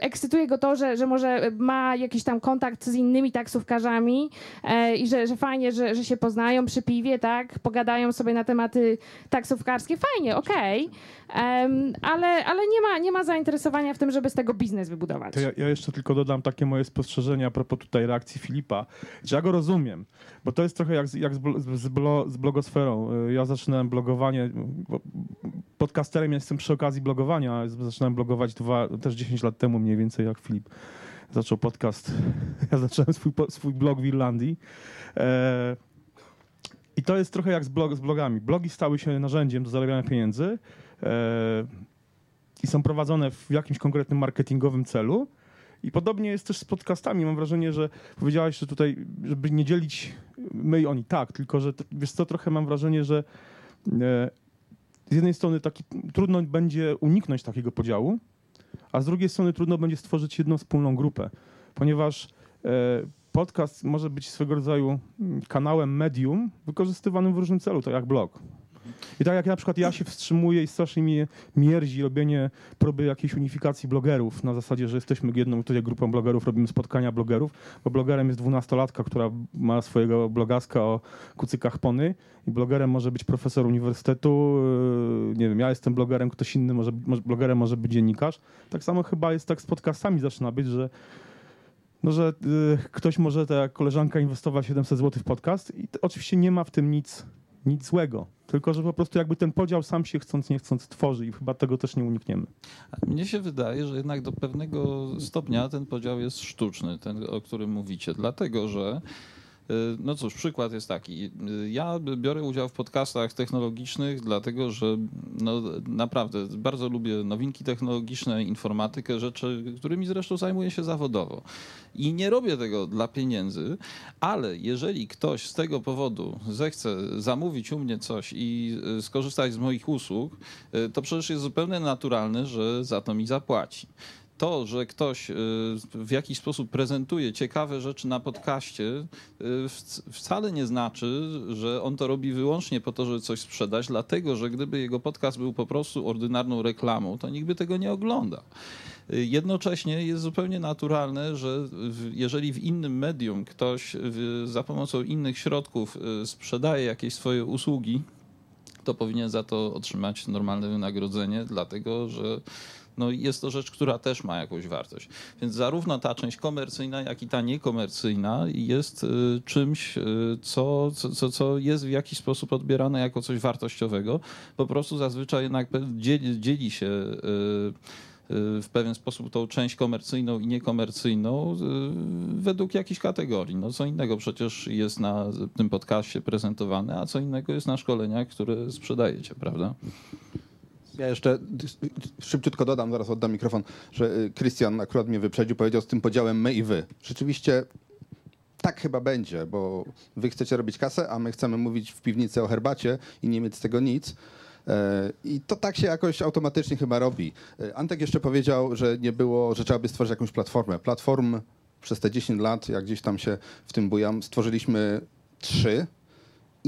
ekscytuje go to, że, że może ma jakiś tam kontakt z innymi taksówkarzami e, i że, że fajnie, że, że się poznają przy piwie, tak, pogadają sobie na tematy taksówkarskie. Fajnie, okej, Em, ale, ale nie, ma, nie ma zainteresowania w tym, żeby z tego biznes wybudować. Ja, ja jeszcze tylko dodam takie moje spostrzeżenia a propos tutaj reakcji Filipa, że ja go rozumiem, bo to jest trochę jak z, jak z, z, blo, z blogosferą. Y, Ja zaczynałem blogowanie, podcasterem jestem przy okazji blogowania, zaczynałem blogować dwa, też 10 lat temu mniej więcej jak Filip zaczął podcast. Ja zacząłem swój, swój blog w Irlandii. E, I to jest trochę jak z, blog, z blogami. Blogi stały się narzędziem do zarabiania pieniędzy e, i są prowadzone w jakimś konkretnym marketingowym celu. I podobnie jest też z podcastami. Mam wrażenie, że powiedziałaś, że tutaj, żeby nie dzielić my i oni, tak, tylko że wiesz co, trochę mam wrażenie, że e, z jednej strony taki, trudno będzie uniknąć takiego podziału, a z drugiej strony trudno będzie stworzyć jedną wspólną grupę, ponieważ e, podcast może być swego rodzaju mm, kanałem medium wykorzystywanym w różnym celu, tak jak blog. I tak jak na przykład ja się wstrzymuję i strasznie mnie mierzi robienie próby jakiejś unifikacji blogerów na zasadzie, że jesteśmy jedną tutaj grupą blogerów, robimy spotkania blogerów, bo blogerem jest dwunastolatka, która ma swojego blogaska o kucykach pony i blogerem może być profesor uniwersytetu, yy, nie wiem, ja jestem blogerem, ktoś inny może, blogerem może być dziennikarz. Tak samo chyba jest tak z podcastami zaczyna być, że no, że y, ktoś może, jak koleżanka, inwestować 700 zł w podcast i oczywiście nie ma w tym nic nic złego. Tylko, że po prostu jakby ten podział sam się chcąc, nie chcąc tworzy i chyba tego też nie unikniemy. Mnie się wydaje, że jednak do pewnego stopnia ten podział jest sztuczny, ten, o którym mówicie, dlatego że no cóż, przykład jest taki. Y, Ja biorę udział w podcastach technologicznych, dlatego że no, naprawdę bardzo lubię nowinki technologiczne, informatykę, rzeczy, którymi zresztą zajmuję się zawodowo. I nie robię tego dla pieniędzy, ale jeżeli ktoś z tego powodu zechce zamówić u mnie coś i y, skorzystać z moich usług, y, to przecież jest zupełnie naturalne, że za to mi zapłaci to, że ktoś y, w jakiś sposób prezentuje ciekawe rzeczy na podcaście, y, wc- wcale nie znaczy, że on to robi wyłącznie po to, żeby coś sprzedać, dlatego że gdyby jego podcast był po prostu ordynarną reklamą, to nikt by tego nie oglądał. Y, Jednocześnie jest zupełnie naturalne, że jeżeli w innym medium ktoś za pomocą innych środków sprzedaje jakieś swoje usługi, to powinien za to otrzymać normalne wynagrodzenie, dlatego że no jest to rzecz, która też ma jakąś wartość. Więc zarówno ta część komercyjna, jak i ta niekomercyjna jest y, czymś, y, co, co, co- jest w jakiś sposób odbierane jako coś wartościowego. Po prostu zazwyczaj jednak dzieli, dzieli się y, w pewien sposób tą część komercyjną i niekomercyjną według jakichś kategorii. No co innego przecież jest na tym podcastie prezentowane, a co innego jest na szkoleniach, które sprzedajecie, prawda? Ja jeszcze szybciutko dodam, zaraz oddam mikrofon, że y, Krystian akurat mnie wyprzedził, powiedział z tym podziałem my i wy. Rzeczywiście tak chyba będzie, bo wy chcecie robić kasę, a my chcemy mówić w piwnicy o herbacie i nie mieć z tego nic. E, I to tak się jakoś automatycznie chyba robi. E, Antek jeszcze powiedział, że nie było, że trzeba by stworzyć jakąś platformę. Platform przez te 10 lat, jak gdzieś tam się w tym bujam, stworzyliśmy trzy.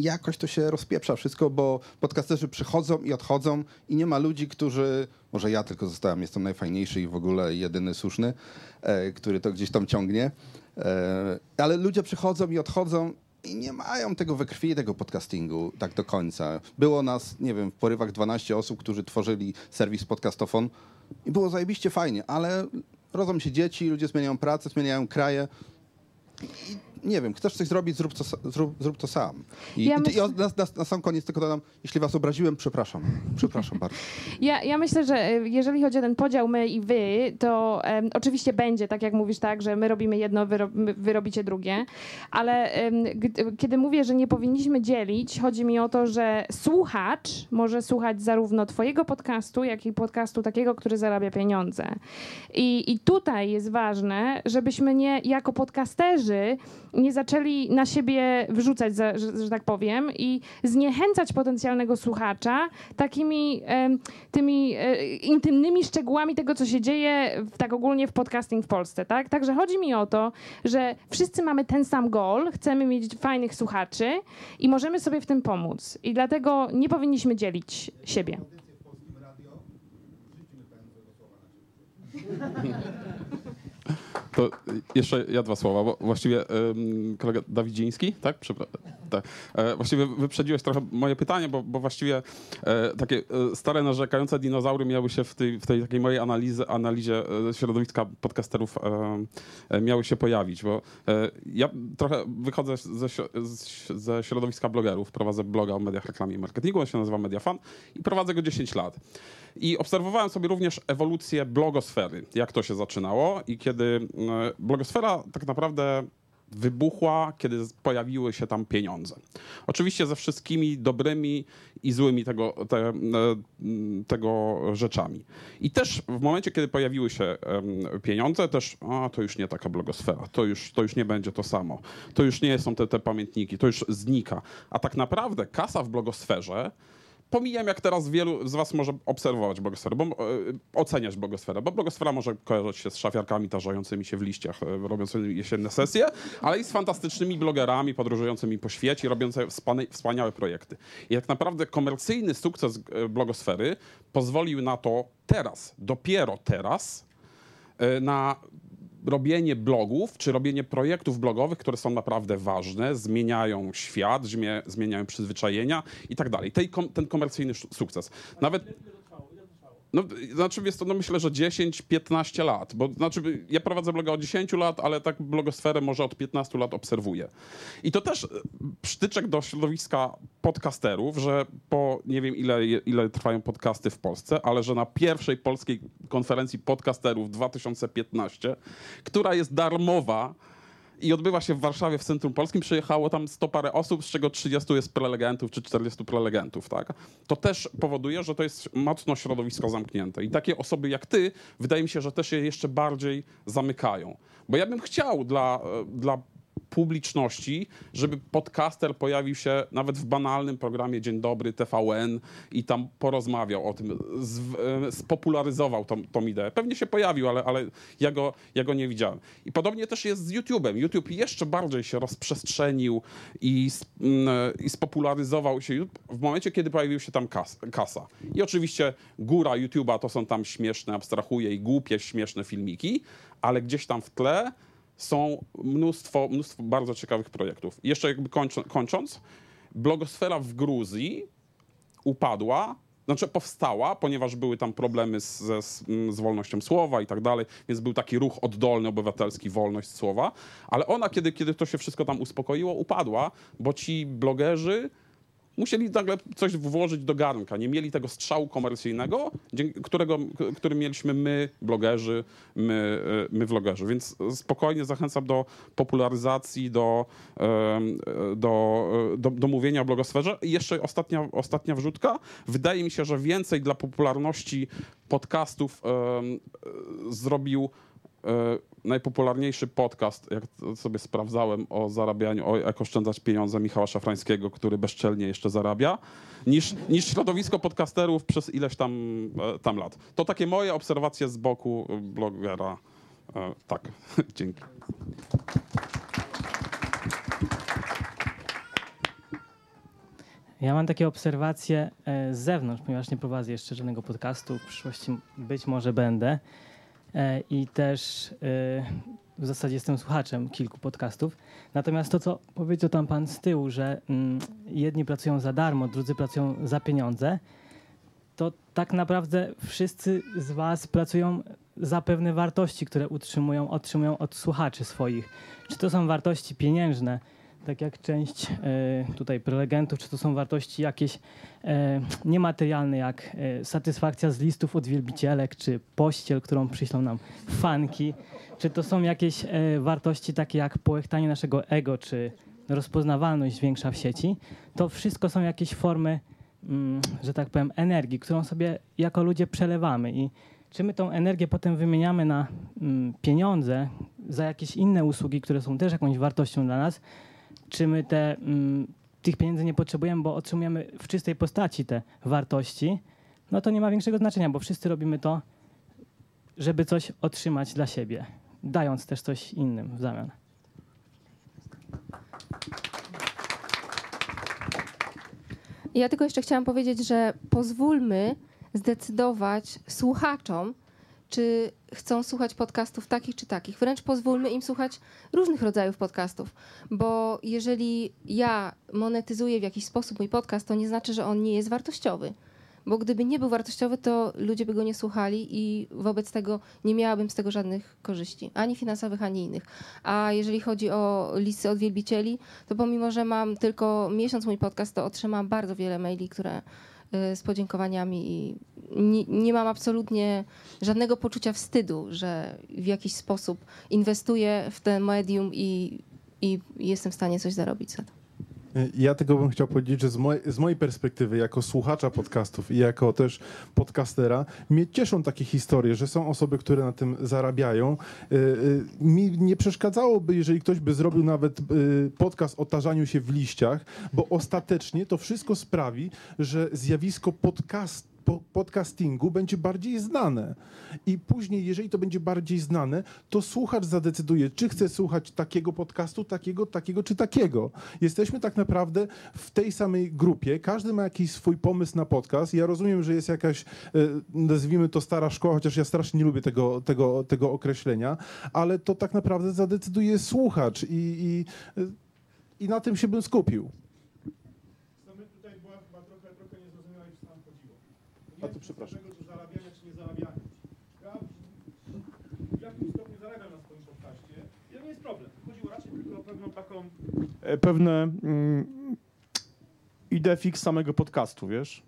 Jakoś to się rozpieprza wszystko, bo podcasterzy przychodzą i odchodzą i nie ma ludzi, którzy, może ja tylko zostałem, jestem najfajniejszy i w ogóle jedyny słuszny, e, który to gdzieś tam ciągnie, e, ale ludzie przychodzą i odchodzą i nie mają tego we krwi, tego podcastingu tak do końca. Było nas, nie wiem, w porywach 12 osób, którzy tworzyli serwis podcastofon i było zajebiście fajnie, ale rodzą się dzieci, ludzie zmieniają pracę, zmieniają kraje i nie wiem, chcesz coś zrobić, zrób to, zrób, zrób to sam. I, Ja i, myślę- i na, na, na sam koniec tylko dodam, jeśli was obraziłem, przepraszam. Przepraszam bardzo. Ja, ja myślę, że e, jeżeli chodzi o ten podział my i wy, to em, oczywiście będzie, tak jak mówisz, tak, że my robimy jedno, wy, ro- wy robicie drugie, ale gdy- kiedy mówię, że nie powinniśmy dzielić, chodzi mi o to, że słuchacz może słuchać zarówno twojego podcastu, jak i podcastu takiego, który zarabia pieniądze. I, I tutaj jest ważne, żebyśmy nie jako podcasterzy nie zaczęli na siebie wrzucać, za, że, że tak powiem, i zniechęcać potencjalnego słuchacza takimi tymi e, intymnymi szczegółami tego, co się dzieje tak ogólnie w podcasting w Polsce. Tak? Także chodzi mi o to, że wszyscy mamy ten sam goal, chcemy mieć fajnych słuchaczy i możemy sobie w tym pomóc. I dlatego nie powinniśmy dzielić siebie. To jeszcze ja dwa słowa, bo właściwie em, kolega Dawidziński, tak? Przepra- tak. E, właściwie wyprzedziłeś trochę moje pytanie, bo, bo właściwie e, takie e, stare narzekające dinozaury miały się w tej, w tej takiej mojej analizy, analizie e, środowiska podcasterów e, e, miały się pojawić, bo ja trochę wychodzę ze, ze środowiska blogerów, prowadzę bloga o mediach, reklamie i marketingu, on się nazywa Mediafan i prowadzę go 10 lat. I obserwowałem sobie również ewolucję blogosfery, jak to się zaczynało i kiedy blogosfera tak naprawdę wybuchła, kiedy pojawiły się tam pieniądze. Oczywiście ze wszystkimi dobrymi i złymi tego, te, e, tego rzeczami. I też w momencie, kiedy pojawiły się pieniądze, też a, to już nie taka blogosfera, to już, to już nie będzie to samo, to już nie są te, te pamiętniki, to już znika. A tak naprawdę kasa w blogosferze Pomijam, jak teraz wielu z was może obserwować blogosferę, bo, e, oceniać blogosferę, bo blogosfera może kojarzyć się z szafiarkami tarzającymi się w liściach, e, robiącymi jesienne sesje, ale i z fantastycznymi blogerami podróżującymi po świecie, wspane- wspaniałe projekty. I tak naprawdę komercyjny sukces e, blogosfery pozwolił na to teraz, dopiero teraz, na robienie blogów, czy robienie projektów blogowych, które są naprawdę ważne, zmieniają świat, zmie- zmieniają przyzwyczajenia i tak dalej. Ten komercyjny sukces. Nawet No, znaczy, jest to, no myślę, że 10-15 lat, bo znaczy, ja prowadzę bloga od 10 lat, ale tak blogosferę może od 15 lat obserwuję. I to też e, przytyczek do środowiska podcasterów, że po nie wiem ile, ile trwają podcasty w Polsce, ale że na pierwszej polskiej konferencji podcasterów 2015, która jest darmowa, i odbywa się w Warszawie w Centrum Polskim. Przyjechało tam 100 parę osób, z czego 30 jest prelegentów czy 40 prelegentów. Tak? To też powoduje, że to jest mocno środowisko zamknięte. I takie osoby jak ty, wydaje mi się, że też je jeszcze bardziej zamykają. Bo ja bym chciał dla, e, dla publiczności, żeby podcaster pojawił się nawet w banalnym programie Dzień Dobry TVN i tam porozmawiał o tym, z, e, spopularyzował tą, tą ideę. Pewnie się pojawił, ale, ale ja, go, ja go nie widziałem. I podobnie też jest z YouTube'em. YouTube jeszcze bardziej się rozprzestrzenił i, mm, i spopularyzował się w momencie, kiedy pojawił się tam kas, kasa. I oczywiście góra YouTube'a to są tam śmieszne, abstrahuję i głupie, śmieszne filmiki, ale gdzieś tam w tle są mnóstwo, mnóstwo bardzo ciekawych projektów. Jeszcze jakby kończą, kończąc, blogosfera w Gruzji upadła, znaczy powstała, ponieważ były tam problemy z, z, z, wolnością słowa i tak dalej, więc był taki ruch oddolny, obywatelski, wolność słowa, ale ona, kiedy, kiedy to się wszystko tam uspokoiło, upadła, bo ci blogerzy musieli nagle coś włożyć do garnka. Nie mieli tego strzału komercyjnego, którego, który mieliśmy my, blogerzy, my, e, my vlogerzy. Więc spokojnie zachęcam do popularyzacji, do, do, do, do mówienia o blogosferze. I jeszcze ostatnia, ostatnia wrzutka. Wydaje mi się, że więcej dla popularności podcastów zrobił e, najpopularniejszy podcast, jak sobie sprawdzałem o zarabianiu, o jak oszczędzać pieniądze Michała Szafrańskiego, który bezczelnie jeszcze zarabia, niż, niż środowisko podcasterów przez ileś tam, e, tam lat. To takie moje obserwacje z boku blogera. E, tak, dzięki. Ja mam takie obserwacje e, z zewnątrz, ponieważ nie prowadzę jeszcze żadnego podcastu. W przyszłości być może będę. E, i też e, w zasadzie jestem słuchaczem kilku podcastów. Natomiast to, co powiedział tam pan z tyłu, że mm, jedni pracują za darmo, drudzy pracują za pieniądze, to tak naprawdę wszyscy z was pracują za pewne wartości, które utrzymują, otrzymują od słuchaczy swoich. Czy to są wartości pieniężne, tak jak część e, tutaj prelegentów, czy to są wartości jakieś e, niematerialne, jak e, satysfakcja z listów od wielbicielek, czy pościel, którą przyślą nam fanki, czy to są jakieś wartości takie jak połechtanie naszego ego, czy rozpoznawalność większa w sieci, to wszystko są jakieś formy, mm, że tak powiem, energii, którą sobie jako ludzie przelewamy. I czy my tą energię potem wymieniamy na mm, pieniądze za jakieś inne usługi, które są też jakąś wartością dla nas, czy my te, mm, tych pieniędzy nie potrzebujemy, bo otrzymujemy w czystej postaci te wartości, no to nie ma większego znaczenia, bo wszyscy robimy to, żeby coś otrzymać dla siebie, dając też coś innym w zamian. Ja tylko jeszcze chciałam powiedzieć, że pozwólmy zdecydować słuchaczom, czy chcą słuchać podcastów takich czy takich. Wręcz pozwólmy im słuchać różnych rodzajów podcastów, bo jeżeli ja monetyzuję w jakiś sposób mój podcast, to nie znaczy, że on nie jest wartościowy. Bo gdyby nie był wartościowy, to ludzie by go nie słuchali i wobec tego nie miałabym z tego żadnych korzyści, ani finansowych, ani innych. A jeżeli chodzi o listy od wielbicieli, to pomimo, że mam tylko miesiąc mój podcast, to otrzymam bardzo wiele maili, które z podziękowaniami i nie, nie, mam absolutnie żadnego poczucia wstydu, że w jakiś sposób inwestuję w ten medium i, i jestem w stanie coś zarobić za to. Ja tego bym chciał powiedzieć, że z, z, mojej perspektywy, jako słuchacza podcastów i jako też podcastera, mnie cieszą takie historie, że są osoby, które na tym zarabiają. Y, y, mi nie przeszkadzałoby, jeżeli ktoś by zrobił nawet y, podcast o tarzaniu się w liściach, bo ostatecznie to wszystko sprawi, że zjawisko podcastu podcastingu będzie bardziej znane. I później, jeżeli to będzie bardziej znane, to słuchacz zadecyduje, czy chce słuchać takiego podcastu, takiego, takiego czy takiego. Jesteśmy tak naprawdę w tej samej grupie. Każdy ma jakiś swój pomysł na podcast. Ja rozumiem, że jest jakaś, e, nazwijmy to stara szkoła, chociaż ja strasznie nie lubię tego, tego, tego określenia, ale to tak naprawdę zadecyduje słuchacz i, i, i na tym się bym skupił. A tu przepraszam. Tego, czy zarabiania, czy nie zarabiania. Ja w jakimś stopniu zarabiam na swoim podcaście. I to nie jest problem. Chodziło raczej tylko o pewną taką... E, pewne mm, ideę fix samego podcastu, wiesz?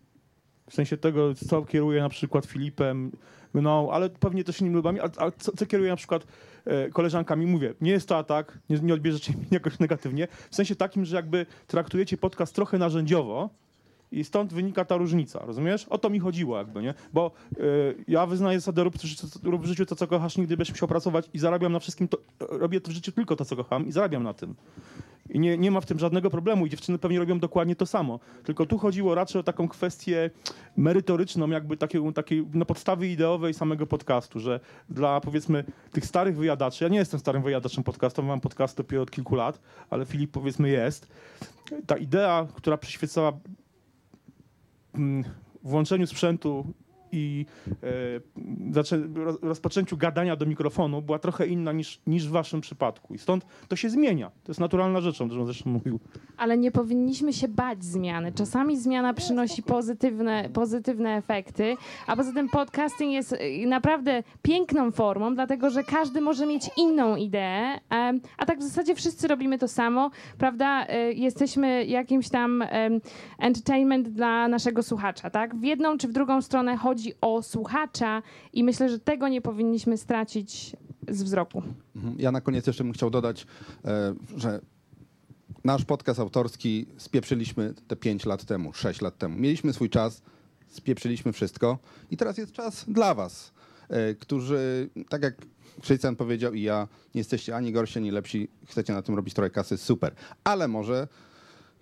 W sensie tego, co kieruje na przykład Filipem, no, ale pewnie też innymi lubami, a, a co, co kieruje na przykład e, koleżankami, mówię, nie jest to atak, nie, nie odbierzecie mnie jakoś negatywnie, w sensie takim, że jakby traktujecie podcast trochę narzędziowo, i stąd wynika ta różnica, rozumiesz? O to mi chodziło jakby, nie? Bo e, ja wyznaję zasadę rób, rób w życiu to, co kochasz, nigdy byś musiał pracować i zarabiam na wszystkim, to, robię w życiu tylko to, co kocham i zarabiam na tym. I nie, nie ma w tym żadnego problemu i dziewczyny pewnie robią dokładnie to samo. Tylko tu chodziło raczej o taką kwestię merytoryczną, jakby takiej, na podstawie ideowej samego podcastu, że dla powiedzmy tych starych wyjadaczy, ja nie jestem starym wyjadaczem podcastu, mam podcast dopiero od kilku lat, ale Filip powiedzmy jest. Ta idea, która przyświecała włączeniu sprzętu i e, rozpoczęciu gadania do mikrofonu była trochę inna niż, niż w waszym przypadku. I stąd to się zmienia. To jest naturalna rzeczą, którą zresztą mówił. Ale nie powinniśmy się bać zmiany. Czasami zmiana przynosi pozytywne, pozytywne efekty, a poza tym podcasting jest y, naprawdę piękną formą, dlatego że każdy może mieć inną ideę, a tak w zasadzie wszyscy robimy to samo, prawda? Y, Jesteśmy jakimś tam entertainment dla naszego słuchacza, tak? W jedną czy w drugą stronę chodzi o słuchacza i myślę, że tego nie powinniśmy stracić z wzroku. Mhm. Ja na koniec jeszcze bym chciał dodać, e, że nasz podcast autorski spieprzyliśmy te 5 lat temu, 6 lat temu. Mieliśmy swój czas, spieprzyliśmy wszystko i teraz jest czas dla was, e, którzy, tak jak Krystian powiedział i ja, nie jesteście ani gorsi, ani lepsi, chcecie na tym robić trochę kasy, super. Ale może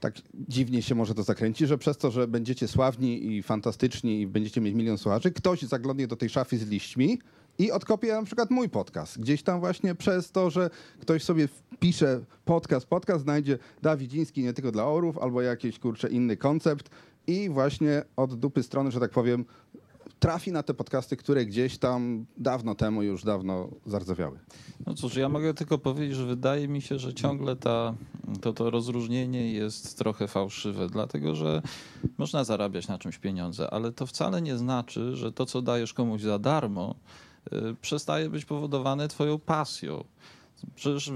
tak dziwnie się może to zakręci, że przez to, że będziecie sławni i fantastyczni i będziecie mieć milion słuchaczy, ktoś zaglądnie do tej szafy z liśćmi i odkopie na przykład mój podcast. Gdzieś tam właśnie przez to, że ktoś sobie wpisze podcast, podcast, znajdzie Dawidziński nie tylko dla orów albo jakiś, kurczę, inny koncept i właśnie od dupy strony, że tak powiem, trafi na te podcasty, które gdzieś tam dawno temu już dawno zardzewiały. No cóż, ja mogę tylko powiedzieć, że wydaje mi się, że ciągle ta, to, to rozróżnienie jest trochę fałszywe, dlatego że można zarabiać na czymś pieniądze, ale to wcale nie znaczy, że to, co dajesz komuś za darmo, y, przestaje być powodowane twoją pasją. Przecież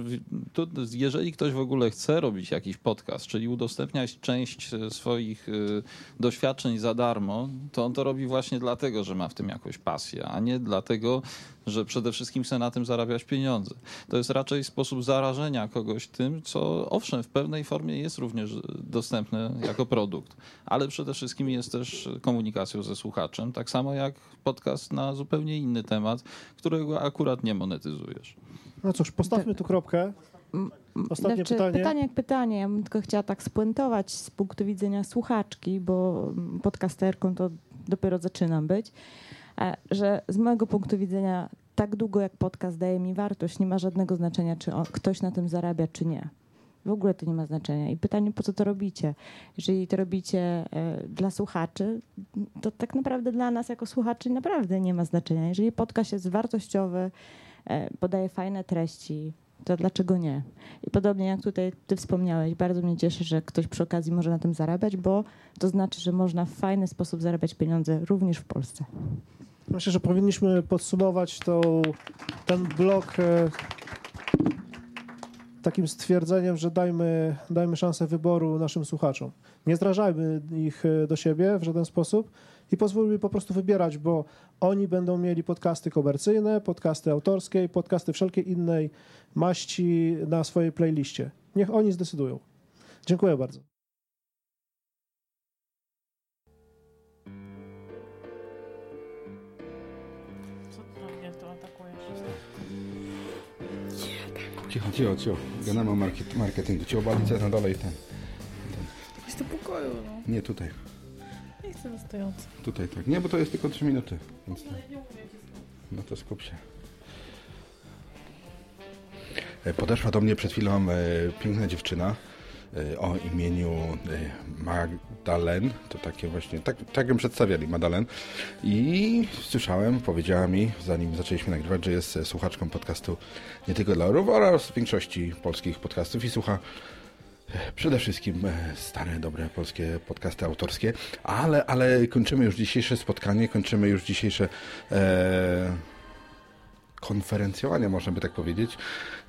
jeżeli ktoś w ogóle chce robić jakiś podcast, czyli udostępniać część e, swoich e, doświadczeń za darmo, to on to robi właśnie dlatego, że ma w tym jakąś pasję, a nie dlatego, że przede wszystkim chce na tym zarabiać pieniądze. To jest raczej sposób zarażenia kogoś tym, co owszem, w pewnej formie jest również dostępne jako produkt, ale przede wszystkim jest też komunikacją ze słuchaczem, tak samo jak podcast na zupełnie inny temat, którego akurat nie monetyzujesz. No cóż, postawmy tu kropkę. Ostatnie Znaczy, pytanie. pytanie jak pytanie. Ja bym tylko chciała tak spuentować z punktu widzenia słuchaczki, bo podcasterką to dopiero zaczynam być, że z mojego punktu widzenia tak długo jak podcast daje mi wartość, nie ma żadnego znaczenia, czy on, ktoś na tym zarabia, czy nie. W ogóle to nie ma znaczenia. I pytanie, po co to robicie? Jeżeli to robicie e, dla słuchaczy, to tak naprawdę dla nas jako słuchaczy naprawdę nie ma znaczenia. Jeżeli podcast jest wartościowy, e, podaje fajne treści, to dlaczego nie? I podobnie jak tutaj ty wspomniałeś, bardzo mnie cieszy, że ktoś przy okazji może na tym zarabiać, bo to znaczy, że można w fajny sposób zarabiać pieniądze również w Polsce. Myślę, że powinniśmy podsumować tą, ten blok e, takim stwierdzeniem, że dajmy, dajmy szansę wyboru naszym słuchaczom. Nie zrażajmy ich e, do siebie w żaden sposób i pozwólmy po prostu wybierać, bo oni będą mieli podcasty komercyjne, podcasty autorskie, podcasty wszelkiej innej maści na swojej playliście. Niech oni zdecydują. Dziękuję bardzo. Cicho, cicho, cicho. Gadamy o market, marketingu. Cicho, balice na dole i ten. Jest do pokoju, no. Nie, tutaj. Nie chcę na stojąco. Tutaj tak. Nie, bo to jest tylko 3 minuty. Więc tak. No to skup się. E, Podeszła do mnie przed chwilą e, piękna dziewczyna o imieniu e, Magdalen. To takie właśnie, tak, tak ją przedstawiali, Magdalen. I słyszałem, powiedziała mi, zanim zaczęliśmy nagrywać, że jest e, słuchaczką podcastu nie tylko dla orów oraz większości polskich podcastów i słucha Przede wszystkim stare, dobre polskie podcasty autorskie, ale, ale kończymy już dzisiejsze spotkanie, kończymy już dzisiejsze e, konferencjowania, można by tak powiedzieć.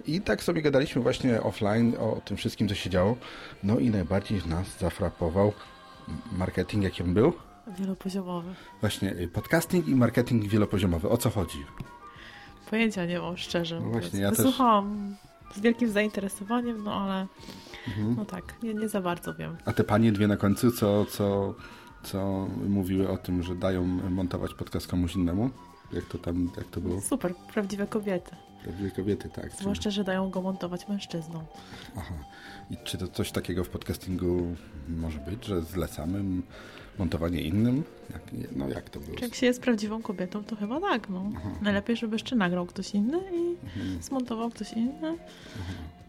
I tak sobie gadaliśmy właśnie offline o tym wszystkim, co się działo. No i najbardziej nas zafrapował marketing, jaki on był. Wielopoziomowy. Właśnie y, podcasting i marketing wielopoziomowy. O co chodzi? Pojęcia nie mam, szczerze No właśnie, ja też- Wysłuchałam z wielkim zainteresowaniem, no ale Mhm. no tak, nie, nie za bardzo wiem. A te panie dwie na końcu, co, co, co mówiły o tym, że dają montować podcast komuś innemu? Jak to tam, jak to było? Super, prawdziwe kobiety. Prawdziwe kobiety, tak. Zwłaszcza, że dają go montować mężczyznom. Aha. I czy to coś takiego w podcastingu może być, że zlecamy montowanie innym? Jak, no jak to było? Czy jak się jest prawdziwą kobietą, to chyba tak, no. Najlepiej, żeby jeszcze nagrał ktoś inny i Mhm. zmontował ktoś inny.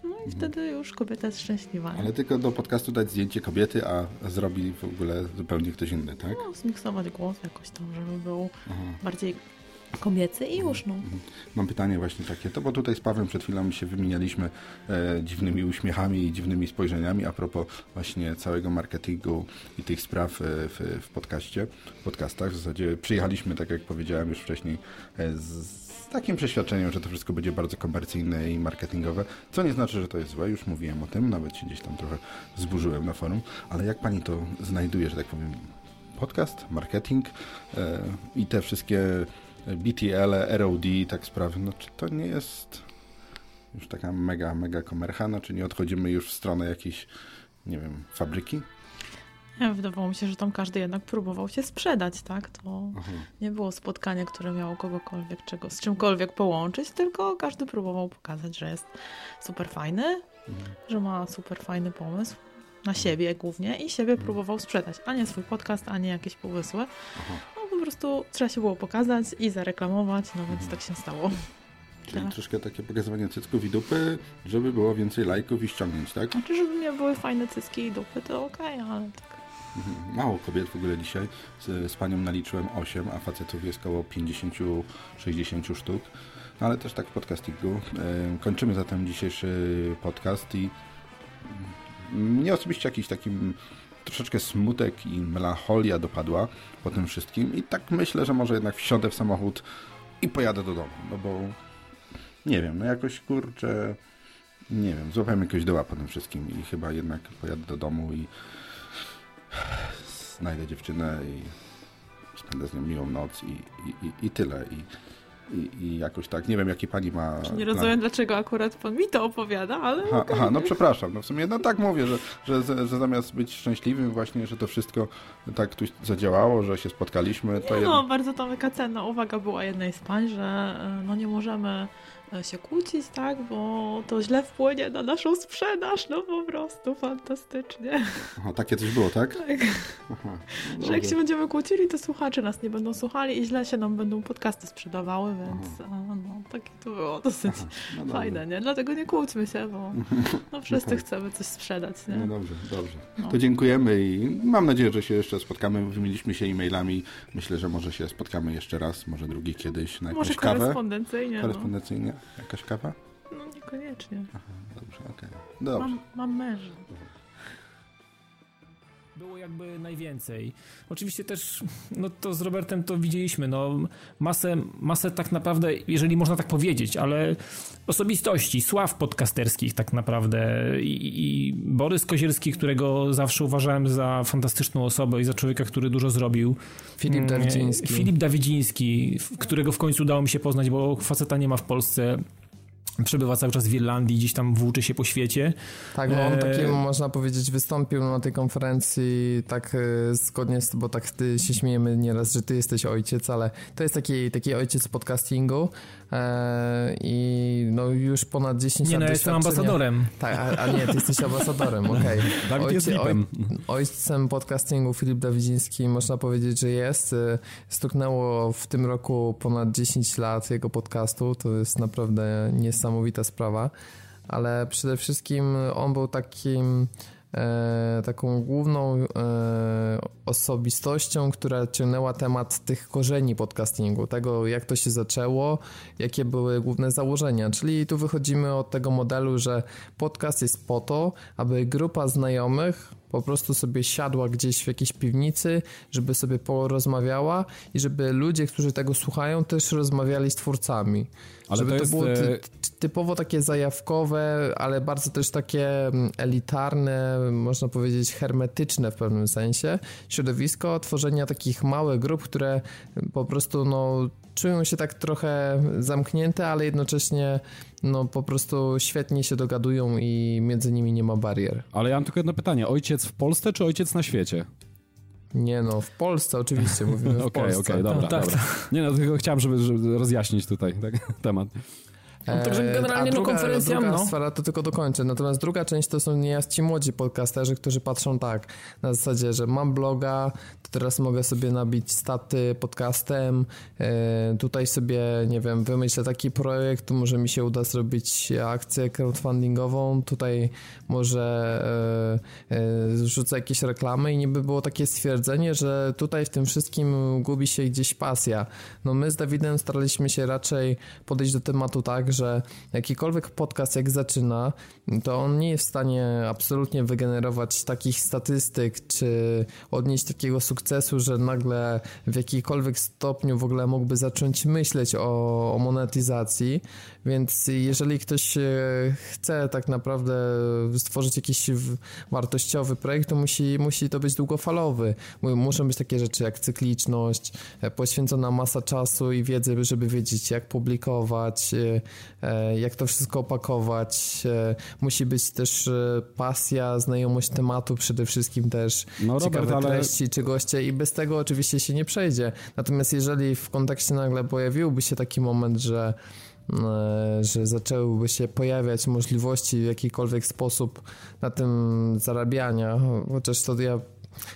No i wtedy już kobieta jest szczęśliwa. nie? Ale tylko do podcastu dać zdjęcie kobiety, a zrobi w ogóle zupełnie ktoś inny, tak? No, zmiksować głos jakoś tam, żeby był Aha. bardziej kobiecy i już, no. Mam pytanie właśnie takie, to bo tutaj z Pawłem przed chwilą się wymienialiśmy e, dziwnymi uśmiechami i dziwnymi spojrzeniami a propos właśnie całego marketingu i tych spraw e, w, w podcaście, w podcastach. W zasadzie przyjechaliśmy, tak jak powiedziałem już wcześniej, e, z, z takim przeświadczeniem, że to wszystko będzie bardzo komercyjne i marketingowe, co nie znaczy, że to jest złe, już mówiłem o tym, nawet się gdzieś tam trochę zburzyłem na forum, ale jak pani to znajduje, że tak powiem, podcast, marketing e, i te wszystkie BTL, ROD, tak sprawy, no czy to nie jest już taka mega, mega komercha, no czy nie odchodzimy już w stronę jakiejś, nie wiem, fabryki? Ja, wydawało mi się, że tam każdy jednak próbował się sprzedać, tak? To Aha. nie było spotkania, które miało kogokolwiek czego, z czymkolwiek połączyć, tylko każdy próbował pokazać, że jest super fajny, że ma super fajny pomysł na siebie głównie i siebie próbował sprzedać, a nie swój podcast, a nie jakieś pomysły. No po prostu trzeba się było pokazać i zareklamować, no więc tak się stało. Czyli Tak. troszkę takie pokazywanie cycków i dupy, żeby było więcej lajków i ściągnięć, tak? Znaczy, żeby nie były fajne cycki i dupy, to okej, ale tak. Mhm. Mało kobiet w ogóle dzisiaj. Z, z panią naliczyłem 8, a facetów jest około 50-60 sztuk. No ale też tak w podcastingu. E, kończymy zatem dzisiejszy podcast i mnie osobiście jakiś taki mm, troszeczkę smutek i melancholia dopadła po tym wszystkim i tak myślę, że może jednak wsiądę w samochód i pojadę do domu, no bo nie wiem, no jakoś kurczę nie wiem, złapałem jakiegoś doła po tym wszystkim i chyba jednak pojadę do domu i znajdę dziewczynę i spędzę z nią miłą noc i, i, i, i tyle. I, i, I jakoś tak, nie wiem jaki pani ma... Nie plan. rozumiem, dlaczego akurat pan mi to opowiada, ale Aha, okej. aha, no przepraszam, no w sumie no tak mówię, że, że, że, zamiast być szczęśliwym właśnie, że to wszystko tak tu zadziałało, że się spotkaliśmy, to Nie no, bardzo tam taka cenna uwaga była jednej z pań, że e, no nie możemy się kłócić, tak, bo to źle wpłynie na naszą sprzedaż, no po prostu fantastycznie. Aha, takie coś było, tak? Tak. Aha, no Że jak dobrze. się będziemy kłócili, to słuchacze nas nie będą słuchali i źle się nam będą podcasty sprzedawały, więc a, no, takie to było dosyć no dobrze. fajne, nie? Dlatego nie kłóćmy się, bo no, wszyscy tak. chcemy coś sprzedać, nie? No dobrze, dobrze. No. To dziękujemy i mam nadzieję, że się jeszcze spotkamy. Wymieniliśmy się e-mailami. Myślę, że może się spotkamy jeszcze raz, może drugi kiedyś na jakąś Może kawę. korespondencyjnie, no. Korespondencyjnie? Jakaś kawa? No niekoniecznie. Dobrze, okej. Dobrze. Mam, mam męża. Było jakby najwięcej. Oczywiście też, no to z Robertem to widzieliśmy, no masę, masę tak naprawdę, jeżeli można tak powiedzieć, ale osobistości, sław podcasterskich tak naprawdę i, i Borys Kozielski, którego zawsze uważałem za fantastyczną osobę i za człowieka, który dużo zrobił. Filip Mm, Dawidziński. Filip Dawidziński, którego w końcu udało mi się poznać, bo faceta nie ma w Polsce. Przebywa cały czas w Irlandii, gdzieś tam włóczy się po świecie. Tak, on E, takim, można powiedzieć, wystąpił na tej konferencji tak e, zgodnie z, bo tak ty się śmiejemy nieraz, że ty jesteś ojciec, ale to jest taki, taki ojciec podcastingu i no już ponad 10 Nie, lat no jestem ambasadorem. Tak, a, a nie, ty jesteś ambasadorem, okej. Jest VIP-em. ojcem podcastingu Filip Dawidziński można powiedzieć, że jest. E, Stuknęło w tym roku ponad 10 lat jego podcastu, to jest naprawdę niesamowita sprawa, ale przede wszystkim on był takim e, taką główną e, osobistością, która ciągnęła temat tych korzeni podcastingu, tego jak to się zaczęło, jakie były główne założenia. Czyli tu wychodzimy od tego modelu, że podcast jest po to, aby grupa znajomych po prostu sobie siadła gdzieś w jakiejś piwnicy, żeby sobie porozmawiała i żeby ludzie, którzy tego słuchają, też rozmawiali z twórcami. Ale żeby to to, jest, było ty, ty- typowo takie zajawkowe, ale bardzo też takie mm, elitarne, można powiedzieć hermetyczne w pewnym sensie środowisko tworzenia takich małych grup, które po prostu no, czują się tak trochę zamknięte, ale jednocześnie no, po prostu świetnie się dogadują i między nimi nie ma barier. Ale ja mam tylko jedno pytanie. Ojciec w Polsce czy ojciec na świecie? Nie no, w Polsce oczywiście mówimy w Okej, Polsce. okej, dobra, No, tak. dobra. Nie no, tylko chciałem, żeby, żeby rozjaśnić tutaj tak, temat. E, także generalnie, a no, druga, konferencja, druga no. sfera to tylko dokończę. Natomiast druga część to są niejaz ci młodzi podcasterzy, którzy patrzą tak, na zasadzie, że mam bloga, to teraz mogę sobie nabić staty podcastem, e, tutaj sobie, nie wiem, wymyślę taki projekt, może mi się uda zrobić akcję crowdfundingową, tutaj może e, e, rzucę jakieś reklamy i niby było takie stwierdzenie, że tutaj w tym wszystkim gubi się gdzieś pasja. No my z Dawidem staraliśmy się raczej podejść do tematu tak, że jakikolwiek podcast jak zaczyna, to on nie jest w stanie absolutnie wygenerować takich statystyk, czy odnieść takiego sukcesu, że nagle w jakikolwiek stopniu w ogóle mógłby zacząć myśleć o, o monetyzacji, więc jeżeli ktoś e, chce tak naprawdę stworzyć jakiś wartościowy projekt, to musi, musi to być długofalowy. Mu- Muszą być takie rzeczy jak cykliczność, e, poświęcona masa czasu i wiedzy, żeby wiedzieć jak publikować, e, jak to wszystko opakować. Musi być też pasja, znajomość tematu przede wszystkim też, No, Robert, ciekawe ale- treści czy goście i bez tego oczywiście się nie przejdzie. Natomiast jeżeli w kontekście nagle pojawiłby się taki moment, że że zaczęłyby się pojawiać możliwości w jakikolwiek sposób na tym zarabiania, chociaż to ja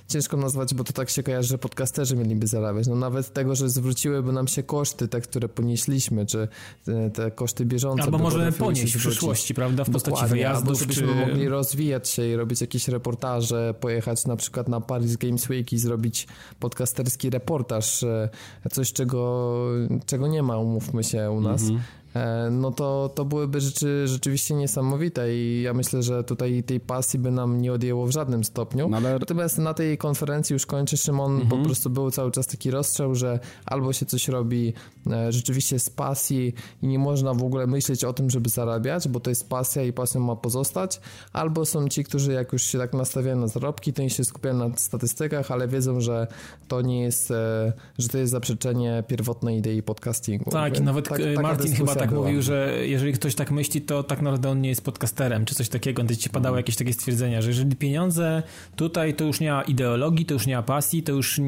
ciężko nazwać, bo to tak się kojarzy, że podcasterzy mieliby zarabiać. No nawet tego, że zwróciłyby nam się koszty, te, które ponieśliśmy, czy te, te koszty bieżące. Albo możemy ponieść w przyszłości, prawda, w postaci Dokładnie, wyjazdów, Albo żebyśmy czy- mogli rozwijać się i robić jakieś reportaże, pojechać na przykład na Paris Games Week i zrobić podcasterski reportaż, e, coś czego, czego nie ma, umówmy się u nas. Mhm. E, No to, to byłyby rzeczy rzeczywiście niesamowite i ja myślę, że tutaj tej pasji by nam nie odjęło w żadnym stopniu. Natomiast na tej konferencji już kończy Szymon, Mhm. po prostu był cały czas taki rozstrzał, że albo się coś robi e, rzeczywiście z pasji i nie można w ogóle myśleć o tym, żeby zarabiać, bo to jest pasja i pasją ma pozostać, albo są ci, którzy jak już się tak nastawiają na zarobki, to oni się skupiają na statystykach, ale wiedzą, że to nie jest, e, że to jest zaprzeczenie pierwotnej idei podcastingu. Tak, i Więc nawet tak- Martin chyba tak była. mówił, że jeżeli ktoś tak myśli, to tak naprawdę on nie jest podcasterem, czy coś takiego. Gdzieś ci padało jakieś takie stwierdzenia, że jeżeli pieniądze tutaj, to już nie ma ideologii, to już nie ma pasji, to już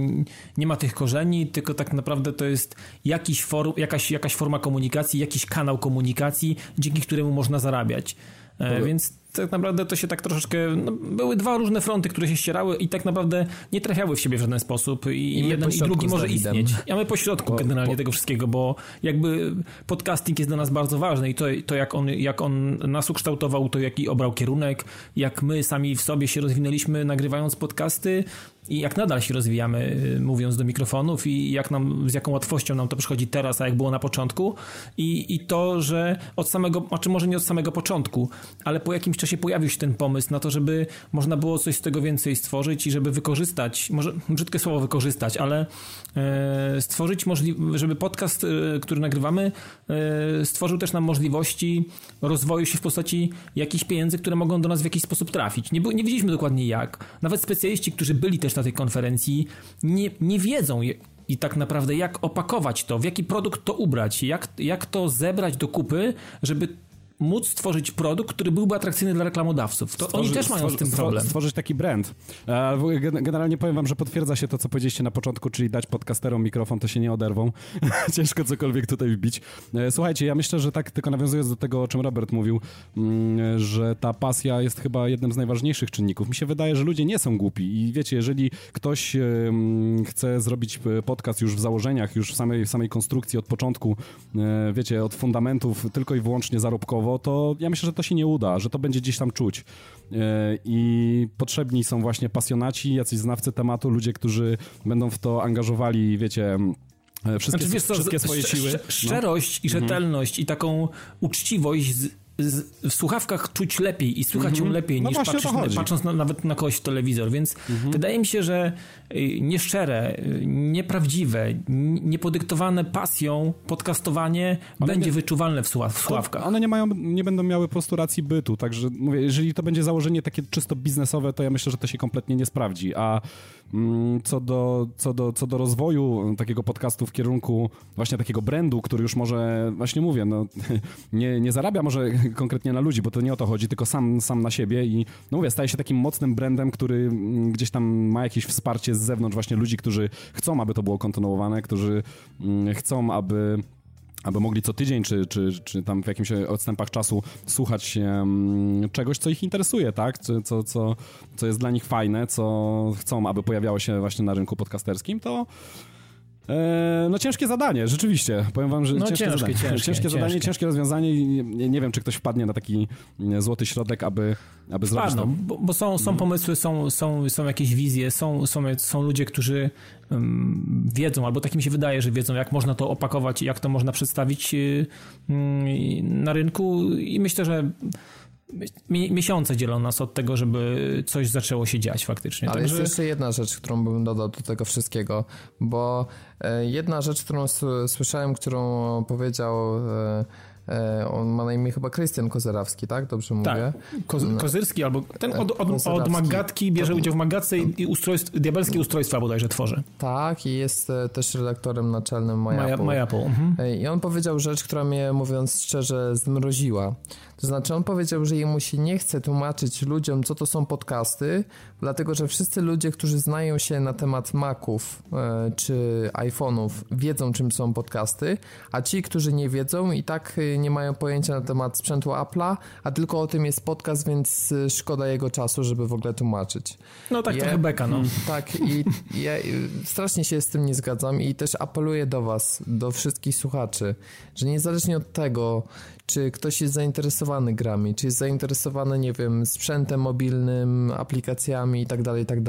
nie ma tych korzeni, tylko tak naprawdę to jest jakiś forum, jakaś, jakaś forma komunikacji, jakiś kanał komunikacji, dzięki któremu można zarabiać. E, Więc tak naprawdę to się tak troszeczkę. No, były dwa różne fronty, które się ścierały i tak naprawdę nie trafiały w siebie w żaden sposób. I, I jeden i drugi może istnieć. A my pośrodku generalnie tego wszystkiego, bo jakby podcasting jest dla nas bardzo ważny i to, to jak, on, jak on nas ukształtował, to jaki obrał kierunek, jak my sami w sobie się rozwinęliśmy nagrywając podcasty i jak nadal się rozwijamy y, mówiąc do mikrofonów i jak nam, z jaką łatwością nam to przychodzi teraz, a jak było na początku i, i to, że od samego, znaczy może nie od samego początku, ale po jakimś czasie pojawił się ten pomysł na to, żeby można było coś z tego więcej stworzyć i żeby wykorzystać, może brzydkie słowo wykorzystać, ale e, stworzyć możliwość, żeby podcast, e, który nagrywamy, e, stworzył też nam możliwości rozwoju się w postaci jakichś pieniędzy, które mogą do nas w jakiś sposób trafić. Nie, nie dokładnie jak. Nawet specjaliści, którzy byli też na tej konferencji, nie, nie wiedzą i tak naprawdę jak opakować to, w jaki produkt to ubrać, jak, jak to zebrać do kupy, żeby móc stworzyć produkt, który byłby atrakcyjny dla reklamodawców. To oni Stworzy- też mają z tym stworzy- problem. Stworzyć taki brand. E, Generalnie powiem wam, że potwierdza się to, co powiedzieliście na początku, czyli dać podcasterom mikrofon, to się nie oderwą. Ciężko cokolwiek tutaj wbić. E, Słuchajcie, ja myślę, że tak tylko nawiązując do tego, o czym Robert mówił, mm, że ta pasja jest chyba jednym z najważniejszych czynników. Mi się wydaje, że ludzie nie są głupi i wiecie, jeżeli ktoś em, chce zrobić e, podcast już w założeniach, już w samej, w samej konstrukcji od początku, e, wiecie, od fundamentów tylko i wyłącznie zarobkowo, to ja myślę, że to się nie uda, że to będzie gdzieś tam czuć. E, I potrzebni są właśnie pasjonaci, jacyś znawcy tematu, ludzie, którzy będą w to angażowali, wiecie, e, wszystkie, Znaczy, co, swoje siły. sz- Szczerość i Mhm. rzetelność i taką uczciwość z, w słuchawkach czuć lepiej i słychać Mhm. ją lepiej No niż patrzysz, patrząc na, nawet na kogoś w telewizor, więc wydaje mi się, że y, nieszczere, y, nieprawdziwe, niepodyktowane pasją podcastowanie One będzie nie- wyczuwalne w, słucha- w słuchawkach. One nie mają, nie będą miały po prostu racji bytu, także mówię, jeżeli to będzie założenie takie czysto biznesowe, to ja myślę, że to się kompletnie nie sprawdzi, a co do, co do, co do rozwoju takiego podcastu w kierunku właśnie takiego brandu, który już może, właśnie mówię, no, nie, nie zarabia może konkretnie na ludzi, bo to nie o to chodzi, tylko sam, sam na siebie i no mówię, staje się takim mocnym brandem, który mm, gdzieś tam ma jakieś wsparcie z zewnątrz właśnie ludzi, którzy chcą, aby to było kontynuowane, którzy mm, chcą, aby aby mogli co tydzień, czy, czy, czy tam w jakimś odstępach czasu słuchać em, czegoś, co ich interesuje, tak? Czy, co, co, co jest dla nich fajne, co chcą, aby pojawiało się właśnie na rynku podcasterskim, to e, no ciężkie zadanie, rzeczywiście. Powiem wam, że No, ciężkie, ciężkie, zadanie. ciężkie, ciężkie zadanie, ciężkie. ciężkie rozwiązanie i nie, nie wiem, czy ktoś wpadnie na taki mm, złoty środek, aby, aby zrobić Wpadną, to. bo, bo są, są pomysły, są, są, są jakieś wizje, są, są, są ludzie, którzy um, wiedzą, albo tak mi się wydaje, że wiedzą, jak można to opakować i jak to można przedstawić y, mm, na rynku i myślę, że miesiące dzielą nas od tego, żeby coś zaczęło się dziać faktycznie. Ale Także jest jeszcze jedna rzecz, którą bym dodał do tego wszystkiego, bo e, jedna rzecz, którą słyszałem, którą powiedział, e, e, on ma na imię chyba Krystian Kozerawski, tak? Dobrze mówię? tak, Koz, Kozyrski albo ten od, od, od. Magatki bierze udział w Magatce i, i ustrojstw, diabelskie ustrojstwa bodajże tworzy. Tak, i jest też redaktorem naczelnym MyApple. My- MyApple, mhm. E, I on powiedział rzecz, która mnie, mówiąc szczerze, zmroziła. To znaczy, on powiedział, że jemu się nie chce tłumaczyć ludziom, co to są podcasty, dlatego że wszyscy ludzie, którzy znają się na temat Maców e, czy iPhone'ów, wiedzą, czym są podcasty, a ci, którzy nie wiedzą i tak e, nie mają pojęcia na temat sprzętu Apple'a, a tylko o tym jest podcast, więc e, szkoda jego czasu, żeby w ogóle tłumaczyć. No tak trochę beka, no. Tak, i ja y, strasznie się z tym nie zgadzam i też apeluję do Was, do wszystkich słuchaczy, że niezależnie od tego, czy ktoś jest zainteresowany grami, czy jest zainteresowany, nie wiem, sprzętem mobilnym, aplikacjami i tak dalej, i tak.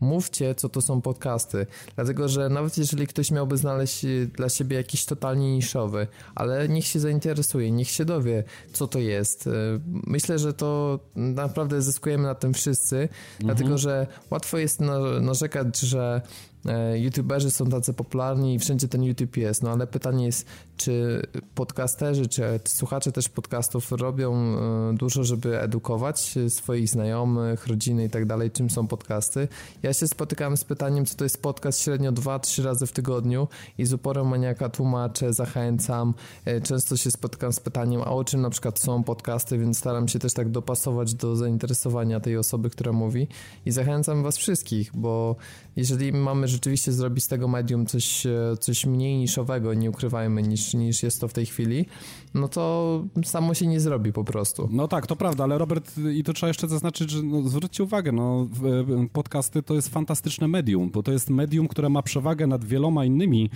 Mówcie, co to są podcasty, dlatego że nawet jeżeli ktoś miałby znaleźć y, dla siebie jakiś totalnie niszowy, ale niech się zainteresuje, niech się dowie, co to jest. Y, Myślę, że to naprawdę zyskujemy na tym wszyscy, dlatego że łatwo jest na- narzekać, że e, youtuberzy są tacy popularni i wszędzie ten YouTube jest, no ale pytanie jest, czy podcasterzy, czy słuchacze też podcastów robią e, dużo, żeby edukować swoich znajomych, rodziny i tak dalej, czym są podcasty. Ja się spotykałem z pytaniem, co to jest podcast średnio 2-3 razy w tygodniu i z uporem maniaka tłumaczę, zachęcam. E, Często się spotykam z pytaniem, a o czym na przykład są podcasty, więc staram się też tak dopasować do zainteresowania tej osoby, która mówi i zachęcam was wszystkich, bo jeżeli mamy rzeczywiście zrobić z tego medium coś, e, coś mniej niszowego, nie ukrywajmy, niż, niż jest to w tej chwili, no to samo się nie zrobi po prostu. No tak, to prawda, ale Robert, i to trzeba jeszcze zaznaczyć, że no, zwróćcie uwagę, no, podcasty to jest fantastyczne medium, bo to jest medium, które ma przewagę nad wieloma innymi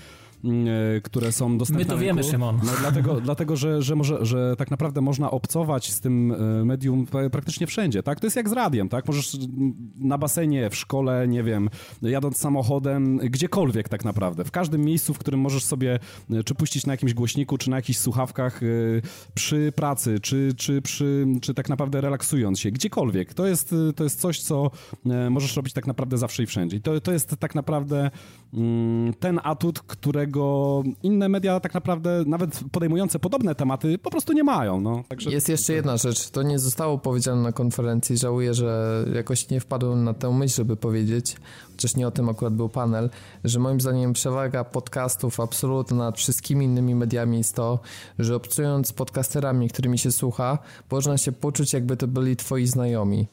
które są dostępne My to wiemy. Szymon. No, dlatego, dlatego że, że, może, że tak naprawdę można obcować z tym e, medium pra- praktycznie wszędzie, tak? To jest jak z radiem, tak? Możesz na basenie, w szkole, nie wiem, jadąc samochodem, gdziekolwiek tak naprawdę. W każdym miejscu, w którym możesz sobie e, czy puścić na jakimś głośniku, czy na jakichś słuchawkach e, przy pracy, czy, czy, przy, czy tak naprawdę relaksując się, gdziekolwiek. To jest, e, to jest coś, co e, możesz robić tak naprawdę zawsze i wszędzie. I to, to jest tak naprawdę ten atut, którego inne media tak naprawdę, nawet podejmujące podobne tematy, po prostu nie mają. No. Także... Jest jeszcze jedna rzecz, to nie zostało powiedziane na konferencji, żałuję, że jakoś nie wpadłem na tę myśl, żeby powiedzieć, chociaż nie o tym akurat był panel, że moim zdaniem przewaga podcastów absolutna nad wszystkimi innymi mediami jest to, że obcując podcasterami, którymi się słucha, można się poczuć jakby to byli twoi znajomi.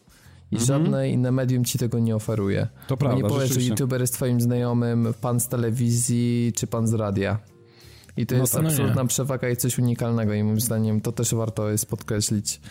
I Mhm. żadne inne medium ci tego nie oferuje. To Bo prawda, Nie powiesz, że youtuber jest twoim znajomym, pan z telewizji czy pan z radia. I to No jest tak. No nie. absolutna przewaga i coś unikalnego i moim zdaniem to też warto jest podkreślić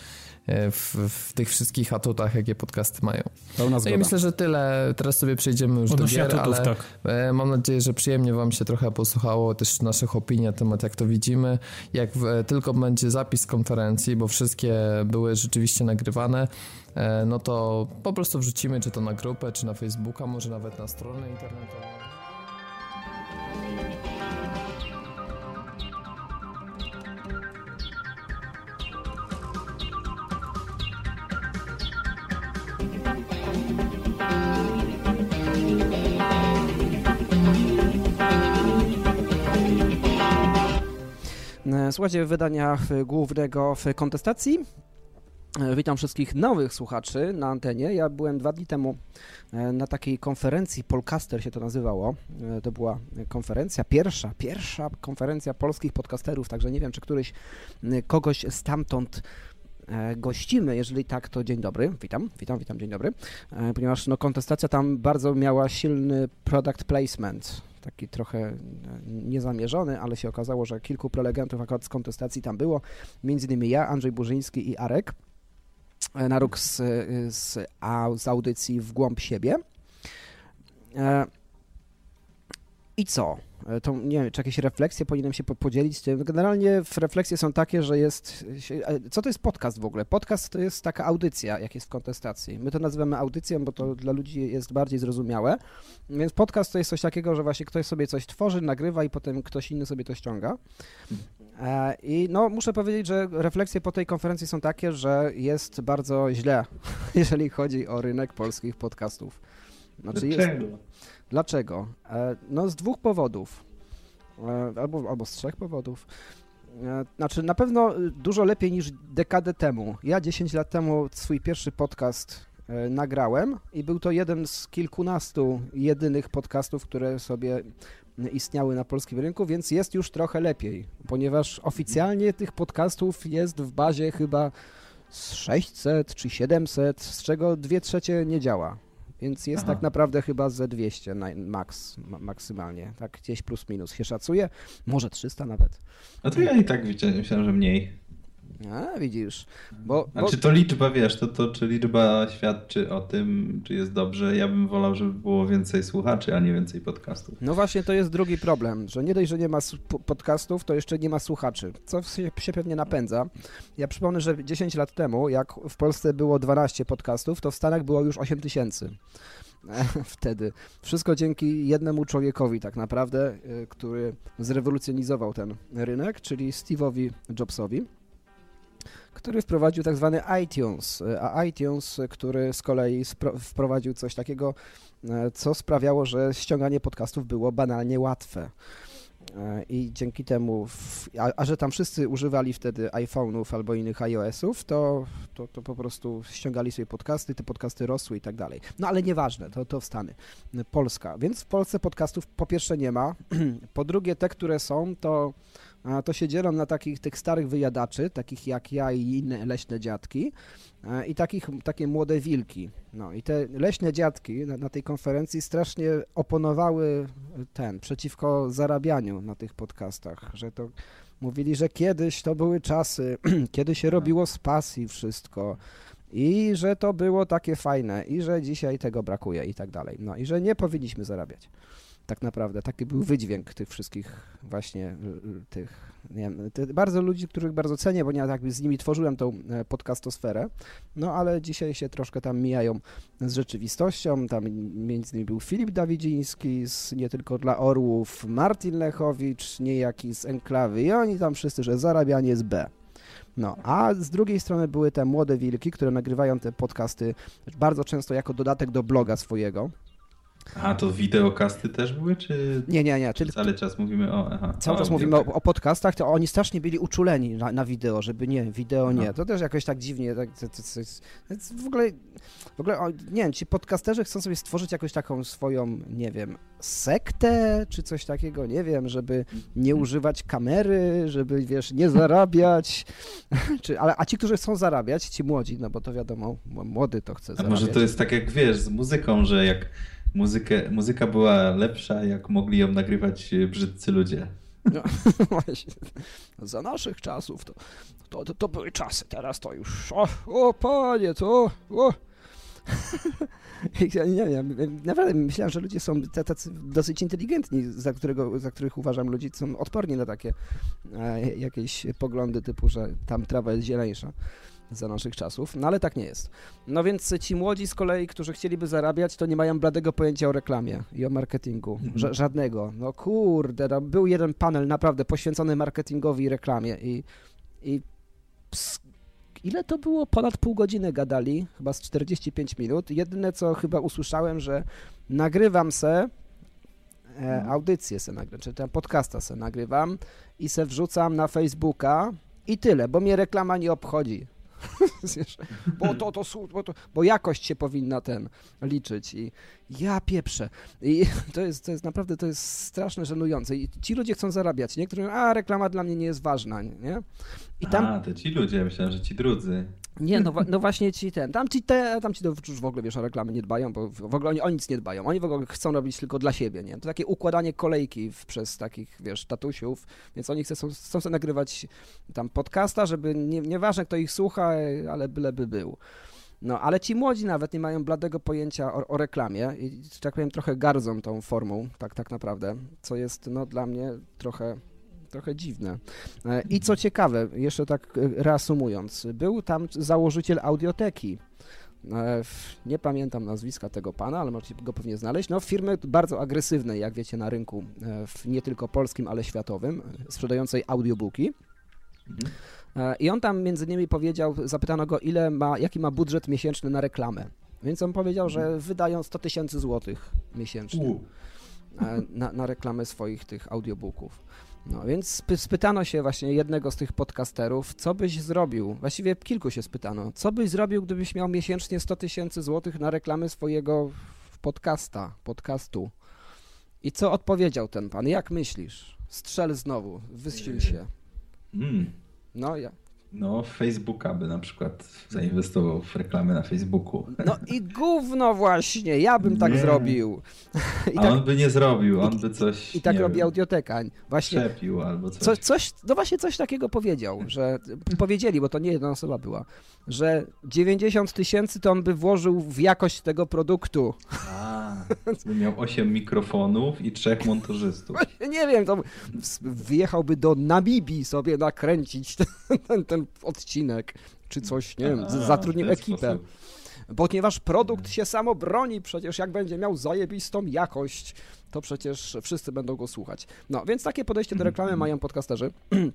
w, w tych wszystkich atutach, jakie podcasty mają. Pełna No zgoda. i myślę, że tyle. Teraz sobie przejdziemy już Odnośnie do gier, atutów, ale tak. e, mam nadzieję, że przyjemnie wam się trochę posłuchało też naszych opinii na temat, jak to widzimy. Jak w, e, tylko będzie zapis konferencji, bo wszystkie były rzeczywiście nagrywane, e, no to po prostu wrzucimy, czy to na grupę, czy na Facebooka, może nawet na stronę internetową. Słuchajcie wydania e, głównego w kontestacji. E, Witam wszystkich nowych słuchaczy na antenie. Ja byłem dwa dni temu e, na takiej konferencji, Polcaster się to nazywało. E, To była konferencja, pierwsza, pierwsza konferencja polskich podcasterów, także nie wiem, czy któryś kogoś stamtąd e, gościmy. Jeżeli tak, to dzień dobry. Witam, witam, witam, dzień dobry. E, Ponieważ no, kontestacja tam bardzo miała silny product placement. Taki trochę e, niezamierzony, ale się okazało, że kilku prelegentów akurat z kontestacji tam było. Między innymi ja, Andrzej Burzyński i Arek e, na róg z, z, z audycji w głąb siebie. E, I co? E, To nie wiem, czy jakieś refleksje powinienem się po- podzielić tym. Generalnie w refleksje są takie, że jest. e, Co to jest podcast w ogóle? Podcast to jest taka audycja, jak jest w kontestacji. My to nazywamy audycją, bo to dla ludzi jest bardziej zrozumiałe. Więc podcast to jest coś takiego, że właśnie ktoś sobie coś tworzy, nagrywa i potem ktoś inny sobie to ściąga. E, I no, muszę powiedzieć, że refleksje po tej konferencji są takie, że jest bardzo źle, jeżeli chodzi o rynek polskich podcastów. Dlaczego? Dlaczego? E, No z dwóch powodów. E, Albo, albo z trzech powodów. E, Znaczy, na pewno y, dużo lepiej niż dekadę temu. Ja 10 lat temu swój pierwszy podcast nagrałem i był to jeden z kilkunastu jedynych podcastów, które sobie istniały na polskim rynku, więc jest już trochę lepiej, ponieważ oficjalnie tych podcastów jest w bazie chyba z 600 czy 700, z czego dwie trzecie nie działa. Więc jest Aha. tak naprawdę chyba ze 200 na max, ma, maksymalnie, tak gdzieś plus minus się szacuje, może 300 nawet. No to ja i tak widzia- myślałem, że mniej. A, widzisz, bo... A bo czy to liczba, wiesz, to, to czy liczba świadczy o tym, czy jest dobrze? Ja bym wolał, żeby było więcej słuchaczy, a nie więcej podcastów. No właśnie, to jest drugi problem, że nie dość, że nie ma podcastów, to jeszcze nie ma słuchaczy, co się, się pewnie napędza. Ja przypomnę, że 10 lat temu, jak w Polsce było 12 podcastów, to w Stanach było już 8 tysięcy. Wtedy. Wszystko dzięki jednemu człowiekowi tak naprawdę, y, który zrewolucjonizował ten rynek, czyli Steve'owi Jobsowi który wprowadził tak zwany iTunes, a iTunes, który z kolei wprowadził coś takiego, e, co sprawiało, że ściąganie podcastów było banalnie łatwe. E, I dzięki temu, w, a, a że tam wszyscy używali wtedy iPhone'ów albo innych iOS-ów, to, to, to po prostu ściągali sobie podcasty, te podcasty rosły i tak dalej. No ale nieważne, to, to w Stany. Polska. Więc w Polsce podcastów po pierwsze nie ma, po drugie te, które są, to, to się dzielą na takich tych starych wyjadaczy, takich jak ja i inne leśne dziadki e, i takich, takie młode wilki. No i te leśne dziadki na, na tej konferencji strasznie oponowały ten, przeciwko zarabianiu na tych podcastach, że to mówili, że kiedyś to były czasy, kiedy się robiło z pasji wszystko i że to było takie fajne i że dzisiaj tego brakuje i tak dalej. No i że nie powinniśmy zarabiać. Tak naprawdę, taki był wydźwięk tych wszystkich właśnie l- l- tych, nie wiem, te, bardzo ludzi, których bardzo cenię, bo ja jakby z nimi tworzyłem tą e, podcastosferę, no ale dzisiaj się troszkę tam mijają z rzeczywistością, tam między innymi był Filip Dawidziński z Nie Tylko Dla Orłów, Martin Lechowicz, niejaki z Enklawy i oni tam wszyscy, że zarabianie z B. No, a z drugiej strony były te młode wilki, które nagrywają te podcasty bardzo często jako dodatek do bloga swojego. A to wideokasty też były, czy... Nie, nie, nie. Cały czas mówimy o... Aha, Cały czas mówimy o, o podcastach, to oni strasznie byli uczuleni na, na wideo, żeby nie, wideo nie. No. To też jakoś tak dziwnie. Tak, to, to, to, w ogóle, w ogóle, nie wiem, ci podcasterzy chcą sobie stworzyć jakąś taką swoją, nie wiem, sektę, czy coś takiego, nie wiem, żeby nie Mhm. używać kamery, żeby, wiesz, nie zarabiać, czy, ale, a ci, którzy chcą zarabiać, ci młodzi, no bo to wiadomo, młody to chce A zarabiać. może to jest tak jak wiesz, z muzyką, że jak muzykę, muzyka była lepsza, jak mogli ją nagrywać e, brzydcy ludzie. No, właśnie. Za naszych czasów to, to, to, to były czasy, teraz to już. O, o panie, to. O. Ja nie wiem, naprawdę myślałem, że ludzie są ta- tacy dosyć inteligentni, za, którego, za których uważam ludzi są odporni na takie e, jakieś poglądy typu, że tam trawa jest zieleńsza za naszych czasów, no ale tak nie jest. No więc ci młodzi z kolei, którzy chcieliby zarabiać, to nie mają bladego pojęcia o reklamie i o marketingu. Ża- żadnego. No kurde, no, był jeden panel naprawdę poświęcony marketingowi i reklamie i, i ps, ile to było? Ponad pół godziny gadali, chyba z 45 minut. Jedyne, co chyba usłyszałem, że nagrywam se e, audycję se nagrywam, czy tam podcasta se nagrywam i se wrzucam na Facebooka i tyle, bo mnie reklama nie obchodzi. Bo to, to, bo to, bo jakość się powinna ten liczyć i ja pieprzę. I to jest, to jest naprawdę, to jest strasznie żenujące i ci ludzie chcą zarabiać, nie? Którzy mówią, a reklama dla mnie nie jest ważna, nie? I tam, A, to ci ludzie, myślałem, że ci drudzy. Nie, no, wa- no właśnie ci ten, tam ci te, tam ci to już w ogóle, wiesz, o reklamy nie dbają, bo w ogóle oni o nic nie dbają, oni w ogóle chcą robić tylko dla siebie, nie? To takie układanie kolejki w, przez takich, wiesz, tatusiów, więc oni chcą, chcą sobie nagrywać tam podcasta, żeby, nie, nieważne kto ich słucha, ale byleby był. No, ale ci młodzi nawet nie mają bladego pojęcia o, o reklamie i, tak powiem, trochę gardzą tą formą, tak, tak naprawdę, co jest, no, dla mnie trochę trochę dziwne. E, I co ciekawe, jeszcze tak e, reasumując, był tam założyciel audioteki. E, Nie pamiętam nazwiska tego pana, ale możecie go pewnie znaleźć. No, firmy bardzo agresywnej, jak wiecie, na rynku, w nie tylko polskim, ale światowym, sprzedającej audiobooki. I on tam między innymi powiedział, zapytano go, ile ma, jaki ma budżet miesięczny na reklamę. Więc on powiedział, że wydają 100 tysięcy złotych miesięcznie na, na reklamę swoich tych audiobooków. No więc spy- spytano się właśnie jednego z tych podcasterów, co byś zrobił, właściwie kilku się spytano, co byś zrobił, gdybyś miał miesięcznie 100 tysięcy złotych na reklamę swojego podcasta, podcastu. I co odpowiedział ten pan? Jak myślisz? Strzel znowu, wysil się. Mm. No, ja. No, Facebooka by na przykład zainwestował w reklamy na Facebooku. No i gówno właśnie, ja bym tak Nie. zrobił. I A tak, on by nie zrobił, on by coś. i tak robi wiem, audioteka. Właśnie Przepił albo coś. Co, coś, no właśnie coś takiego powiedział, że powiedzieli, bo to nie jedna osoba była, że 90 tysięcy to on by włożył w jakość tego produktu. A, by miał 8 mikrofonów i trzech montażystów. Nie wiem, to wyjechałby do Namibii sobie nakręcić ten, ten, ten odcinek, czy coś, nie wiem, zatrudnił ekipę. Ponieważ produkt się samo broni, przecież jak będzie miał zajebistą jakość, to przecież wszyscy będą go słuchać. No, więc takie podejście do reklamy mają podcasterzy.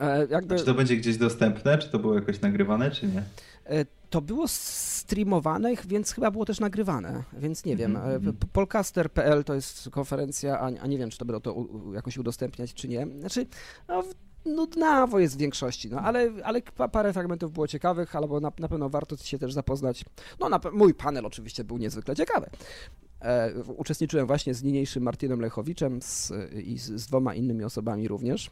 E, Jakby... Czy to będzie gdzieś dostępne? Czy to było jakoś nagrywane, czy nie? E, To było streamowane, więc chyba było też nagrywane, więc nie wiem. Mhm, mhm. p- Polcaster.pl to jest konferencja, a, nie wiem, czy to będą to jakoś udostępniać, czy nie. Znaczy, no, nudnawo jest w większości, no, ale, ale pa- parę fragmentów było ciekawych, albo na, na pewno warto się też zapoznać. No, na, mój panel oczywiście był niezwykle ciekawy. E, uczestniczyłem właśnie z niniejszym Martinem Lechowiczem z, i z, z dwoma innymi osobami również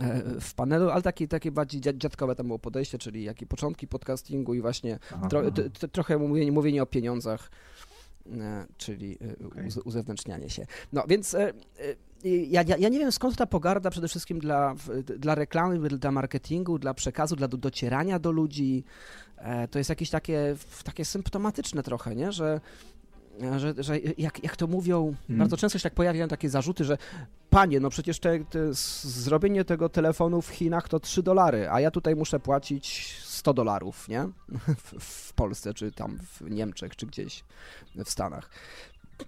e, w panelu, ale takie, takie bardziej dzia- dziadkowe tam było podejście, czyli jakie początki podcastingu i właśnie Aha, tro, aha. t, t, trochę mówienie, mówienie o pieniądzach, e, czyli e, uz, uzewnętrznianie się. No więc ja, ja, ja nie wiem skąd ta pogarda przede wszystkim dla, dla reklamy, dla marketingu, dla przekazu, dla do, docierania do ludzi. E, To jest jakieś takie, takie symptomatyczne trochę, nie? Że że, że jak, jak to mówią, bardzo często się tak pojawiają takie zarzuty, że panie, no przecież te, te zrobienie tego telefonu w Chinach to 3 dolary, a ja tutaj muszę płacić 100 dolarów, nie? W, w Polsce, czy tam w Niemczech, czy gdzieś w Stanach.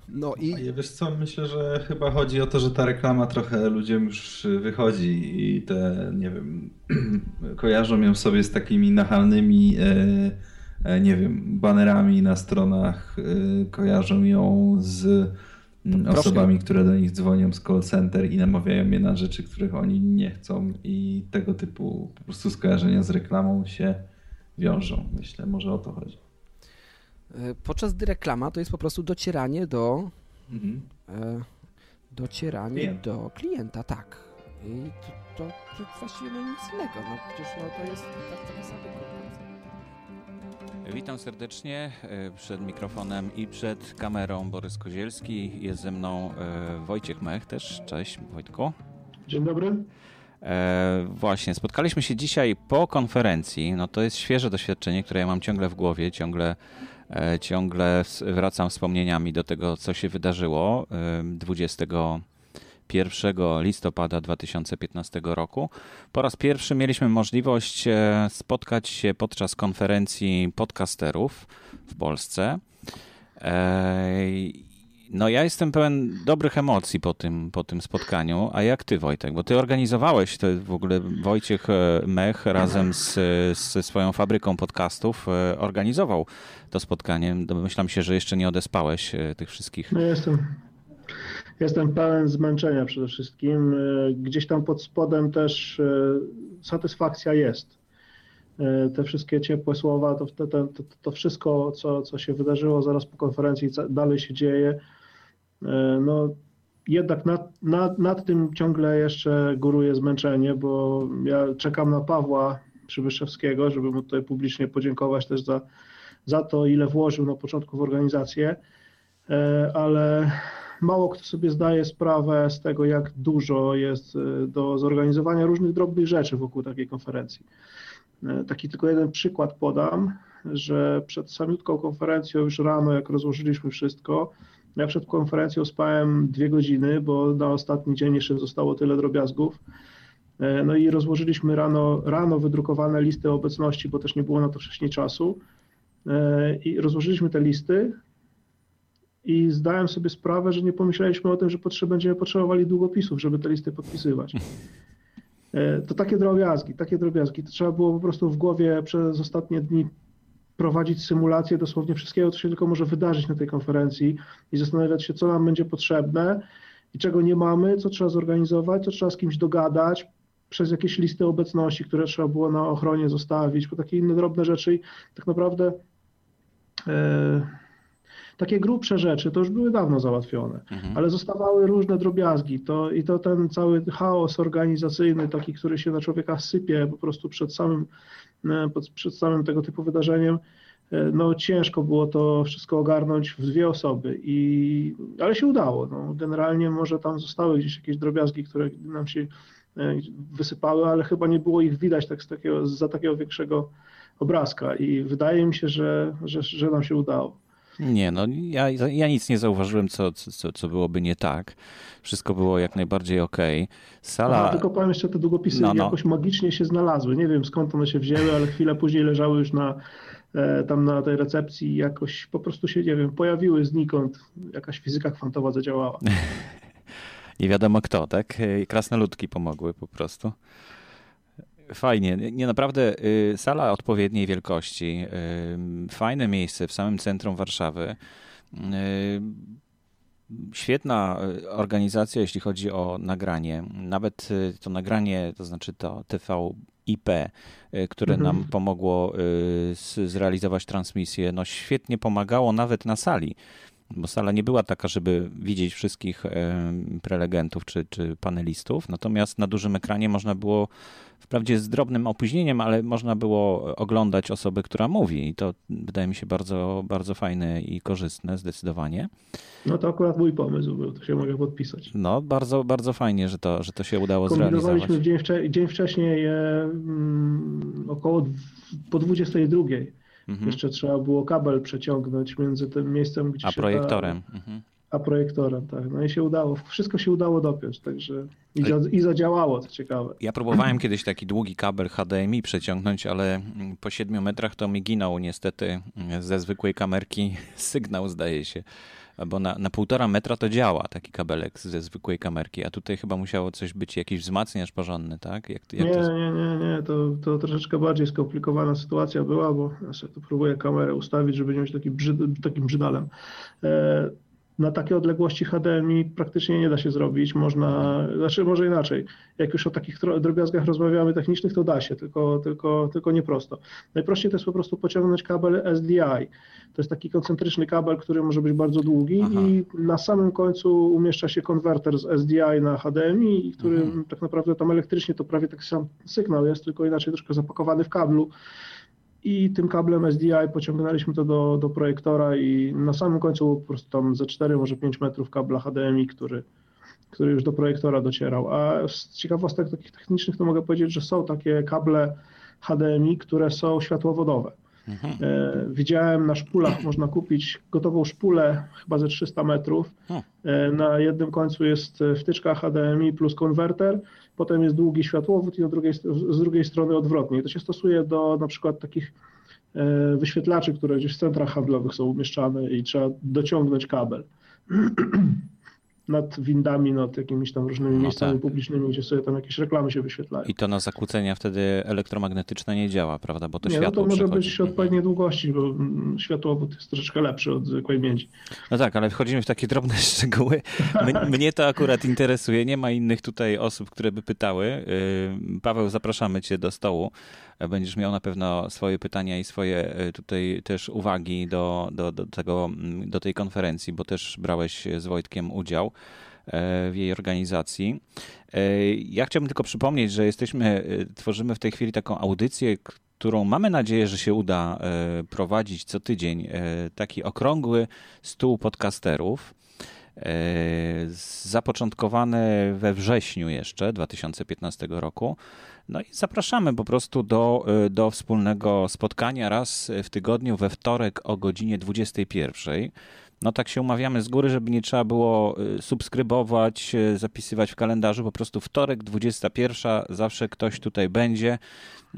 No i... Wiesz co, myślę, że chyba chodzi o to, że ta reklama trochę ludziom już wychodzi i te, nie wiem, kojarzą ją sobie z takimi nachalnymi, e, e, nie wiem, banerami na stronach, e, kojarzą ją z mm, osobami, które do nich dzwonią z call center i namawiają je na rzeczy, których oni nie chcą i tego typu po prostu skojarzenia z reklamą się wiążą. Myślę, może o to chodzi. E, Podczas gdy reklama to jest po prostu docieranie do. Mhm. E, docieranie Klienta. do klienta, tak. I to, to, to właściwie no nic innego. No przecież no, to jest tak, taka sama Witam serdecznie e, przed mikrofonem i przed kamerą Borys Kozielski. Jest ze mną Wojciech Mech też. Cześć Wojtku. Dzień dobry. E, właśnie, spotkaliśmy się dzisiaj po konferencji. No to jest świeże doświadczenie, które ja mam ciągle w głowie, ciągle, ciągle s- wracam wspomnieniami do tego, co się wydarzyło e, 21 listopada 2015 roku. Po raz pierwszy mieliśmy możliwość e, spotkać się podczas konferencji podcasterów w Polsce. No ja jestem pełen dobrych emocji po tym, po tym spotkaniu, a jak ty Wojtek? Bo ty organizowałeś to w ogóle Wojciech e, Mech razem z, ze swoją fabryką podcastów e, organizował to spotkanie. Domyślam się, że jeszcze nie odespałeś e, tych wszystkich. No jestem, jestem pełen zmęczenia przede wszystkim. Gdzieś tam pod spodem też satysfakcja jest. Te wszystkie ciepłe słowa, to, to, to, to wszystko, co, co się wydarzyło zaraz po konferencji, dalej się dzieje. E, No, jednak nad, nad, nad tym ciągle jeszcze góruje zmęczenie, bo ja czekam na Pawła Przybyszewskiego, żeby mu tutaj publicznie podziękować też za, za to, ile włożył na początku w organizację, E, ale mało kto sobie zdaje sprawę z tego, jak dużo jest e, do zorganizowania różnych drobnych rzeczy wokół takiej konferencji. Taki tylko jeden przykład podam, że przed samiutką konferencją już rano, jak rozłożyliśmy wszystko, ja przed konferencją spałem dwie godziny, bo na ostatni dzień jeszcze zostało tyle drobiazgów. E, No i rozłożyliśmy rano, rano wydrukowane listy obecności, bo też nie było na to wcześniej czasu. E, I rozłożyliśmy te listy i zdałem sobie sprawę, że nie pomyśleliśmy o tym, że potrze- będziemy potrzebowali długopisów, żeby te listy podpisywać. E, To takie drobiazgi, takie drobiazgi. To trzeba było po prostu w głowie przez ostatnie dni prowadzić symulację dosłownie wszystkiego, co się tylko może wydarzyć na tej konferencji i zastanawiać się, co nam będzie potrzebne i czego nie mamy, co trzeba zorganizować, co trzeba z kimś dogadać, przez jakieś listy obecności, które trzeba było na ochronie zostawić, po takie inne drobne rzeczy. I tak naprawdę e, takie grubsze rzeczy to już były dawno załatwione, ale zostawały różne drobiazgi. To, I to ten cały chaos organizacyjny, taki, który się na człowieka sypie po prostu przed samym, pod- przed samym tego typu wydarzeniem, e, no ciężko było to wszystko ogarnąć w dwie osoby, i, ale się udało. No, generalnie może tam zostały gdzieś jakieś drobiazgi, które nam się e, wysypały, ale chyba nie było ich widać tak z takiego, za takiego większego obrazka i wydaje mi się, że, że, że nam się udało. Nie, no ja, ja nic nie zauważyłem, co, co, co byłoby nie tak. Wszystko było jak najbardziej okej. Sala... Aha, tylko powiem jeszcze, te długopisy No, no. jakoś magicznie się znalazły. Nie wiem skąd one się wzięły, ale chwilę później leżały już na, e, tam na tej recepcji i jakoś po prostu się, nie wiem, pojawiły znikąd. Jakaś fizyka kwantowa zadziałała. Nie wiadomo kto, tak? Krasnoludki pomogły po prostu. Fajnie. Nie, naprawdę y, sala odpowiedniej wielkości, y, fajne miejsce w samym centrum Warszawy. Y, Świetna organizacja, jeśli chodzi o nagranie. Nawet to nagranie, to znaczy to TVIP, y, które Mhm. nam pomogło zrealizować transmisję, no świetnie pomagało nawet na sali. Bo sala nie była taka, żeby widzieć wszystkich prelegentów czy, czy panelistów, natomiast na dużym ekranie można było, wprawdzie z drobnym opóźnieniem, ale można było oglądać osobę, która mówi i to wydaje mi się bardzo, bardzo fajne i korzystne zdecydowanie. No to akurat mój pomysł był, to się mogę podpisać. No, bardzo, bardzo fajnie, że to, że to się udało zrealizować. Dzień, wcze- dzień wcześniej e, mm, około po 22. Mhm. Jeszcze trzeba było kabel przeciągnąć między tym miejscem, gdzie A się ta- projektorem. Mhm. A projektorem, tak. No i się udało. Wszystko się udało dopiąć, także i, za, i zadziałało, co ciekawe. Ja próbowałem kiedyś taki długi kabel HDMI przeciągnąć, ale mm, po 7 metrach to mi ginął niestety mm, ze zwykłej kamerki sygnał, zdaje się. Bo na, na półtora metra to działa taki kabelek ze zwykłej kamerki, a tutaj chyba musiało coś być, jakiś wzmacniacz porządny, tak? Jak, to- jak Nie, to... nie, nie, nie, to, to troszeczkę bardziej skomplikowana sytuacja była, bo ja sobie tu próbuję kamerę ustawić, żeby nie być taki brzyd, takim brzydalem. E, na takie odległości HDMI praktycznie nie da się zrobić. Można, znaczy może inaczej. Jak już o takich drobiazgach rozmawiamy technicznych, to da się, tylko, tylko, tylko nie prosto. Najprościej to jest po prostu pociągnąć kabel SDI. To jest taki koncentryczny kabel, który może być bardzo długi i na samym końcu umieszcza się konwerter z SDI na HDMI, który tak naprawdę tam elektrycznie to prawie taki sam sygnał jest, tylko inaczej troszkę zapakowany w kablu. I tym kablem SDI pociągnęliśmy to do, do projektora i na samym końcu po prostu tam ze 4, może 5 metrów kabla HDMI, który, który już do projektora docierał. A z ciekawostek takich technicznych to mogę powiedzieć, że są takie kable HDMI, które są światłowodowe. E, widziałem na szpulach, można kupić gotową szpulę chyba ze 300 metrów. E, na jednym końcu jest wtyczka HDMI plus konwerter, potem jest długi światłowód i drugiej, z drugiej strony odwrotnie. I to się stosuje do na przykład takich e, wyświetlaczy, które gdzieś w centrach handlowych są umieszczane i trzeba dociągnąć kabel. nad windami, nad jakimiś tam różnymi No miejscami tak. publicznymi, gdzie sobie tam jakieś reklamy się wyświetlają. I to na zakłócenia wtedy elektromagnetyczne nie działa, prawda? Bo to nie, no światło to może przechodzi. być odpowiedniej długości, bo światłowód jest troszeczkę lepszy od zwykłej miedzi. No tak, ale wchodzimy w takie drobne szczegóły. Mnie to akurat interesuje. Nie ma innych tutaj osób, które by pytały. Yy, Paweł, zapraszamy cię do stołu. Będziesz miał na pewno swoje pytania i swoje y, tutaj też uwagi do, do, do, tego, do tej konferencji, bo też brałeś z Wojtkiem udział e, w jej organizacji. E, Ja chciałbym tylko przypomnieć, że jesteśmy, tworzymy w tej chwili taką audycję, którą mamy nadzieję, że się uda e, prowadzić co tydzień. E, Taki okrągły stół podcasterów. e, Zapoczątkowany we wrześniu jeszcze 2015 roku. No i zapraszamy po prostu do, e, do wspólnego spotkania raz w tygodniu we wtorek o godzinie 21. No tak się umawiamy z góry, żeby nie trzeba było y, subskrybować, y, zapisywać w kalendarzu. Po prostu wtorek, 21, zawsze ktoś tutaj będzie.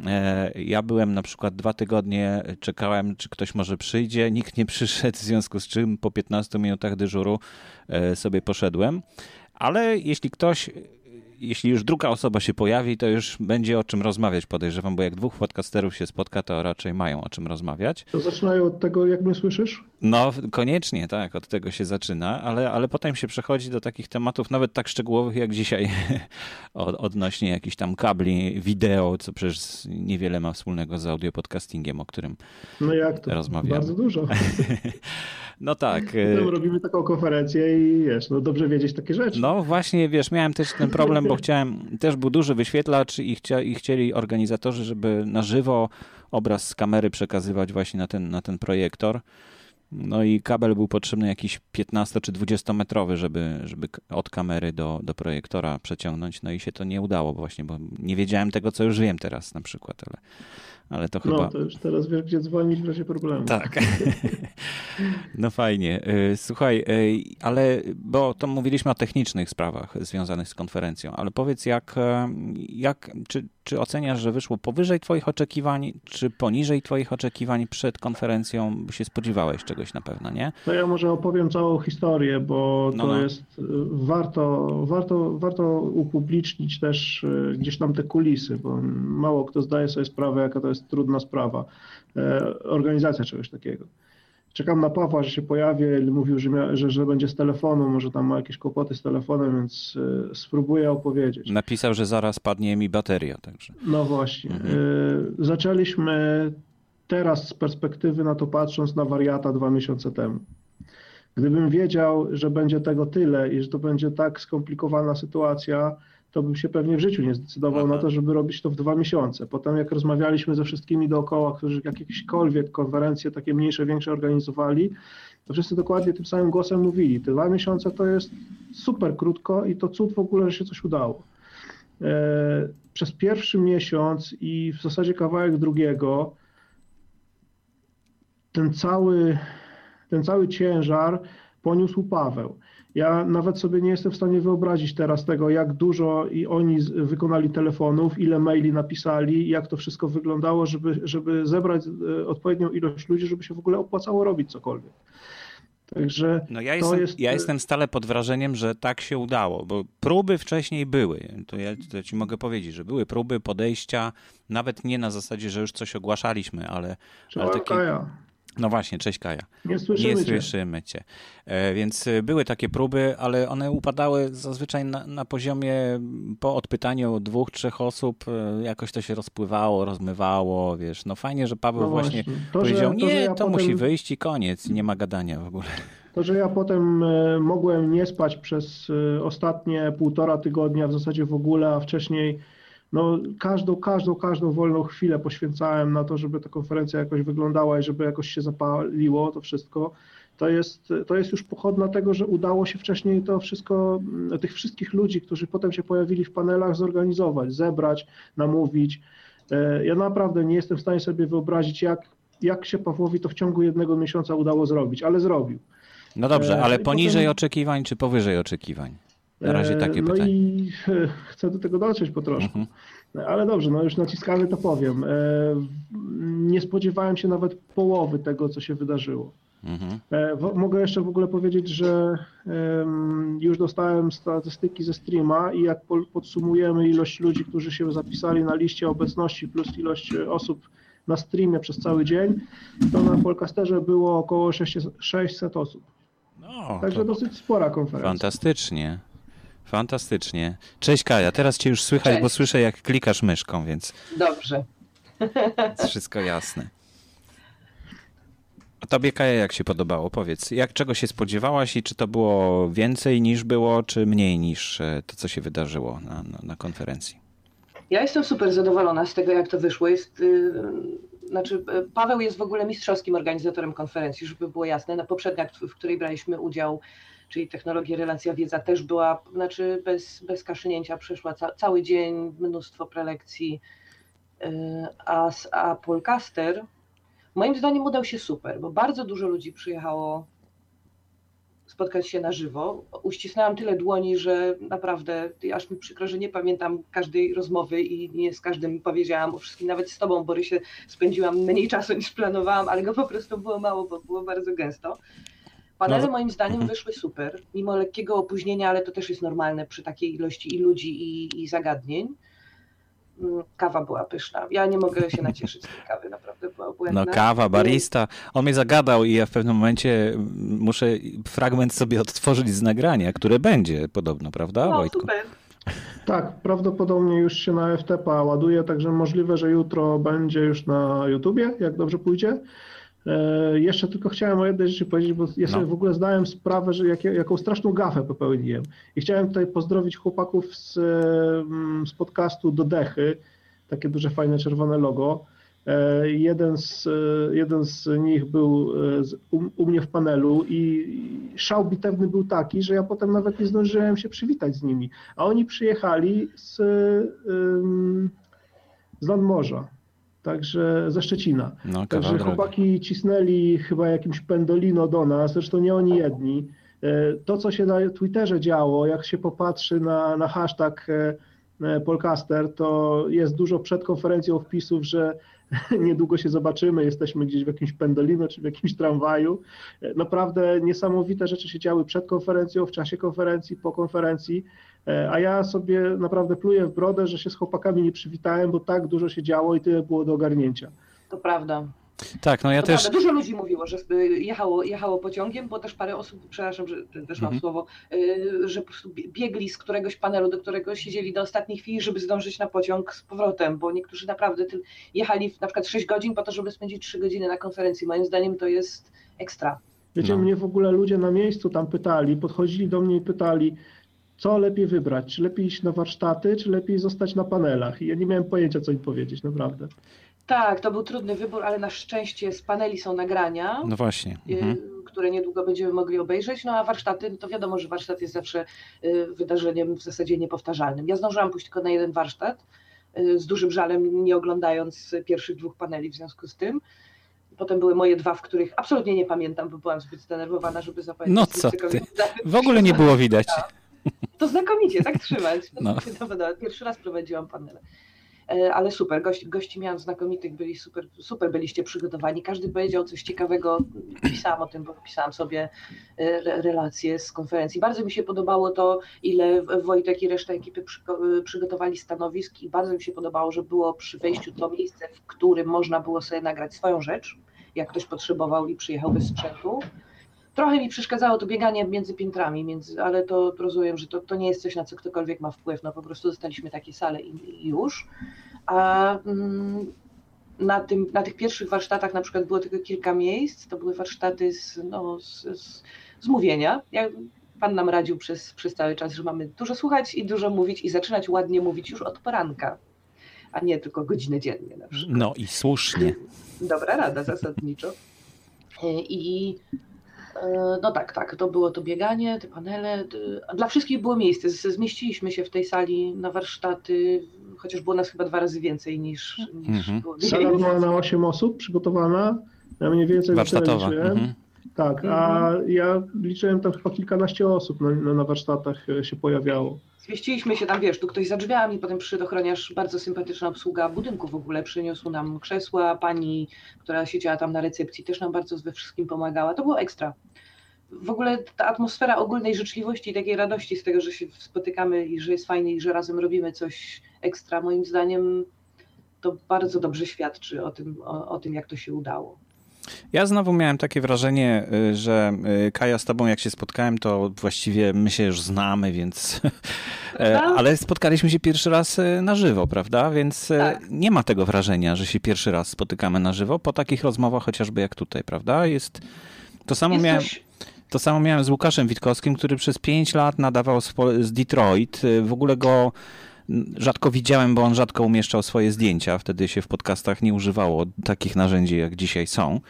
E, Ja byłem na przykład dwa tygodnie, czekałem, czy ktoś może przyjdzie. Nikt nie przyszedł, w związku z czym po 15 minutach dyżuru e, sobie poszedłem. Ale jeśli ktoś, jeśli już druga osoba się pojawi, to już będzie o czym rozmawiać, podejrzewam, bo jak dwóch podcasterów się spotka, to raczej mają o czym rozmawiać. To zaczynają od tego, jak mnie słyszysz? No, koniecznie, tak, od tego się zaczyna, ale, ale potem się przechodzi do takich tematów, nawet tak szczegółowych jak dzisiaj, od, odnośnie jakichś tam kabli, wideo, co przecież niewiele ma wspólnego z audio podcastingiem, o którym No jak to? rozmawiamy. Bardzo dużo. No tak. Potem robimy taką konferencję i wiesz, no dobrze wiedzieć takie rzeczy. No właśnie, wiesz, miałem też ten problem, bo chciałem, też był duży wyświetlacz i, chcia, i chcieli organizatorzy, żeby na żywo obraz z kamery przekazywać właśnie na ten, na ten projektor. No i kabel był potrzebny jakiś 15 czy 20 metrowy, żeby, żeby od kamery do, do projektora przeciągnąć. No i się to nie udało właśnie, bo nie wiedziałem tego, co już wiem teraz na przykład, ale, ale to chyba... No to już teraz wiesz, gdzie dzwonić w razie problemu. Tak. No fajnie. Y, Słuchaj, y, ale bo to mówiliśmy o technicznych sprawach związanych z konferencją, ale powiedz, jak, e, jak czy, czy oceniasz, że wyszło powyżej Twoich oczekiwań, czy poniżej Twoich oczekiwań przed konferencją? Bo się spodziewałeś czegoś na pewno, nie? To ja może opowiem całą historię, bo No, to no. jest y, warto, warto, warto upublicznić też y, gdzieś tam te kulisy, bo mało kto zdaje sobie sprawę, jaka to jest trudna sprawa. e, Organizacja czegoś takiego. Czekam na Pawła, że się pojawi, mówił, że, mia, że, że będzie z telefonu, może tam ma jakieś kłopoty z telefonem, więc y, spróbuję opowiedzieć. Napisał, że zaraz padnie mi bateria, także. No właśnie. Y, Zaczęliśmy teraz z perspektywy na to patrząc na wariata dwa miesiące temu. Gdybym wiedział, że będzie tego tyle i że to będzie tak skomplikowana sytuacja, to bym się pewnie w życiu nie zdecydował na to, żeby robić to w dwa miesiące. Potem jak rozmawialiśmy ze wszystkimi dookoła, którzy jakiekolwiek konferencje takie mniejsze, większe organizowali, to wszyscy dokładnie tym samym głosem mówili. Te dwa miesiące to jest super krótko i to cud w ogóle, że się coś udało. E, Przez pierwszy miesiąc i w zasadzie kawałek drugiego ten cały, ten cały ciężar poniósł Paweł. Ja nawet sobie nie jestem w stanie wyobrazić teraz tego, jak dużo i oni wykonali telefonów, ile maili napisali, jak to wszystko wyglądało, żeby, żeby zebrać e, odpowiednią ilość ludzi, żeby się w ogóle opłacało robić cokolwiek. Także No ja jestem, jest, ja jestem stale pod wrażeniem, że tak się udało, bo próby wcześniej były. To ja, to ci mogę powiedzieć, że były próby podejścia, nawet nie na zasadzie, że już coś ogłaszaliśmy, ale, ale Kaja. No właśnie, cześć Kaja. Nie słyszymy Nie cię. słyszymy cię. E, więc e, były takie próby, ale one upadały zazwyczaj na, na poziomie po odpytaniu dwóch, trzech osób, e, jakoś to się rozpływało, rozmywało, wiesz. No fajnie, że Paweł No właśnie, właśnie. To, że- powiedział, to, że nie, ja to potem- musi wyjść i koniec, nie ma gadania w ogóle. To, że ja potem mogłem nie spać przez ostatnie półtora tygodnia, w zasadzie w ogóle, a wcześniej no, każdą, każdą, każdą wolną chwilę poświęcałem na to, żeby ta konferencja jakoś wyglądała i żeby jakoś się zapaliło to wszystko. To jest, to jest już pochodna tego, że udało się wcześniej to wszystko, mm, tych wszystkich ludzi, którzy potem się pojawili w panelach, zorganizować, zebrać, namówić. E, Ja naprawdę nie jestem w stanie sobie wyobrazić, jak, jak się Pawłowi to w ciągu jednego miesiąca udało zrobić, ale zrobił. No dobrze, E, ale poniżej potem- oczekiwań czy powyżej oczekiwań? Na razie takie no pytanie. i e, chcę do tego dotrzeć po troszku. Ale dobrze, no już naciskamy, to powiem. E, Nie spodziewałem się nawet połowy tego, co się wydarzyło. Mhm. E, Mogę jeszcze w ogóle powiedzieć, że już dostałem statystyki ze streama i jak podsumujemy ilość ludzi, którzy się zapisali na liście obecności plus ilość e, osób na streamie przez cały dzień, to na Polcasterze było około 600 600 osób. No, Także dosyć spora konferencja. fantastycznie. Fantastycznie. Cześć Kaja, teraz cię już słychać, Cześć. bo słyszę jak klikasz myszką, więc Dobrze. jest wszystko jasne. A tobie Kaja jak się podobało? Powiedz, jak czego się spodziewałaś i czy to było więcej niż było, czy mniej niż e, to, co się wydarzyło na, na, na konferencji? Ja jestem super zadowolona z tego, jak to wyszło. Jest, y, znaczy, y, Paweł jest w ogóle mistrzowskim organizatorem konferencji, żeby było jasne. Na poprzednia, w w której braliśmy udział, czyli technologia, relacja, wiedza, też była, znaczy bez, bez kaszynięcia przeszła ca, cały dzień, mnóstwo prelekcji. Y, A, a Polcaster, moim zdaniem udał się super, bo bardzo dużo ludzi przyjechało spotkać się na żywo. Uścisnęłam tyle dłoni, że naprawdę aż mi przykro, że nie pamiętam każdej rozmowy i nie z każdym powiedziałam o wszystkim, nawet z tobą, Borysie, spędziłam mniej czasu niż planowałam, ale go po prostu było mało, bo było bardzo gęsto. Panele No, moim zdaniem mhm. wyszły super, mimo lekkiego opóźnienia, ale to też jest normalne przy takiej ilości i ludzi i, i zagadnień. Mm, Kawa była pyszna. Ja nie mogę się nacieszyć z tej kawy, naprawdę była błędna. No kawa, barista. On mnie zagadał i ja w pewnym momencie mm, muszę fragment sobie odtworzyć z nagrania, które będzie podobno, prawda No, Wojtku? super. Tak, prawdopodobnie już się na FTP ładuje, także możliwe, że jutro będzie już na YouTubie, jak dobrze pójdzie. E, jeszcze tylko chciałem o jednej rzeczy powiedzieć, bo ja sobie No. w ogóle zdałem sprawę, że jakie, jaką straszną gafę popełniłem. I chciałem tutaj pozdrowić chłopaków z, mm, z podcastu do Dechy, takie duże, fajne czerwone logo. E, Jeden z, e, jeden z nich był u, u mnie w panelu i szał bitewny był taki, że ja potem nawet nie zdążyłem się przywitać z nimi. A oni przyjechali z, ym, z Nadmorza, także ze Szczecina. No, Także kawał drogi. chłopaki cisnęli chyba jakimś pendolino do nas, zresztą nie oni jedni. E, To, co się na Twitterze działo, jak się popatrzy na, na hashtag e, e, Polcaster, to jest dużo przed konferencją wpisów, że niedługo się zobaczymy, jesteśmy gdzieś w jakimś pendolino czy w jakimś tramwaju. Naprawdę niesamowite rzeczy się działy przed konferencją, w czasie konferencji, po konferencji, a ja sobie naprawdę pluję w brodę, że się z chłopakami nie przywitałem, bo tak dużo się działo i tyle było do ogarnięcia. To prawda. Tak, no ja to też... Prawda. Dużo ludzi mówiło, że jechało, jechało pociągiem, bo też parę osób, przepraszam, że też mam Mhm. słowo, y, że po prostu bie- biegli z któregoś panelu, do którego siedzieli do ostatniej chwili, żeby zdążyć na pociąg z powrotem, bo niektórzy naprawdę jechali na przykład 6 godzin po to, żeby spędzić 3 godziny na konferencji. Moim zdaniem to jest ekstra. Wiecie, No. mnie w ogóle ludzie na miejscu tam pytali, podchodzili do mnie i pytali, co lepiej wybrać, czy lepiej iść na warsztaty, czy lepiej zostać na panelach. I ja nie miałem pojęcia, co im powiedzieć, naprawdę. Tak, to był trudny wybór, ale na szczęście z paneli są nagrania. No właśnie. y, Mhm. które niedługo będziemy mogli obejrzeć. No a warsztaty, to wiadomo, że warsztat jest zawsze y, wydarzeniem w zasadzie niepowtarzalnym. Ja zdążyłam pójść tylko na jeden warsztat, y, z dużym żalem, nie oglądając pierwszych dwóch paneli w związku z tym. Potem były moje dwa, w których absolutnie nie pamiętam, bo byłam zbyt zdenerwowana, żeby zapamiętać. No co ty. W ogóle nie było widać. To znakomicie, tak trzymać. No. To wydało. Pierwszy raz prowadziłam panele. E, Ale super, gości, gości miałam znakomitych, byli super, super byliście przygotowani. Każdy powiedział coś ciekawego. Pisałam o tym, bo pisałam sobie e, re- relacje z konferencji. Bardzo mi się podobało to, ile Wojtek i reszta ekipy przygo- przygotowali stanowisk i bardzo mi się podobało, że było przy wejściu to miejsce, w którym można było sobie nagrać swoją rzecz, jak ktoś potrzebował i przyjechał bez sprzętu. Trochę mi przeszkadzało to bieganie między piętrami, między, ale to rozumiem, że to, to nie jest coś, na co ktokolwiek ma wpływ. No po prostu dostaliśmy takie sale i, i już. A mm, na, tym, na tych pierwszych warsztatach na przykład było tylko kilka miejsc. To były warsztaty z, no, z, z, z mówienia. Ja, pan nam radził przez, przez cały czas, że mamy dużo słuchać i dużo mówić i zaczynać ładnie mówić już od poranka, a nie tylko godzinę dziennie na przykład. No i słusznie. Dobra rada zasadniczo. E, I no tak, tak, to było to bieganie, te panele. Dla wszystkich było miejsce. Zmieściliśmy się w tej sali na warsztaty, chociaż było nas chyba dwa razy więcej niż, niż Mhm. było Sala była na 8 osób przygotowana. Ja mniej więcej Warsztatowa. Mhm. Tak, a ja liczyłem tam chyba kilkanaście osób na, na, na warsztatach e, się pojawiało. Zmieściliśmy się tam, wiesz, tu ktoś za drzwiami, potem przyszedł ochroniarz, bardzo sympatyczna obsługa budynku w ogóle, przyniósł nam krzesła, pani, która siedziała tam na recepcji, też nam bardzo we wszystkim pomagała, to było ekstra. W ogóle ta atmosfera ogólnej życzliwości i takiej radości z tego, że się spotykamy i że jest fajnie i że razem robimy coś ekstra, moim zdaniem to bardzo dobrze świadczy o tym, o, o tym jak to się udało. Ja znowu miałem takie wrażenie, y, że y, Kaja z tobą jak się spotkałem, to właściwie my się już znamy, więc... E, ale spotkaliśmy się pierwszy raz y, na żywo, prawda? Więc tak. nie ma tego wrażenia, że się pierwszy raz spotykamy na żywo, po takich rozmowach chociażby jak tutaj, prawda? Jest... To samo miałem... To samo miałem z Łukaszem Witkowskim, który przez pięć lat nadawał z Detroit. W ogóle go rzadko widziałem, bo on rzadko umieszczał swoje zdjęcia. Wtedy się w podcastach nie używało takich narzędzi, jak dzisiaj są.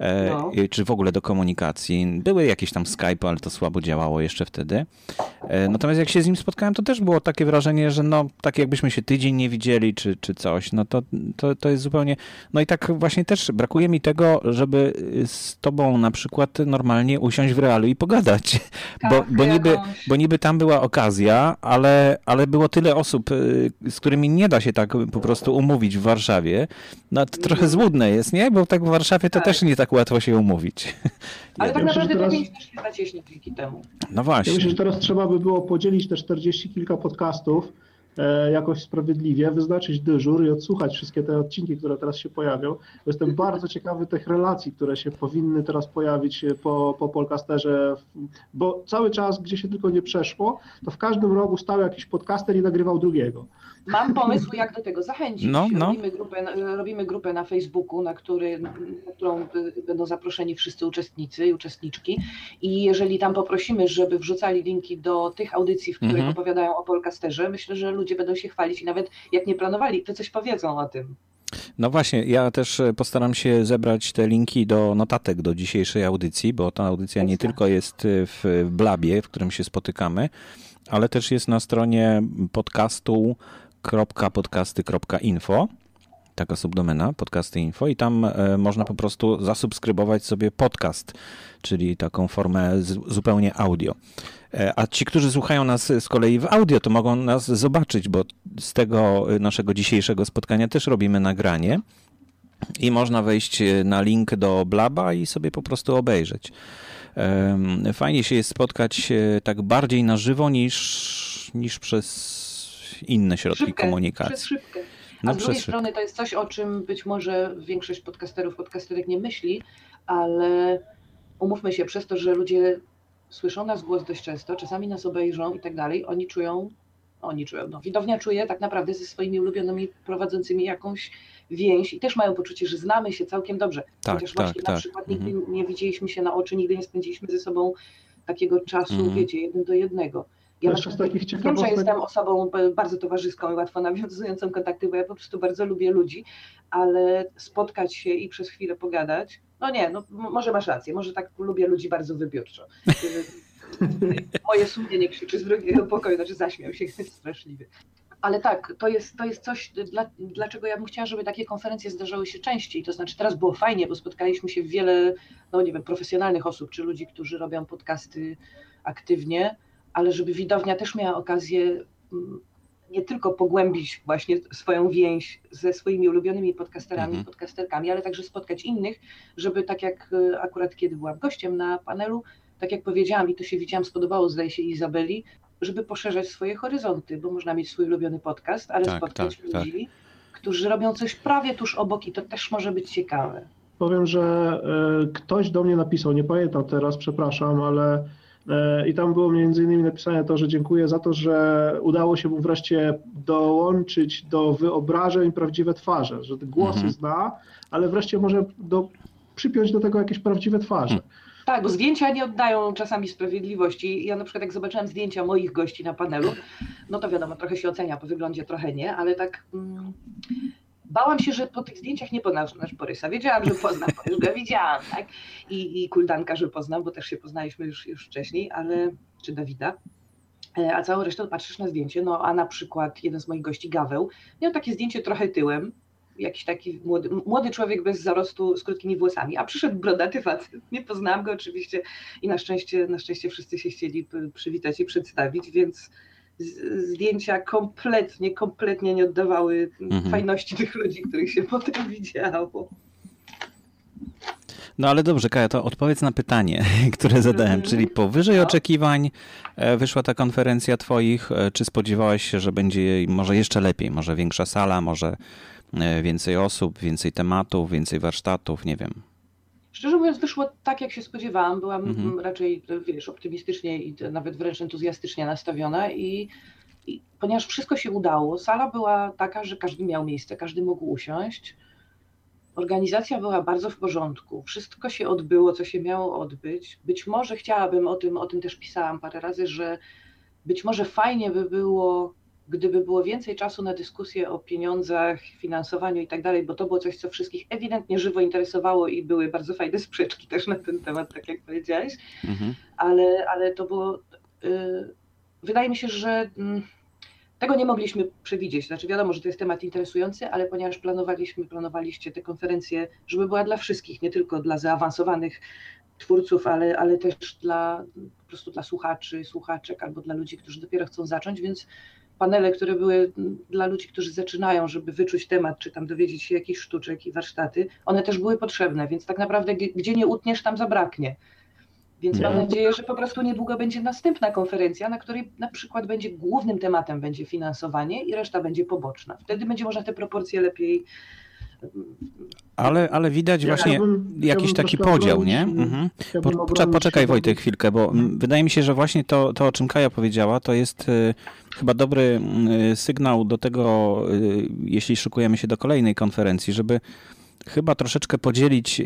E, no. czy w ogóle do komunikacji. Były jakieś tam Skype, ale to słabo działało jeszcze wtedy. E, natomiast jak się z nim spotkałem, to też było takie wrażenie, że no, tak jakbyśmy się tydzień nie widzieli, czy, czy coś, no to, to, to jest zupełnie... No i tak właśnie też brakuje mi tego, żeby z tobą na przykład normalnie usiąść w realu i pogadać. Tak, bo, bo, niby, bo niby tam była okazja, ale, ale było tyle osób, y, z którymi nie da się tak po prostu umówić w Warszawie. No to trochę mhm. złudne jest, nie? Bo tak w Warszawie to tak. też nie tak łatwo się umówić. Ale tak naprawdę teraz... powinniśmy się zacieśnić dzięki temu. No właśnie. Ja myślę, że teraz trzeba by było podzielić te 40 kilka podcastów e, jakoś sprawiedliwie, wyznaczyć dyżur i odsłuchać wszystkie te odcinki, które teraz się pojawią. Jestem bardzo ciekawy tych relacji, które się powinny teraz pojawić po, po podcasterze, bo cały czas, gdzie się tylko nie przeszło, to w każdym rogu stał jakiś podcaster i nagrywał drugiego. Mam pomysł, jak do tego zachęcić. No, no. Robimy, grupę, robimy grupę na Facebooku, na, który, na którą będą zaproszeni wszyscy uczestnicy i uczestniczki. I jeżeli tam poprosimy, żeby wrzucali linki do tych audycji, w których mhm. opowiadają o Polcasterze, myślę, że ludzie będą się chwalić i nawet jak nie planowali, to coś powiedzą o tym. No właśnie, ja też postaram się zebrać te linki do notatek do dzisiejszej audycji, bo ta audycja nie tylko jest w Blabie, w którym się spotykamy, ale też jest na stronie podcastu www.podcasty.info taka subdomena, podcasty info i tam e, można po prostu zasubskrybować sobie podcast, czyli taką formę zupełnie audio. E, a ci, którzy słuchają nas z kolei w audio, to mogą nas zobaczyć, bo z tego naszego dzisiejszego spotkania też robimy nagranie i można wejść na link do Blaba i sobie po prostu obejrzeć. Fajnie się jest spotkać e, tak bardziej na żywo niż, niż przez inne środki szybkę, komunikacji. Przez szybkę. No, A z drugiej strony to jest coś, o czym być może większość podcasterów, podcasterek nie myśli, ale umówmy się, przez to, że ludzie słyszą nas głos dość często, czasami nas obejrzą i tak dalej, oni czują, oni czują, no widownia czuje tak naprawdę ze swoimi ulubionymi prowadzącymi jakąś więź i też mają poczucie, że znamy się całkiem dobrze. Tak, Chociaż tak, właśnie tak. na przykład nigdy mhm. nie widzieliśmy się na oczy, nigdy nie spędziliśmy ze sobą takiego czasu, mhm. wiecie, jeden do jednego. Ja z takich Wiem, że jestem osobą bardzo towarzyską i łatwo nawiązującą kontakty, bo ja po prostu bardzo lubię ludzi, ale spotkać się i przez chwilę pogadać, no nie, no może masz rację, może tak lubię ludzi bardzo wybiórczo. Moje sumienie krzyczy z drugiego pokoju, znaczy zaśmiał się straszliwy. Ale tak, to jest, to jest coś, dla, dlaczego ja bym chciała, żeby takie konferencje zdarzały się częściej. To znaczy, teraz było fajnie, bo spotkaliśmy się wiele, no nie wiem, profesjonalnych osób, czy ludzi, którzy robią podcasty aktywnie ale żeby widownia też miała okazję mm, nie tylko pogłębić właśnie swoją więź ze swoimi ulubionymi podcasterami, mhm. podcasterkami, ale także spotkać innych, żeby tak jak e, akurat kiedy byłam gościem na panelu, tak jak powiedziałam i to się widziałam, spodobało zdaje się Izabeli, żeby poszerzać swoje horyzonty, bo można mieć swój ulubiony podcast, ale tak, spotkać tak, tak. ludzi, tak. którzy robią coś prawie tuż obok i to też może być ciekawe. Powiem, że y, ktoś do mnie napisał, nie pamiętam teraz, przepraszam, ale E, I tam było między innymi napisane to, że dziękuję za to, że udało się mu wreszcie dołączyć do wyobrażeń prawdziwe twarze, że te głosy mhm. zna, ale wreszcie może do, przypiąć do tego jakieś prawdziwe twarze. Hmm. Tak, bo zdjęcia nie oddają czasami sprawiedliwości. Ja na przykład jak zobaczyłam zdjęcia moich gości na panelu, no to wiadomo, trochę się ocenia po wyglądzie, trochę nie, ale tak mm, bałam się, że po tych zdjęciach nie poznasz Borysa. Wiedziałam, że poznam, bo już go widziałam, tak? I, I Kuldanka, że poznam, bo też się poznaliśmy już, już wcześniej, ale, czy Dawida. E, a całą resztę patrzysz na zdjęcie, no a na przykład jeden z moich gości, Gaweł, miał takie zdjęcie trochę tyłem, jakiś taki młody, młody człowiek bez zarostu z krótkimi włosami, a przyszedł brodaty facet. Nie poznałam go oczywiście i na szczęście, na szczęście wszyscy się chcieli przywitać i przedstawić, więc zdjęcia kompletnie, kompletnie nie oddawały Mhm. fajności tych ludzi, których się potem widziało. No ale dobrze, Kaja, to odpowiedz na pytanie, które zadałem, czyli powyżej oczekiwań e, wyszła ta konferencja twoich, e, czy spodziewałaś się, że będzie może jeszcze lepiej, może większa sala, może e, więcej osób, więcej tematów, więcej warsztatów, nie wiem. Szczerze mówiąc, wyszło tak, jak się spodziewałam. Byłam Mhm. raczej, wiesz, optymistycznie i nawet wręcz entuzjastycznie nastawiona i, i ponieważ wszystko się udało, sala była taka, że każdy miał miejsce, każdy mógł usiąść. Organizacja była bardzo w porządku. Wszystko się odbyło, co się miało odbyć. Być może chciałabym o tym, o tym też pisałam parę razy, że być może fajnie by było, gdyby było więcej czasu na dyskusję o pieniądzach, finansowaniu i tak dalej, bo to było coś, co wszystkich ewidentnie żywo interesowało i były bardzo fajne sprzeczki też na ten temat, tak jak powiedziałeś, ale, ale to było. y, wydaje mi się, że mm, tego nie mogliśmy przewidzieć. Znaczy, wiadomo, że to jest temat interesujący, ale ponieważ planowaliśmy, planowaliście tę konferencję, żeby była dla wszystkich, nie tylko dla zaawansowanych twórców, ale, ale też dla po prostu dla słuchaczy, słuchaczek albo dla ludzi, którzy dopiero chcą zacząć, więc panele, które były dla ludzi, którzy zaczynają, żeby wyczuć temat, czy tam dowiedzieć się jakichś sztuczek i warsztaty, one też były potrzebne, więc tak naprawdę gdzie nie utniesz, tam zabraknie. Więc mam Nie. nadzieję, że po prostu niedługo będzie następna konferencja, na której na przykład będzie głównym tematem będzie finansowanie i reszta będzie poboczna. Wtedy będzie można te proporcje lepiej Ale, ale widać Ja właśnie jakiś taki podział, nie? mm, Mhm. Po, poczekaj Wojtek chwilkę, bo mm, wydaje mi się, że właśnie to, to o czym Kaja powiedziała, to jest y, chyba dobry y, sygnał do tego, y, jeśli szykujemy się do kolejnej konferencji, żeby chyba troszeczkę podzielić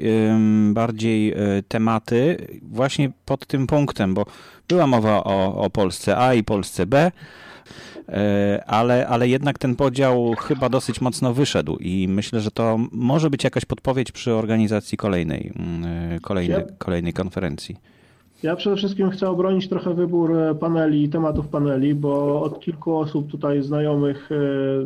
bardziej y, tematy właśnie pod tym punktem, bo była mowa o, o Polsce A i Polsce B, ale, ale jednak ten podział chyba dosyć mocno wyszedł i myślę, że to może być jakaś podpowiedź przy organizacji kolejnej, mm, e, kolejnej, kolejnej konferencji. Ja przede wszystkim chcę obronić trochę wybór e, paneli, tematów paneli, bo od kilku osób tutaj znajomych, e,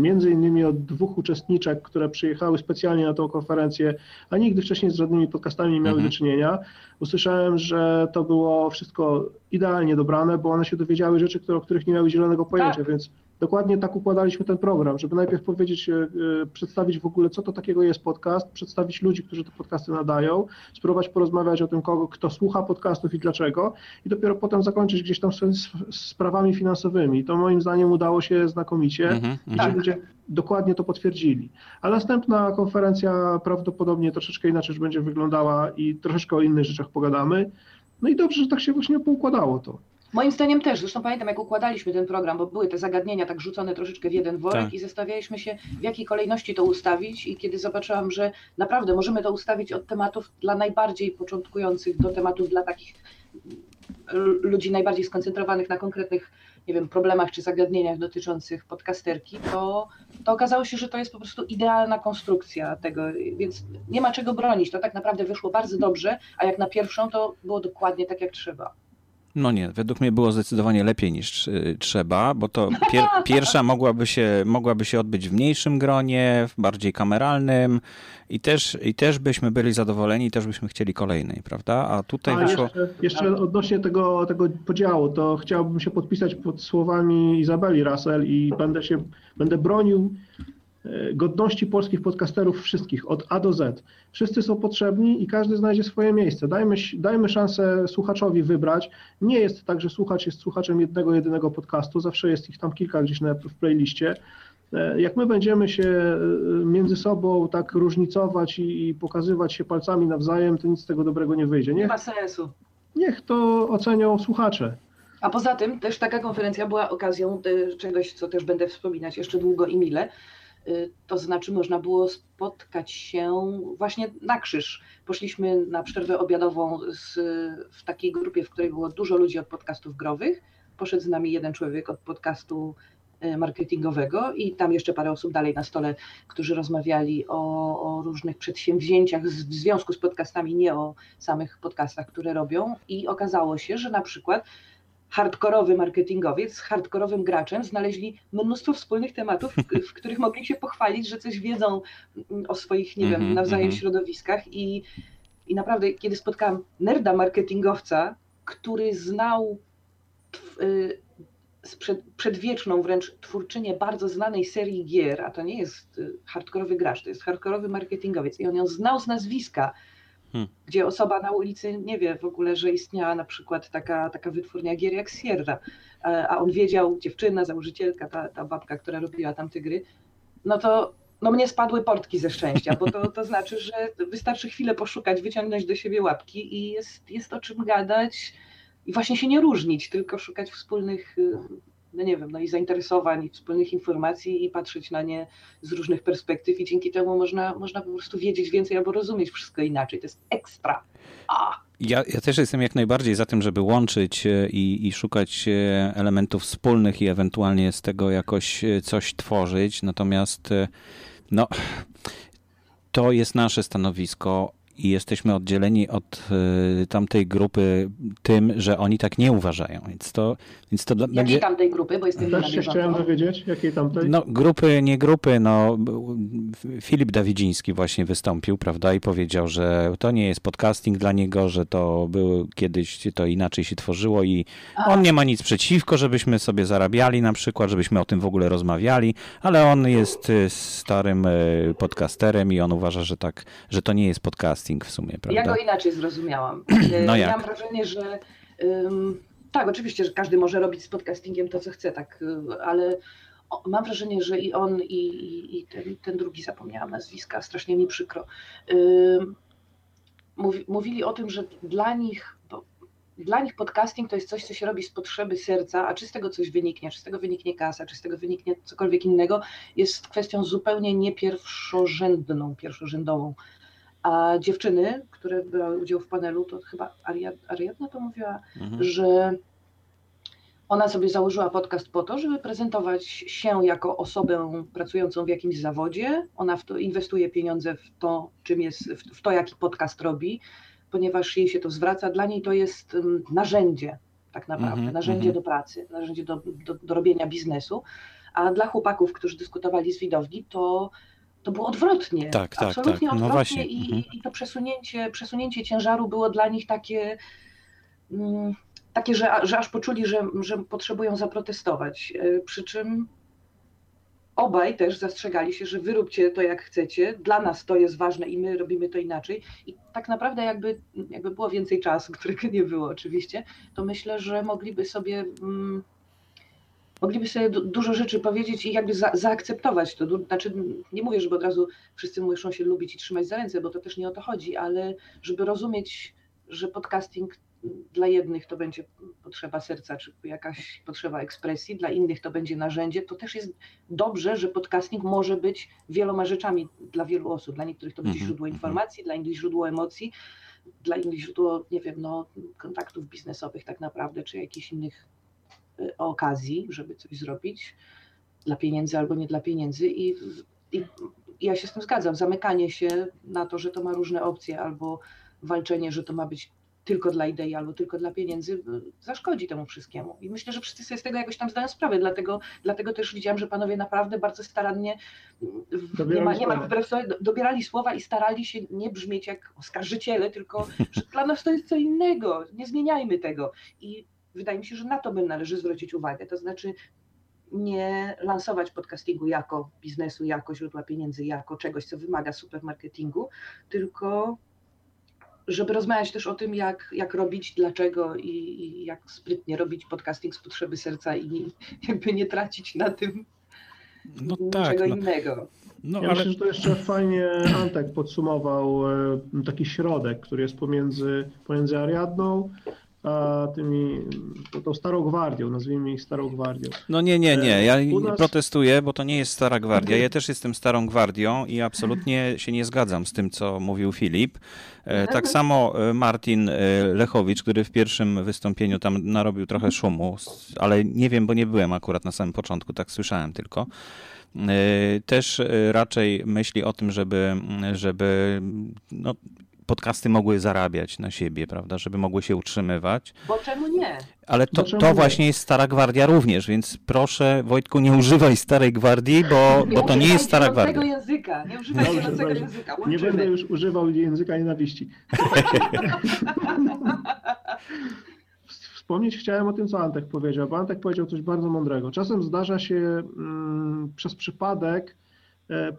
między innymi od dwóch uczestniczek, które przyjechały specjalnie na tą konferencję, a nigdy wcześniej z żadnymi podcastami nie miały Mhm. do czynienia, usłyszałem, że to było wszystko idealnie dobrane, bo one się dowiedziały rzeczy, które, o których nie miały zielonego pojęcia, więc dokładnie tak układaliśmy ten program, żeby najpierw powiedzieć, e, e, przedstawić w ogóle, co to takiego jest podcast, przedstawić ludzi, którzy te podcasty nadają, spróbować porozmawiać o tym, kogo, kto słucha podcastów i dlaczego, i dopiero potem zakończyć gdzieś tam z, z sprawami finansowymi. To moim zdaniem udało się znakomicie Mhm, i mhm. ci ludzie dokładnie to potwierdzili. A następna konferencja prawdopodobnie troszeczkę inaczej będzie wyglądała i troszeczkę o innych rzeczach pogadamy. No i dobrze, że tak się właśnie poukładało to. Moim zdaniem też, zresztą pamiętam jak układaliśmy ten program, bo były te zagadnienia tak rzucone troszeczkę w jeden worek Tak. i zastanawialiśmy się w jakiej kolejności to ustawić i kiedy zobaczyłam, że naprawdę możemy to ustawić od tematów dla najbardziej początkujących do tematów dla takich l- ludzi najbardziej skoncentrowanych na konkretnych, nie wiem, problemach czy zagadnieniach dotyczących podcasterki, to, to okazało się, że to jest po prostu idealna konstrukcja tego, więc nie ma czego bronić. To tak naprawdę wyszło bardzo dobrze, a jak na pierwszą to było dokładnie tak jak trzeba. No nie, według mnie było zdecydowanie lepiej niż y, trzeba, bo to pier, pierwsza mogłaby się, mogłaby się odbyć w mniejszym gronie, w bardziej kameralnym i też, i też byśmy byli zadowoleni i też byśmy chcieli kolejnej, prawda? A tutaj A wyszło... jeszcze, jeszcze odnośnie tego, tego podziału, to chciałbym się podpisać pod słowami Izabeli Russell i będę się będę bronił godności polskich podcasterów wszystkich, od A do Z. Wszyscy są potrzebni i każdy znajdzie swoje miejsce. Dajmy, dajmy szansę słuchaczowi wybrać. Nie jest tak, że słuchacz jest słuchaczem jednego, jedynego podcastu, zawsze jest ich tam kilka gdzieś na, w playliście. E, Jak my będziemy się e, między sobą tak różnicować i, i pokazywać się palcami nawzajem, to nic z tego dobrego nie wyjdzie. Nie Niech, ma sensu. niech to ocenią słuchacze. A poza tym też taka konferencja była okazją czegoś, co też będę wspominać jeszcze długo i mile. Y, To znaczy można było spotkać się właśnie na krzyż. Poszliśmy na przerwę obiadową z, w takiej grupie, w której było dużo ludzi od podcastów growych. Poszedł z nami jeden człowiek od podcastu y, marketingowego i tam jeszcze parę osób dalej na stole, którzy rozmawiali o, o różnych przedsięwzięciach w związku z podcastami, nie o samych podcastach, które robią. I okazało się, że na przykład hardkorowy marketingowiec z hardkorowym graczem znaleźli mnóstwo wspólnych tematów, w, w których mogli się pochwalić, że coś wiedzą mm, o swoich, nie wiem, Mhm, nawzajem mhm. środowiskach i, i naprawdę, kiedy spotkałam nerda marketingowca, który znał y, sprzed, przedwieczną wręcz twórczynię bardzo znanej serii gier, a to nie jest y, hardkorowy gracz, to jest hardkorowy marketingowiec i on ją znał z nazwiska, Hmm. gdzie osoba na ulicy nie wie w ogóle, że istniała na przykład taka, taka wytwórnia gier jak Sierra, a a on wiedział, dziewczyna, założycielka, ta, ta babka, która robiła tam te gry, no to no mnie spadły portki ze szczęścia, bo to, to znaczy, że wystarczy chwilę poszukać, wyciągnąć do siebie łapki i jest, jest o czym gadać i właśnie się nie różnić, tylko szukać wspólnych, y, no nie wiem, no i zainteresowań, wspólnych informacji i patrzeć na nie z różnych perspektyw i dzięki temu można, można po prostu wiedzieć więcej albo rozumieć wszystko inaczej. To jest ekstra. A! Ja, ja też jestem jak najbardziej za tym, żeby łączyć e, i, i szukać e, elementów wspólnych i ewentualnie z tego jakoś e, coś tworzyć. Natomiast no, to jest nasze stanowisko i jesteśmy oddzieleni od e, tamtej grupy tym, że oni tak nie uważają. Więc to, więc to dla- Jakiej będzie. tamtej grupy, bo jestem Też się chciałem dowiedzieć, jakiej tamtej? No, grupy, nie grupy, no. Filip Dawidziński właśnie wystąpił, prawda, i powiedział, że to nie jest podcasting dla niego, że to był kiedyś, to inaczej się tworzyło i on nie ma nic przeciwko, żebyśmy sobie zarabiali na przykład, żebyśmy o tym w ogóle rozmawiali, ale on jest y, starym y, podcasterem i on uważa, że tak, że to nie jest podcasting w sumie, Ja prawda? go inaczej zrozumiałam. No E, jak? Miałam wrażenie, że ym, tak, oczywiście, że każdy może robić z podcastingiem to, co chce, tak, y, ale mam wrażenie, że i on, i, i, i ten, ten drugi, zapomniałam nazwiska, strasznie mi przykro, ym, mówi, mówili o tym, że dla nich, dla nich podcasting to jest coś, co się robi z potrzeby serca, a czy z tego coś wyniknie, czy z tego wyniknie kasa, czy z tego wyniknie cokolwiek innego, jest kwestią zupełnie nie pierwszorzędną, pierwszorzędową. A dziewczyny, które brały udział w panelu, to chyba Ariad- Ariadna to mówiła, Mhm. że ona sobie założyła podcast po to, żeby prezentować się jako osobę pracującą w jakimś zawodzie. Ona w to inwestuje pieniądze w to, czym jest, w w to, jaki podcast robi, ponieważ jej się to zwraca. Dla niej to jest mm, narzędzie, tak naprawdę, Mhm, narzędzie mhm. do pracy, narzędzie do, do, do robienia biznesu. A dla chłopaków, którzy dyskutowali z widowni, to, to było odwrotnie. Tak, tak, Absolutnie tak. No odwrotnie właśnie, i, mhm. i to przesunięcie, przesunięcie ciężaru było dla nich takie, mm, takie że, że aż poczuli, że, że potrzebują zaprotestować. E, Przy czym obaj też zastrzegali się, że wyróbcie to jak chcecie, dla nas to jest ważne i my robimy to inaczej. I tak naprawdę jakby, jakby było więcej czasu, którego nie było oczywiście, to myślę, że mogliby sobie... Mm, mogliby sobie du- dużo rzeczy powiedzieć i jakby za, zaakceptować to. Du- Znaczy, nie mówię, żeby od razu wszyscy muszą się lubić i trzymać za ręce, bo to też nie o to chodzi, ale żeby rozumieć, że podcasting dla jednych to będzie potrzeba serca, czy jakaś potrzeba ekspresji, dla innych to będzie narzędzie, to też jest dobrze, że podcasting może być wieloma rzeczami dla wielu osób. Dla niektórych to będzie Mhm, źródło mhm. informacji, dla innych źródło emocji, dla innych źródło, nie wiem, no, kontaktów biznesowych tak naprawdę, czy jakichś innych okazji, żeby coś zrobić dla pieniędzy albo nie dla pieniędzy i, i, ja się z tym zgadzam. Zamykanie się na to, że to ma różne opcje albo walczenie, że to ma być tylko dla idei albo tylko dla pieniędzy, y, zaszkodzi temu wszystkiemu. I myślę, że wszyscy sobie z tego jakoś tam zdają sprawę, dlatego, dlatego też widziałam, że panowie naprawdę bardzo starannie, y, w- nie Dobierali ma, nie ma wbrew sobie, do- dobierali słowa i starali się nie brzmieć jak oskarżyciele, tylko że dla nas to jest co innego, nie zmieniajmy tego. I wydaje mi się, że na to by należy zwrócić uwagę, to znaczy nie lansować podcastingu jako biznesu, jako źródła pieniędzy, jako czegoś, co wymaga supermarketingu, tylko żeby rozmawiać też o tym, jak, jak robić, dlaczego i, i jak sprytnie robić podcasting z potrzeby serca i jakby nie tracić na tym no niczego no. innego. No, ja ale- myślę, że to jeszcze fajnie Antek podsumował e, taki środek, który jest pomiędzy, pomiędzy Ariadną tymi, tą- tą starą gwardią, nazwijmy ich starą gwardią. No nie, nie, nie. Ja U nas- protestuję, bo to nie jest stara gwardia. Ja też jestem starą gwardią i absolutnie się nie zgadzam z tym, co mówił Filip. E, Tak samo e, Martin e, Lechowicz, który w pierwszym wystąpieniu tam narobił trochę szumu, ale nie wiem, bo nie byłem akurat na samym początku, tak słyszałem tylko. E, Też e, raczej myśli o tym, żeby, żeby no, podcasty mogły zarabiać na siebie, prawda, żeby mogły się utrzymywać. Bo czemu nie? Ale to, to nie? właśnie jest Stara Gwardia również, więc proszę Wojtku, nie używaj Starej Gwardii, bo, bo to nie jest Stara używaj Gwardia. języka, nie używaj Dobrze, dobrze. języka. Nie Łączymy. będę już używał języka nienawiści. Wspomnieć chciałem o tym, co Antek powiedział, bo Antek powiedział coś bardzo mądrego. Czasem zdarza się mm, przez przypadek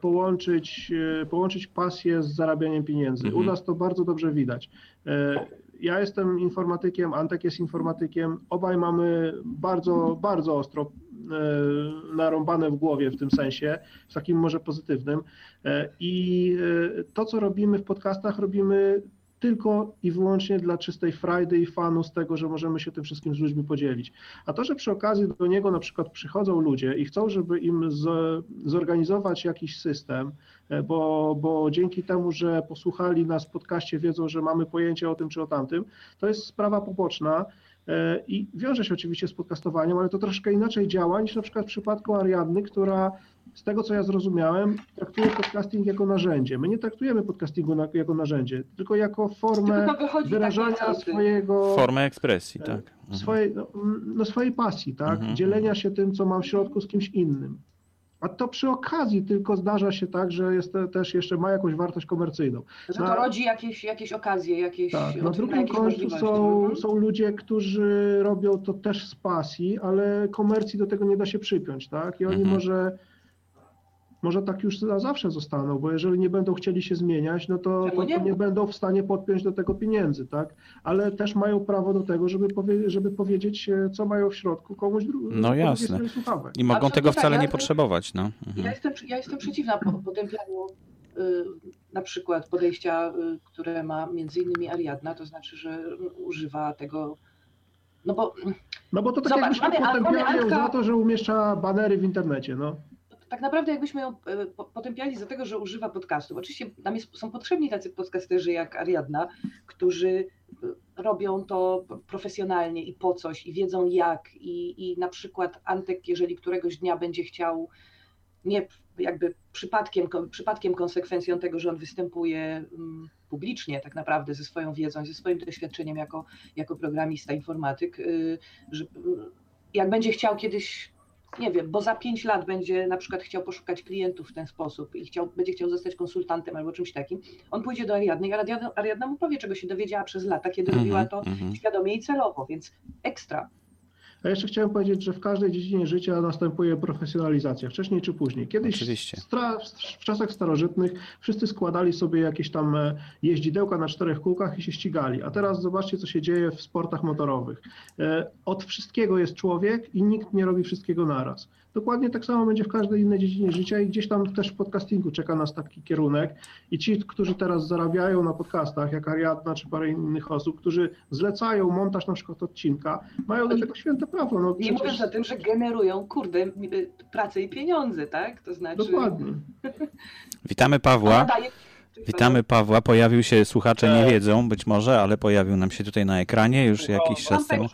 połączyć, e, połączyć pasję z zarabianiem pieniędzy. Mhm. U nas to bardzo dobrze widać. E, Ja jestem informatykiem, Antek jest informatykiem. Obaj mamy bardzo, bardzo ostro e, narąbane w głowie w tym sensie, w takim może pozytywnym. E, I e, to, co robimy w podcastach, robimy tylko i wyłącznie dla czystej frajdy i fanu z tego, że możemy się tym wszystkim z ludźmi podzielić. A to, że przy okazji do niego na przykład przychodzą ludzie i chcą, żeby im z, zorganizować jakiś system, e, bo, bo dzięki temu, że posłuchali nas w podcaście, wiedzą, że mamy pojęcie o tym czy o tamtym, to jest sprawa poboczna e, i wiąże się oczywiście z podcastowaniem, ale to troszkę inaczej działa niż na przykład w przypadku Ariadny, która z tego co ja zrozumiałem, traktuje podcasting jako narzędzie. My nie traktujemy podcastingu na, jako narzędzie, tylko jako formę wyrażania coś. swojego Formę ekspresji, tak. swojej, no, no, swojej pasji, tak? Mhm. Dzielenia się tym, co mam w środku z kimś innym. A to przy okazji tylko zdarza się tak, że jest te, też jeszcze ma jakąś wartość komercyjną. Że Na- to rodzi jakieś, jakieś okazje, jakieś tak, na drugim końcu są, Mhm. są ludzie, którzy robią to też z pasji, ale komercji do tego nie da się przypiąć, tak? I oni Mhm. może, może tak już na zawsze zostaną, bo jeżeli nie będą chcieli się zmieniać, no to, to, nie? to nie będą w stanie podpiąć do tego pieniędzy, tak? Ale też mają prawo do tego, żeby, powie, żeby powiedzieć, e, co mają w środku komuś drugemu. No jasne. I mogą tego wcale ja- nie potrzebować, no. Ja Mhm. jestem, ja jestem przeciwna po- potępianiu y, na przykład podejścia, y, które ma między innymi Ariadna, to znaczy, że używa tego, no bo No bo to tak Zobacz, jakbyśmy mamy- mamy potępiali ją Antka- za to, że umieszcza banery w internecie, no. Tak naprawdę jakbyśmy ją e, po- potępiali za tego, że używa podcastów. Oczywiście nam jest, są potrzebni tacy podcasterzy jak Ariadna, którzy e, robią to profesjonalnie i po coś i wiedzą jak i, i na przykład Antek, jeżeli któregoś dnia będzie chciał nie jakby przypadkiem, przypadkiem konsekwencją tego, że on występuje mm, publicznie tak naprawdę ze swoją wiedzą, ze swoim doświadczeniem jako, jako programista, informatyk, y, że y, jak będzie chciał kiedyś nie wiem, bo za pięć lat będzie na przykład chciał poszukać klientów w ten sposób i chciał, będzie chciał zostać konsultantem albo czymś takim, on pójdzie do Ariadny i Ariadna, mu powie, czego się dowiedziała przez lata, kiedy Mhm, robiła to mhm. świadomie i celowo, więc ekstra. A jeszcze chciałem powiedzieć, że w każdej dziedzinie życia następuje profesjonalizacja, wcześniej czy później. Kiedyś Oczywiście. W czasach starożytnych wszyscy składali sobie jakieś tam e, jeździdełka na czterech kółkach i się ścigali. A teraz zobaczcie, co się dzieje w sportach motorowych. E, Od wszystkiego jest człowiek i nikt nie robi wszystkiego naraz. Dokładnie tak samo będzie w każdej innej dziedzinie życia i gdzieś tam też w podcastingu czeka nas taki kierunek. I ci, którzy teraz zarabiają na podcastach, jak Ariadna czy parę innych osób, którzy zlecają montaż na przykład odcinka, mają do tego święte prawo. No, Nie przecież... mówiąc o tym, że generują, kurde, pracę i pieniądze, tak? To znaczy... Dokładnie. Witamy Pawła. Witamy Pawła. Pojawił się, słuchacze nie wiedzą być może, ale pojawił nam się tutaj na ekranie już jakiś czas temu.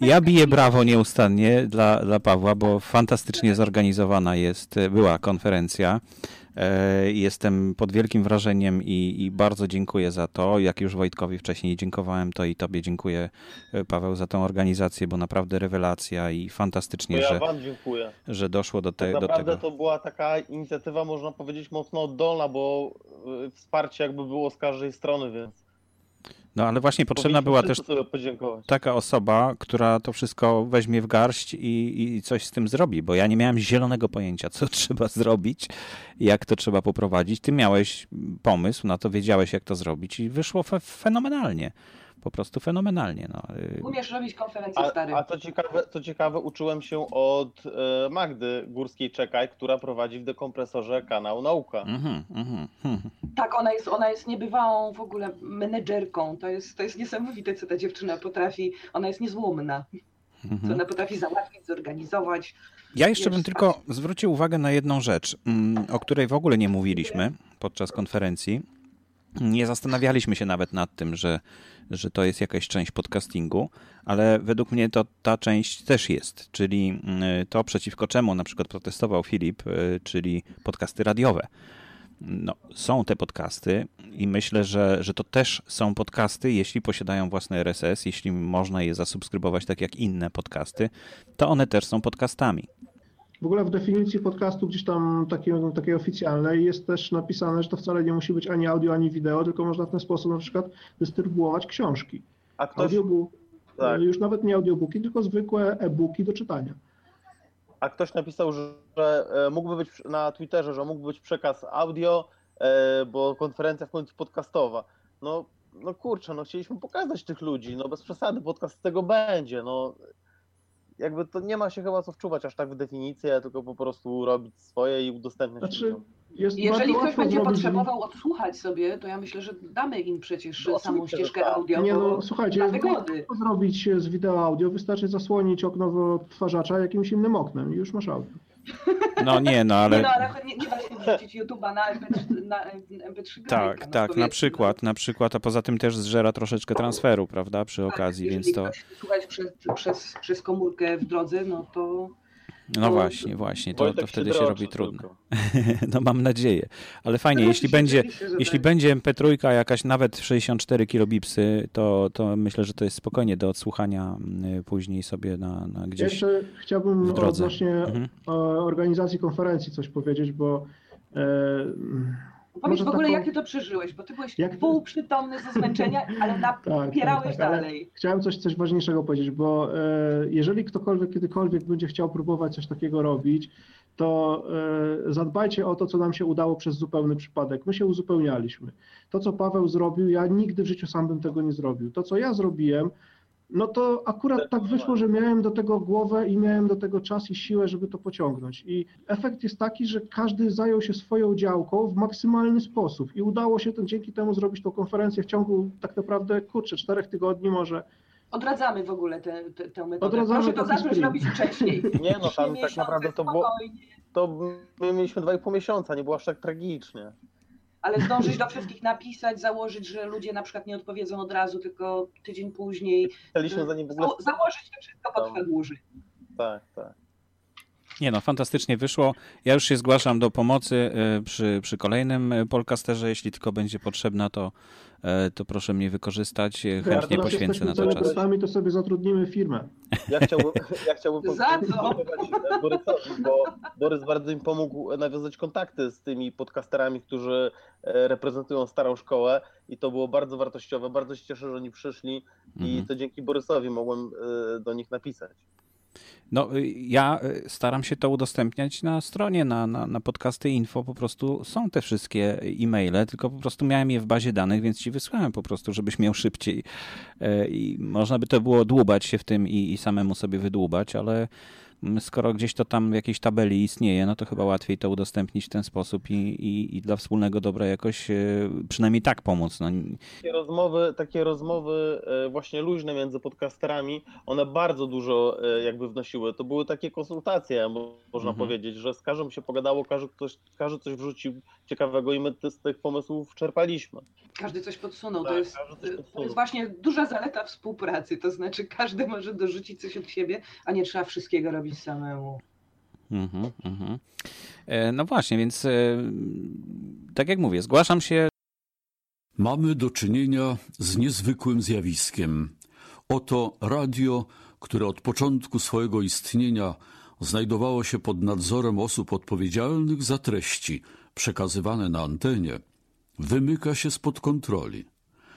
Ja biję brawo nieustannie dla, dla Pawła, bo fantastycznie zorganizowana jest, była konferencja. E, Jestem pod wielkim wrażeniem i, i bardzo dziękuję za to. Jak już Wojtkowi wcześniej dziękowałem, to i Tobie dziękuję, e, Paweł, za tą organizację, bo naprawdę rewelacja i fantastycznie, ja że, że doszło do, te, Tak do naprawdę tego. to była taka inicjatywa, można powiedzieć, mocno oddolna, bo y, wsparcie jakby było z każdej strony, więc No ale właśnie potrzebna była też taka osoba, która to wszystko weźmie w garść i, i coś z tym zrobi, bo ja nie miałem zielonego pojęcia, co trzeba zrobić, jak to trzeba poprowadzić. Ty miałeś pomysł na to, wiedziałeś, jak to zrobić i wyszło fe fenomenalnie. Po prostu fenomenalnie. No. Y, Umiesz robić konferencje, A, stary. a co, ciekawe, co ciekawe, uczyłem się od e, Magdy Górskiej-Czekaj, która prowadzi w dekompresorze kanał Nauka. Mhm, mhm, mhm. Tak, ona jest, ona jest niebywałą w ogóle menedżerką. To jest, to jest niesamowite, co ta dziewczyna potrafi. Ona jest niezłomna. Co Mhm. ona potrafi załatwić, zorganizować. Ja jeszcze bym tylko zwrócił uwagę na jedną rzecz, mm, o której w ogóle nie mówiliśmy podczas konferencji. Nie zastanawialiśmy się nawet nad tym, że, że to jest jakaś część podcastingu, ale według mnie to ta część też jest, czyli mm, to przeciwko czemu na przykład protestował Filip, y, czyli podcasty radiowe. no, są te podcasty i myślę, że, że to też są podcasty, jeśli posiadają własny RSS, jeśli można je zasubskrybować tak jak inne podcasty, to one też są podcastami. W ogóle w definicji podcastu gdzieś tam takiej, takiej oficjalnej jest też napisane, że to wcale nie musi być ani audio, ani wideo, tylko można w ten sposób na przykład dystrybuować książki. A ktoś... Audiobook, Tak. Już nawet nie audiobooki, tylko zwykłe e-booki do czytania. A ktoś napisał, że, e, mógłby być na Twitterze, że mógłby być przekaz audio, e, bo konferencja w końcu podcastowa. No, no kurczę, no chcieliśmy pokazać tych ludzi, no bez przesady, podcast z tego będzie, no jakby to nie ma się chyba co wczuwać aż tak w definicję, tylko po prostu robić swoje i udostępniać Znaczy, Jeżeli ktoś będzie zrobić- potrzebował odsłuchać sobie, to ja myślę, że damy im przecież No, samą ścieżkę tak. audio. Nie no, słuchajcie, łatwo zrobić z wideo audio, wystarczy zasłonić okno odtwarzacza jakimś innym oknem i już masz audio. No nie, no ale... Nie, no, ale nie, nie da się wrzucić YouTube'a na MP3, na MP3 Tak, grajka, no, tak, na przykład, na przykład, a poza tym też zżera troszeczkę transferu, prawda, przy okazji, Jeżeli więc to... ktoś słuchać przez, przez, przez komórkę w drodze, no to... No to- właśnie, właśnie, to, to wtedy się robi trudno. No mam nadzieję. Ale fajnie, No, jeśli będzie, jeśli tak. będzie MP3 jakaś nawet 64 kilobipsy, to, to myślę, że to jest spokojnie do odsłuchania mm, później sobie na, na gdzieś Jeszcze chciałbym w drodze. odnośnie Mhm. e, organizacji konferencji coś powiedzieć, bo e, Powiedz w ogóle, taką- jak ty to przeżyłeś, bo ty byłeś Jak- półprzytomny ze zmęczenia, ale napierałeś tak, tak, ale dalej. Chciałem coś, coś ważniejszego powiedzieć, bo e, jeżeli ktokolwiek kiedykolwiek będzie chciał próbować coś takiego robić, to e, zadbajcie o to, co nam się udało przez zupełny przypadek. My się uzupełnialiśmy. To, co Paweł zrobił, ja nigdy w życiu sam bym tego nie zrobił. To, co ja zrobiłem, no to akurat tak wyszło, że miałem do tego głowę i miałem do tego czas i siłę, żeby to pociągnąć. I efekt jest taki, że każdy zajął się swoją działką w maksymalny sposób i udało się ten, dzięki temu zrobić tą konferencję w ciągu tak naprawdę, kurczę, czterech tygodni może. Odradzamy w ogóle tę metodę. Odradzamy Proszę to zacząć sprint. robić wcześniej. Nie no, tam tak naprawdę to było, to my mieliśmy 2,5 miesiąca, nie było aż tak tragicznie. Ale zdążyć do wszystkich napisać, założyć, że ludzie na przykład nie odpowiedzą od razu, tylko tydzień później. Chcieliśmy zanim w ogóle... Za- Założyć to wszystko pod przedłuży. Tak, tak. Nie no, fantastycznie wyszło. Ja już się zgłaszam do pomocy e, przy, przy kolejnym e, Polcasterze. Jeśli tylko będzie potrzebna, to, to proszę mnie wykorzystać. E, Chętnie teraz poświęcę na to czas. to sobie zatrudnimy firmę. Ja chciałbym, ja chciałbym Za co? podziękować Borysowi, bo Borys bardzo mi pomógł nawiązać kontakty z tymi podcasterami, którzy e, reprezentują starą szkołę i to było bardzo wartościowe. Bardzo się cieszę, że oni przyszli i Mhm. to dzięki Borysowi mogłem e, do nich napisać. No, y, ja y, staram się to udostępniać na stronie, na, na, na podcasty info. Po prostu są te wszystkie e-maile, tylko po prostu miałem je w bazie danych, więc ci wysłałem po prostu, żebyś miał szybciej. E, I można by to było dłubać się w tym i, i samemu sobie wydłubać, ale skoro gdzieś to tam w jakiejś tabeli istnieje, no to chyba łatwiej to udostępnić w ten sposób i, i, i dla wspólnego dobra jakoś e, przynajmniej tak pomóc. No, Takie rozmowy, takie rozmowy e, właśnie luźne między podcasterami, one bardzo dużo e, jakby wnosiły. To były takie konsultacje, można Mhm. powiedzieć, że z każdym się pogadało, każdy, ktoś, każdy coś wrzucił ciekawego i my z tych pomysłów czerpaliśmy. Każdy coś podsunął. Tak, to, jest, każdy coś to podsunął. jest właśnie duża zaleta współpracy. To znaczy, każdy może dorzucić coś od siebie, a nie trzeba wszystkiego robić samemu. Mhm, mhm. E, No właśnie, więc e, tak jak mówię, zgłaszam się. Mamy do czynienia z niezwykłym zjawiskiem. Oto radio, które od początku swojego istnienia znajdowało się pod nadzorem osób odpowiedzialnych za treści przekazywane na antenie, wymyka się spod kontroli,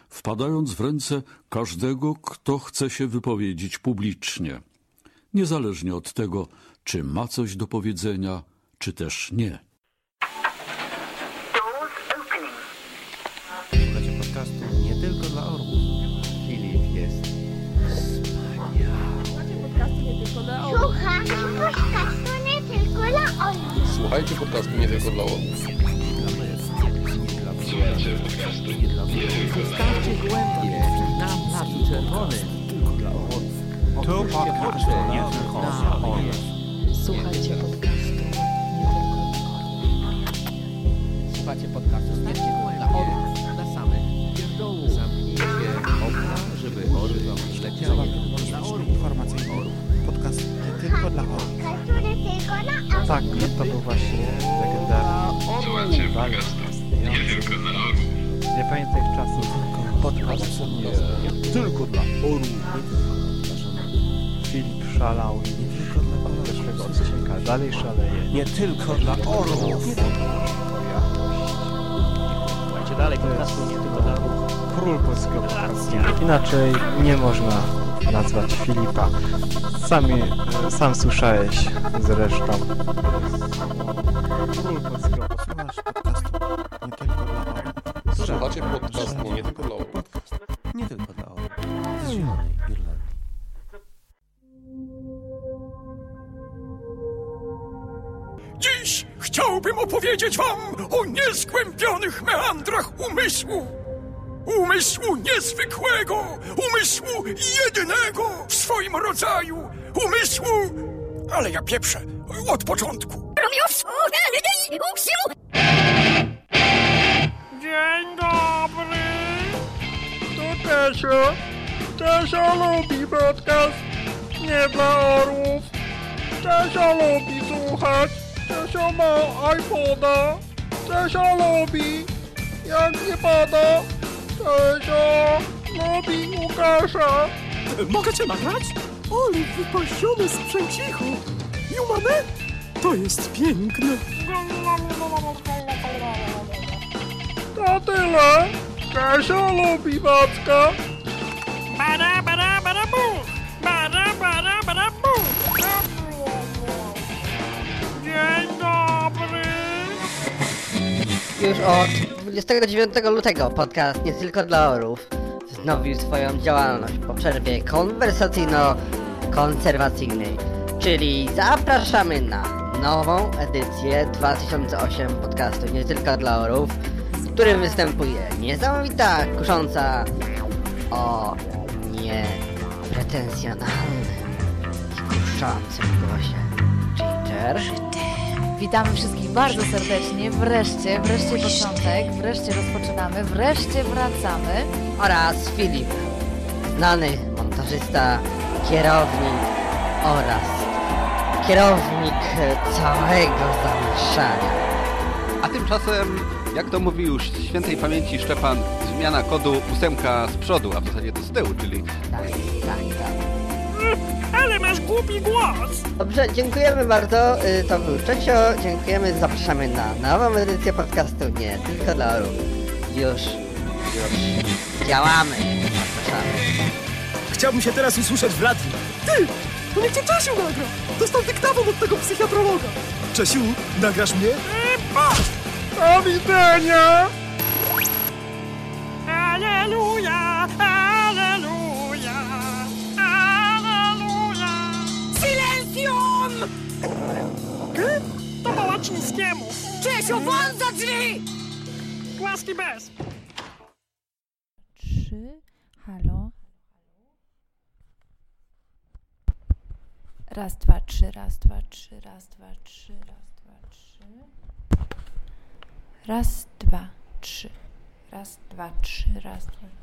wpadając w ręce każdego, kto chce się wypowiedzieć publicznie, niezależnie od tego, czy ma coś do powiedzenia, czy też nie. Słuchacie podcastu nie tylko dla orłów. Filip jest Słuchacie podcastu nie tylko dla orłów. Słuchajcie podcastu nie tylko dla orłów. Słuchajcie podcastu nie dla orłów. Zostawcie głębie na placu czerwonym. Tylko dla orłów. To podcast nie tylko o tak, tak. Słuchajcie podcastu nie tylko dla Słuchajcie podcastu nie tylko dla orłów, dla samych. Zamknijcie okna, żeby orły leciały. Dla orłów informacyjny orłów. Podcast nie tylko dla orłów. Tak, no to był właśnie legendarny. Słuchajcie podcastu nie tylko dla orłów. Nie pamiętam tych czasów. Podcast nie tylko dla orłów szalał nie tylko dla pierwszego odcinka, dalej szaleje. Nie tylko dla orłów. Słuchajcie dalej, podcastu nie tylko dla orłów. Król polskiego podcastingu. Inaczej nie można nazwać Filipa. Sami, e, sam słyszałeś zresztą. Król polskiego Nie tylko dla orłów. Słuchacie podcastu nie tylko dla orłów. Nie tylko dla orłów. Z Zielonej chciałbym opowiedzieć wam o niezgłębionych meandrach umysłu. Umysłu niezwykłego, umysłu jedynego w swoim rodzaju, umysłu... Ale ja pieprzę, od początku. Dzień dobry! Tu Czesio. Czesio lubi podcast nie dla orłów. Czesio lubi słuchać. Czesio ma iPoda. Czesio lubi jak nie pada. Czesio lubi Łukasza. Mogę cię nagrać? Ale wypasiony sprzęcicho. Jumane? To jest piękne. To tyle. Czesio lubi Wacka. Bara, bara, bara, buch! Bara, bara, bara, buch! Dzień dobry! Już od 29 lutego podcast Nie Tylko dla Orów wznowił swoją działalność po przerwie konwersacyjno-konserwacyjnej, czyli zapraszamy na nową edycję 2008 podcastu Nie Tylko dla Orów, w którym występuje niesamowita, kusząca o niepretensjonalnym i kuszącym głosie Ginger. Witamy wszystkich bardzo serdecznie. Wreszcie, wreszcie początek, wreszcie rozpoczynamy, wreszcie wracamy. oraz Filip, znany montażysta, kierownik oraz kierownik całego zamieszania. A tymczasem, jak to mówi już świętej pamięci Szczepan, zmiana kodu ósemka z przodu, a w zasadzie to z tyłu, czyli... Tak, tak, tak. Ale masz głupi głos! Dobrze, dziękujemy bardzo. Y, To był Czesio. Dziękujemy. Zapraszamy na nową edycję podcastu Nie tylko dla orłów. Już, już działamy. Zapraszamy. Chciałbym się teraz usłyszeć w Latin. Ty! To niech cię Czesiu nagra! Dostał dyktafon od tego psychiatrologa. Czesiu, nagrasz mnie? Do widzenia! Aleluja! Aleluja! Ty? To Bałaczyńskiemu! Czesiu, włącz za drzwi! Łaski bez! Trzy, halo. Raz, dwa, trzy, raz, dwa, trzy, raz, dwa, trzy, raz, dwa, trzy. Raz, dwa, trzy. Raz, dwa, trzy, raz, dwa, trzy.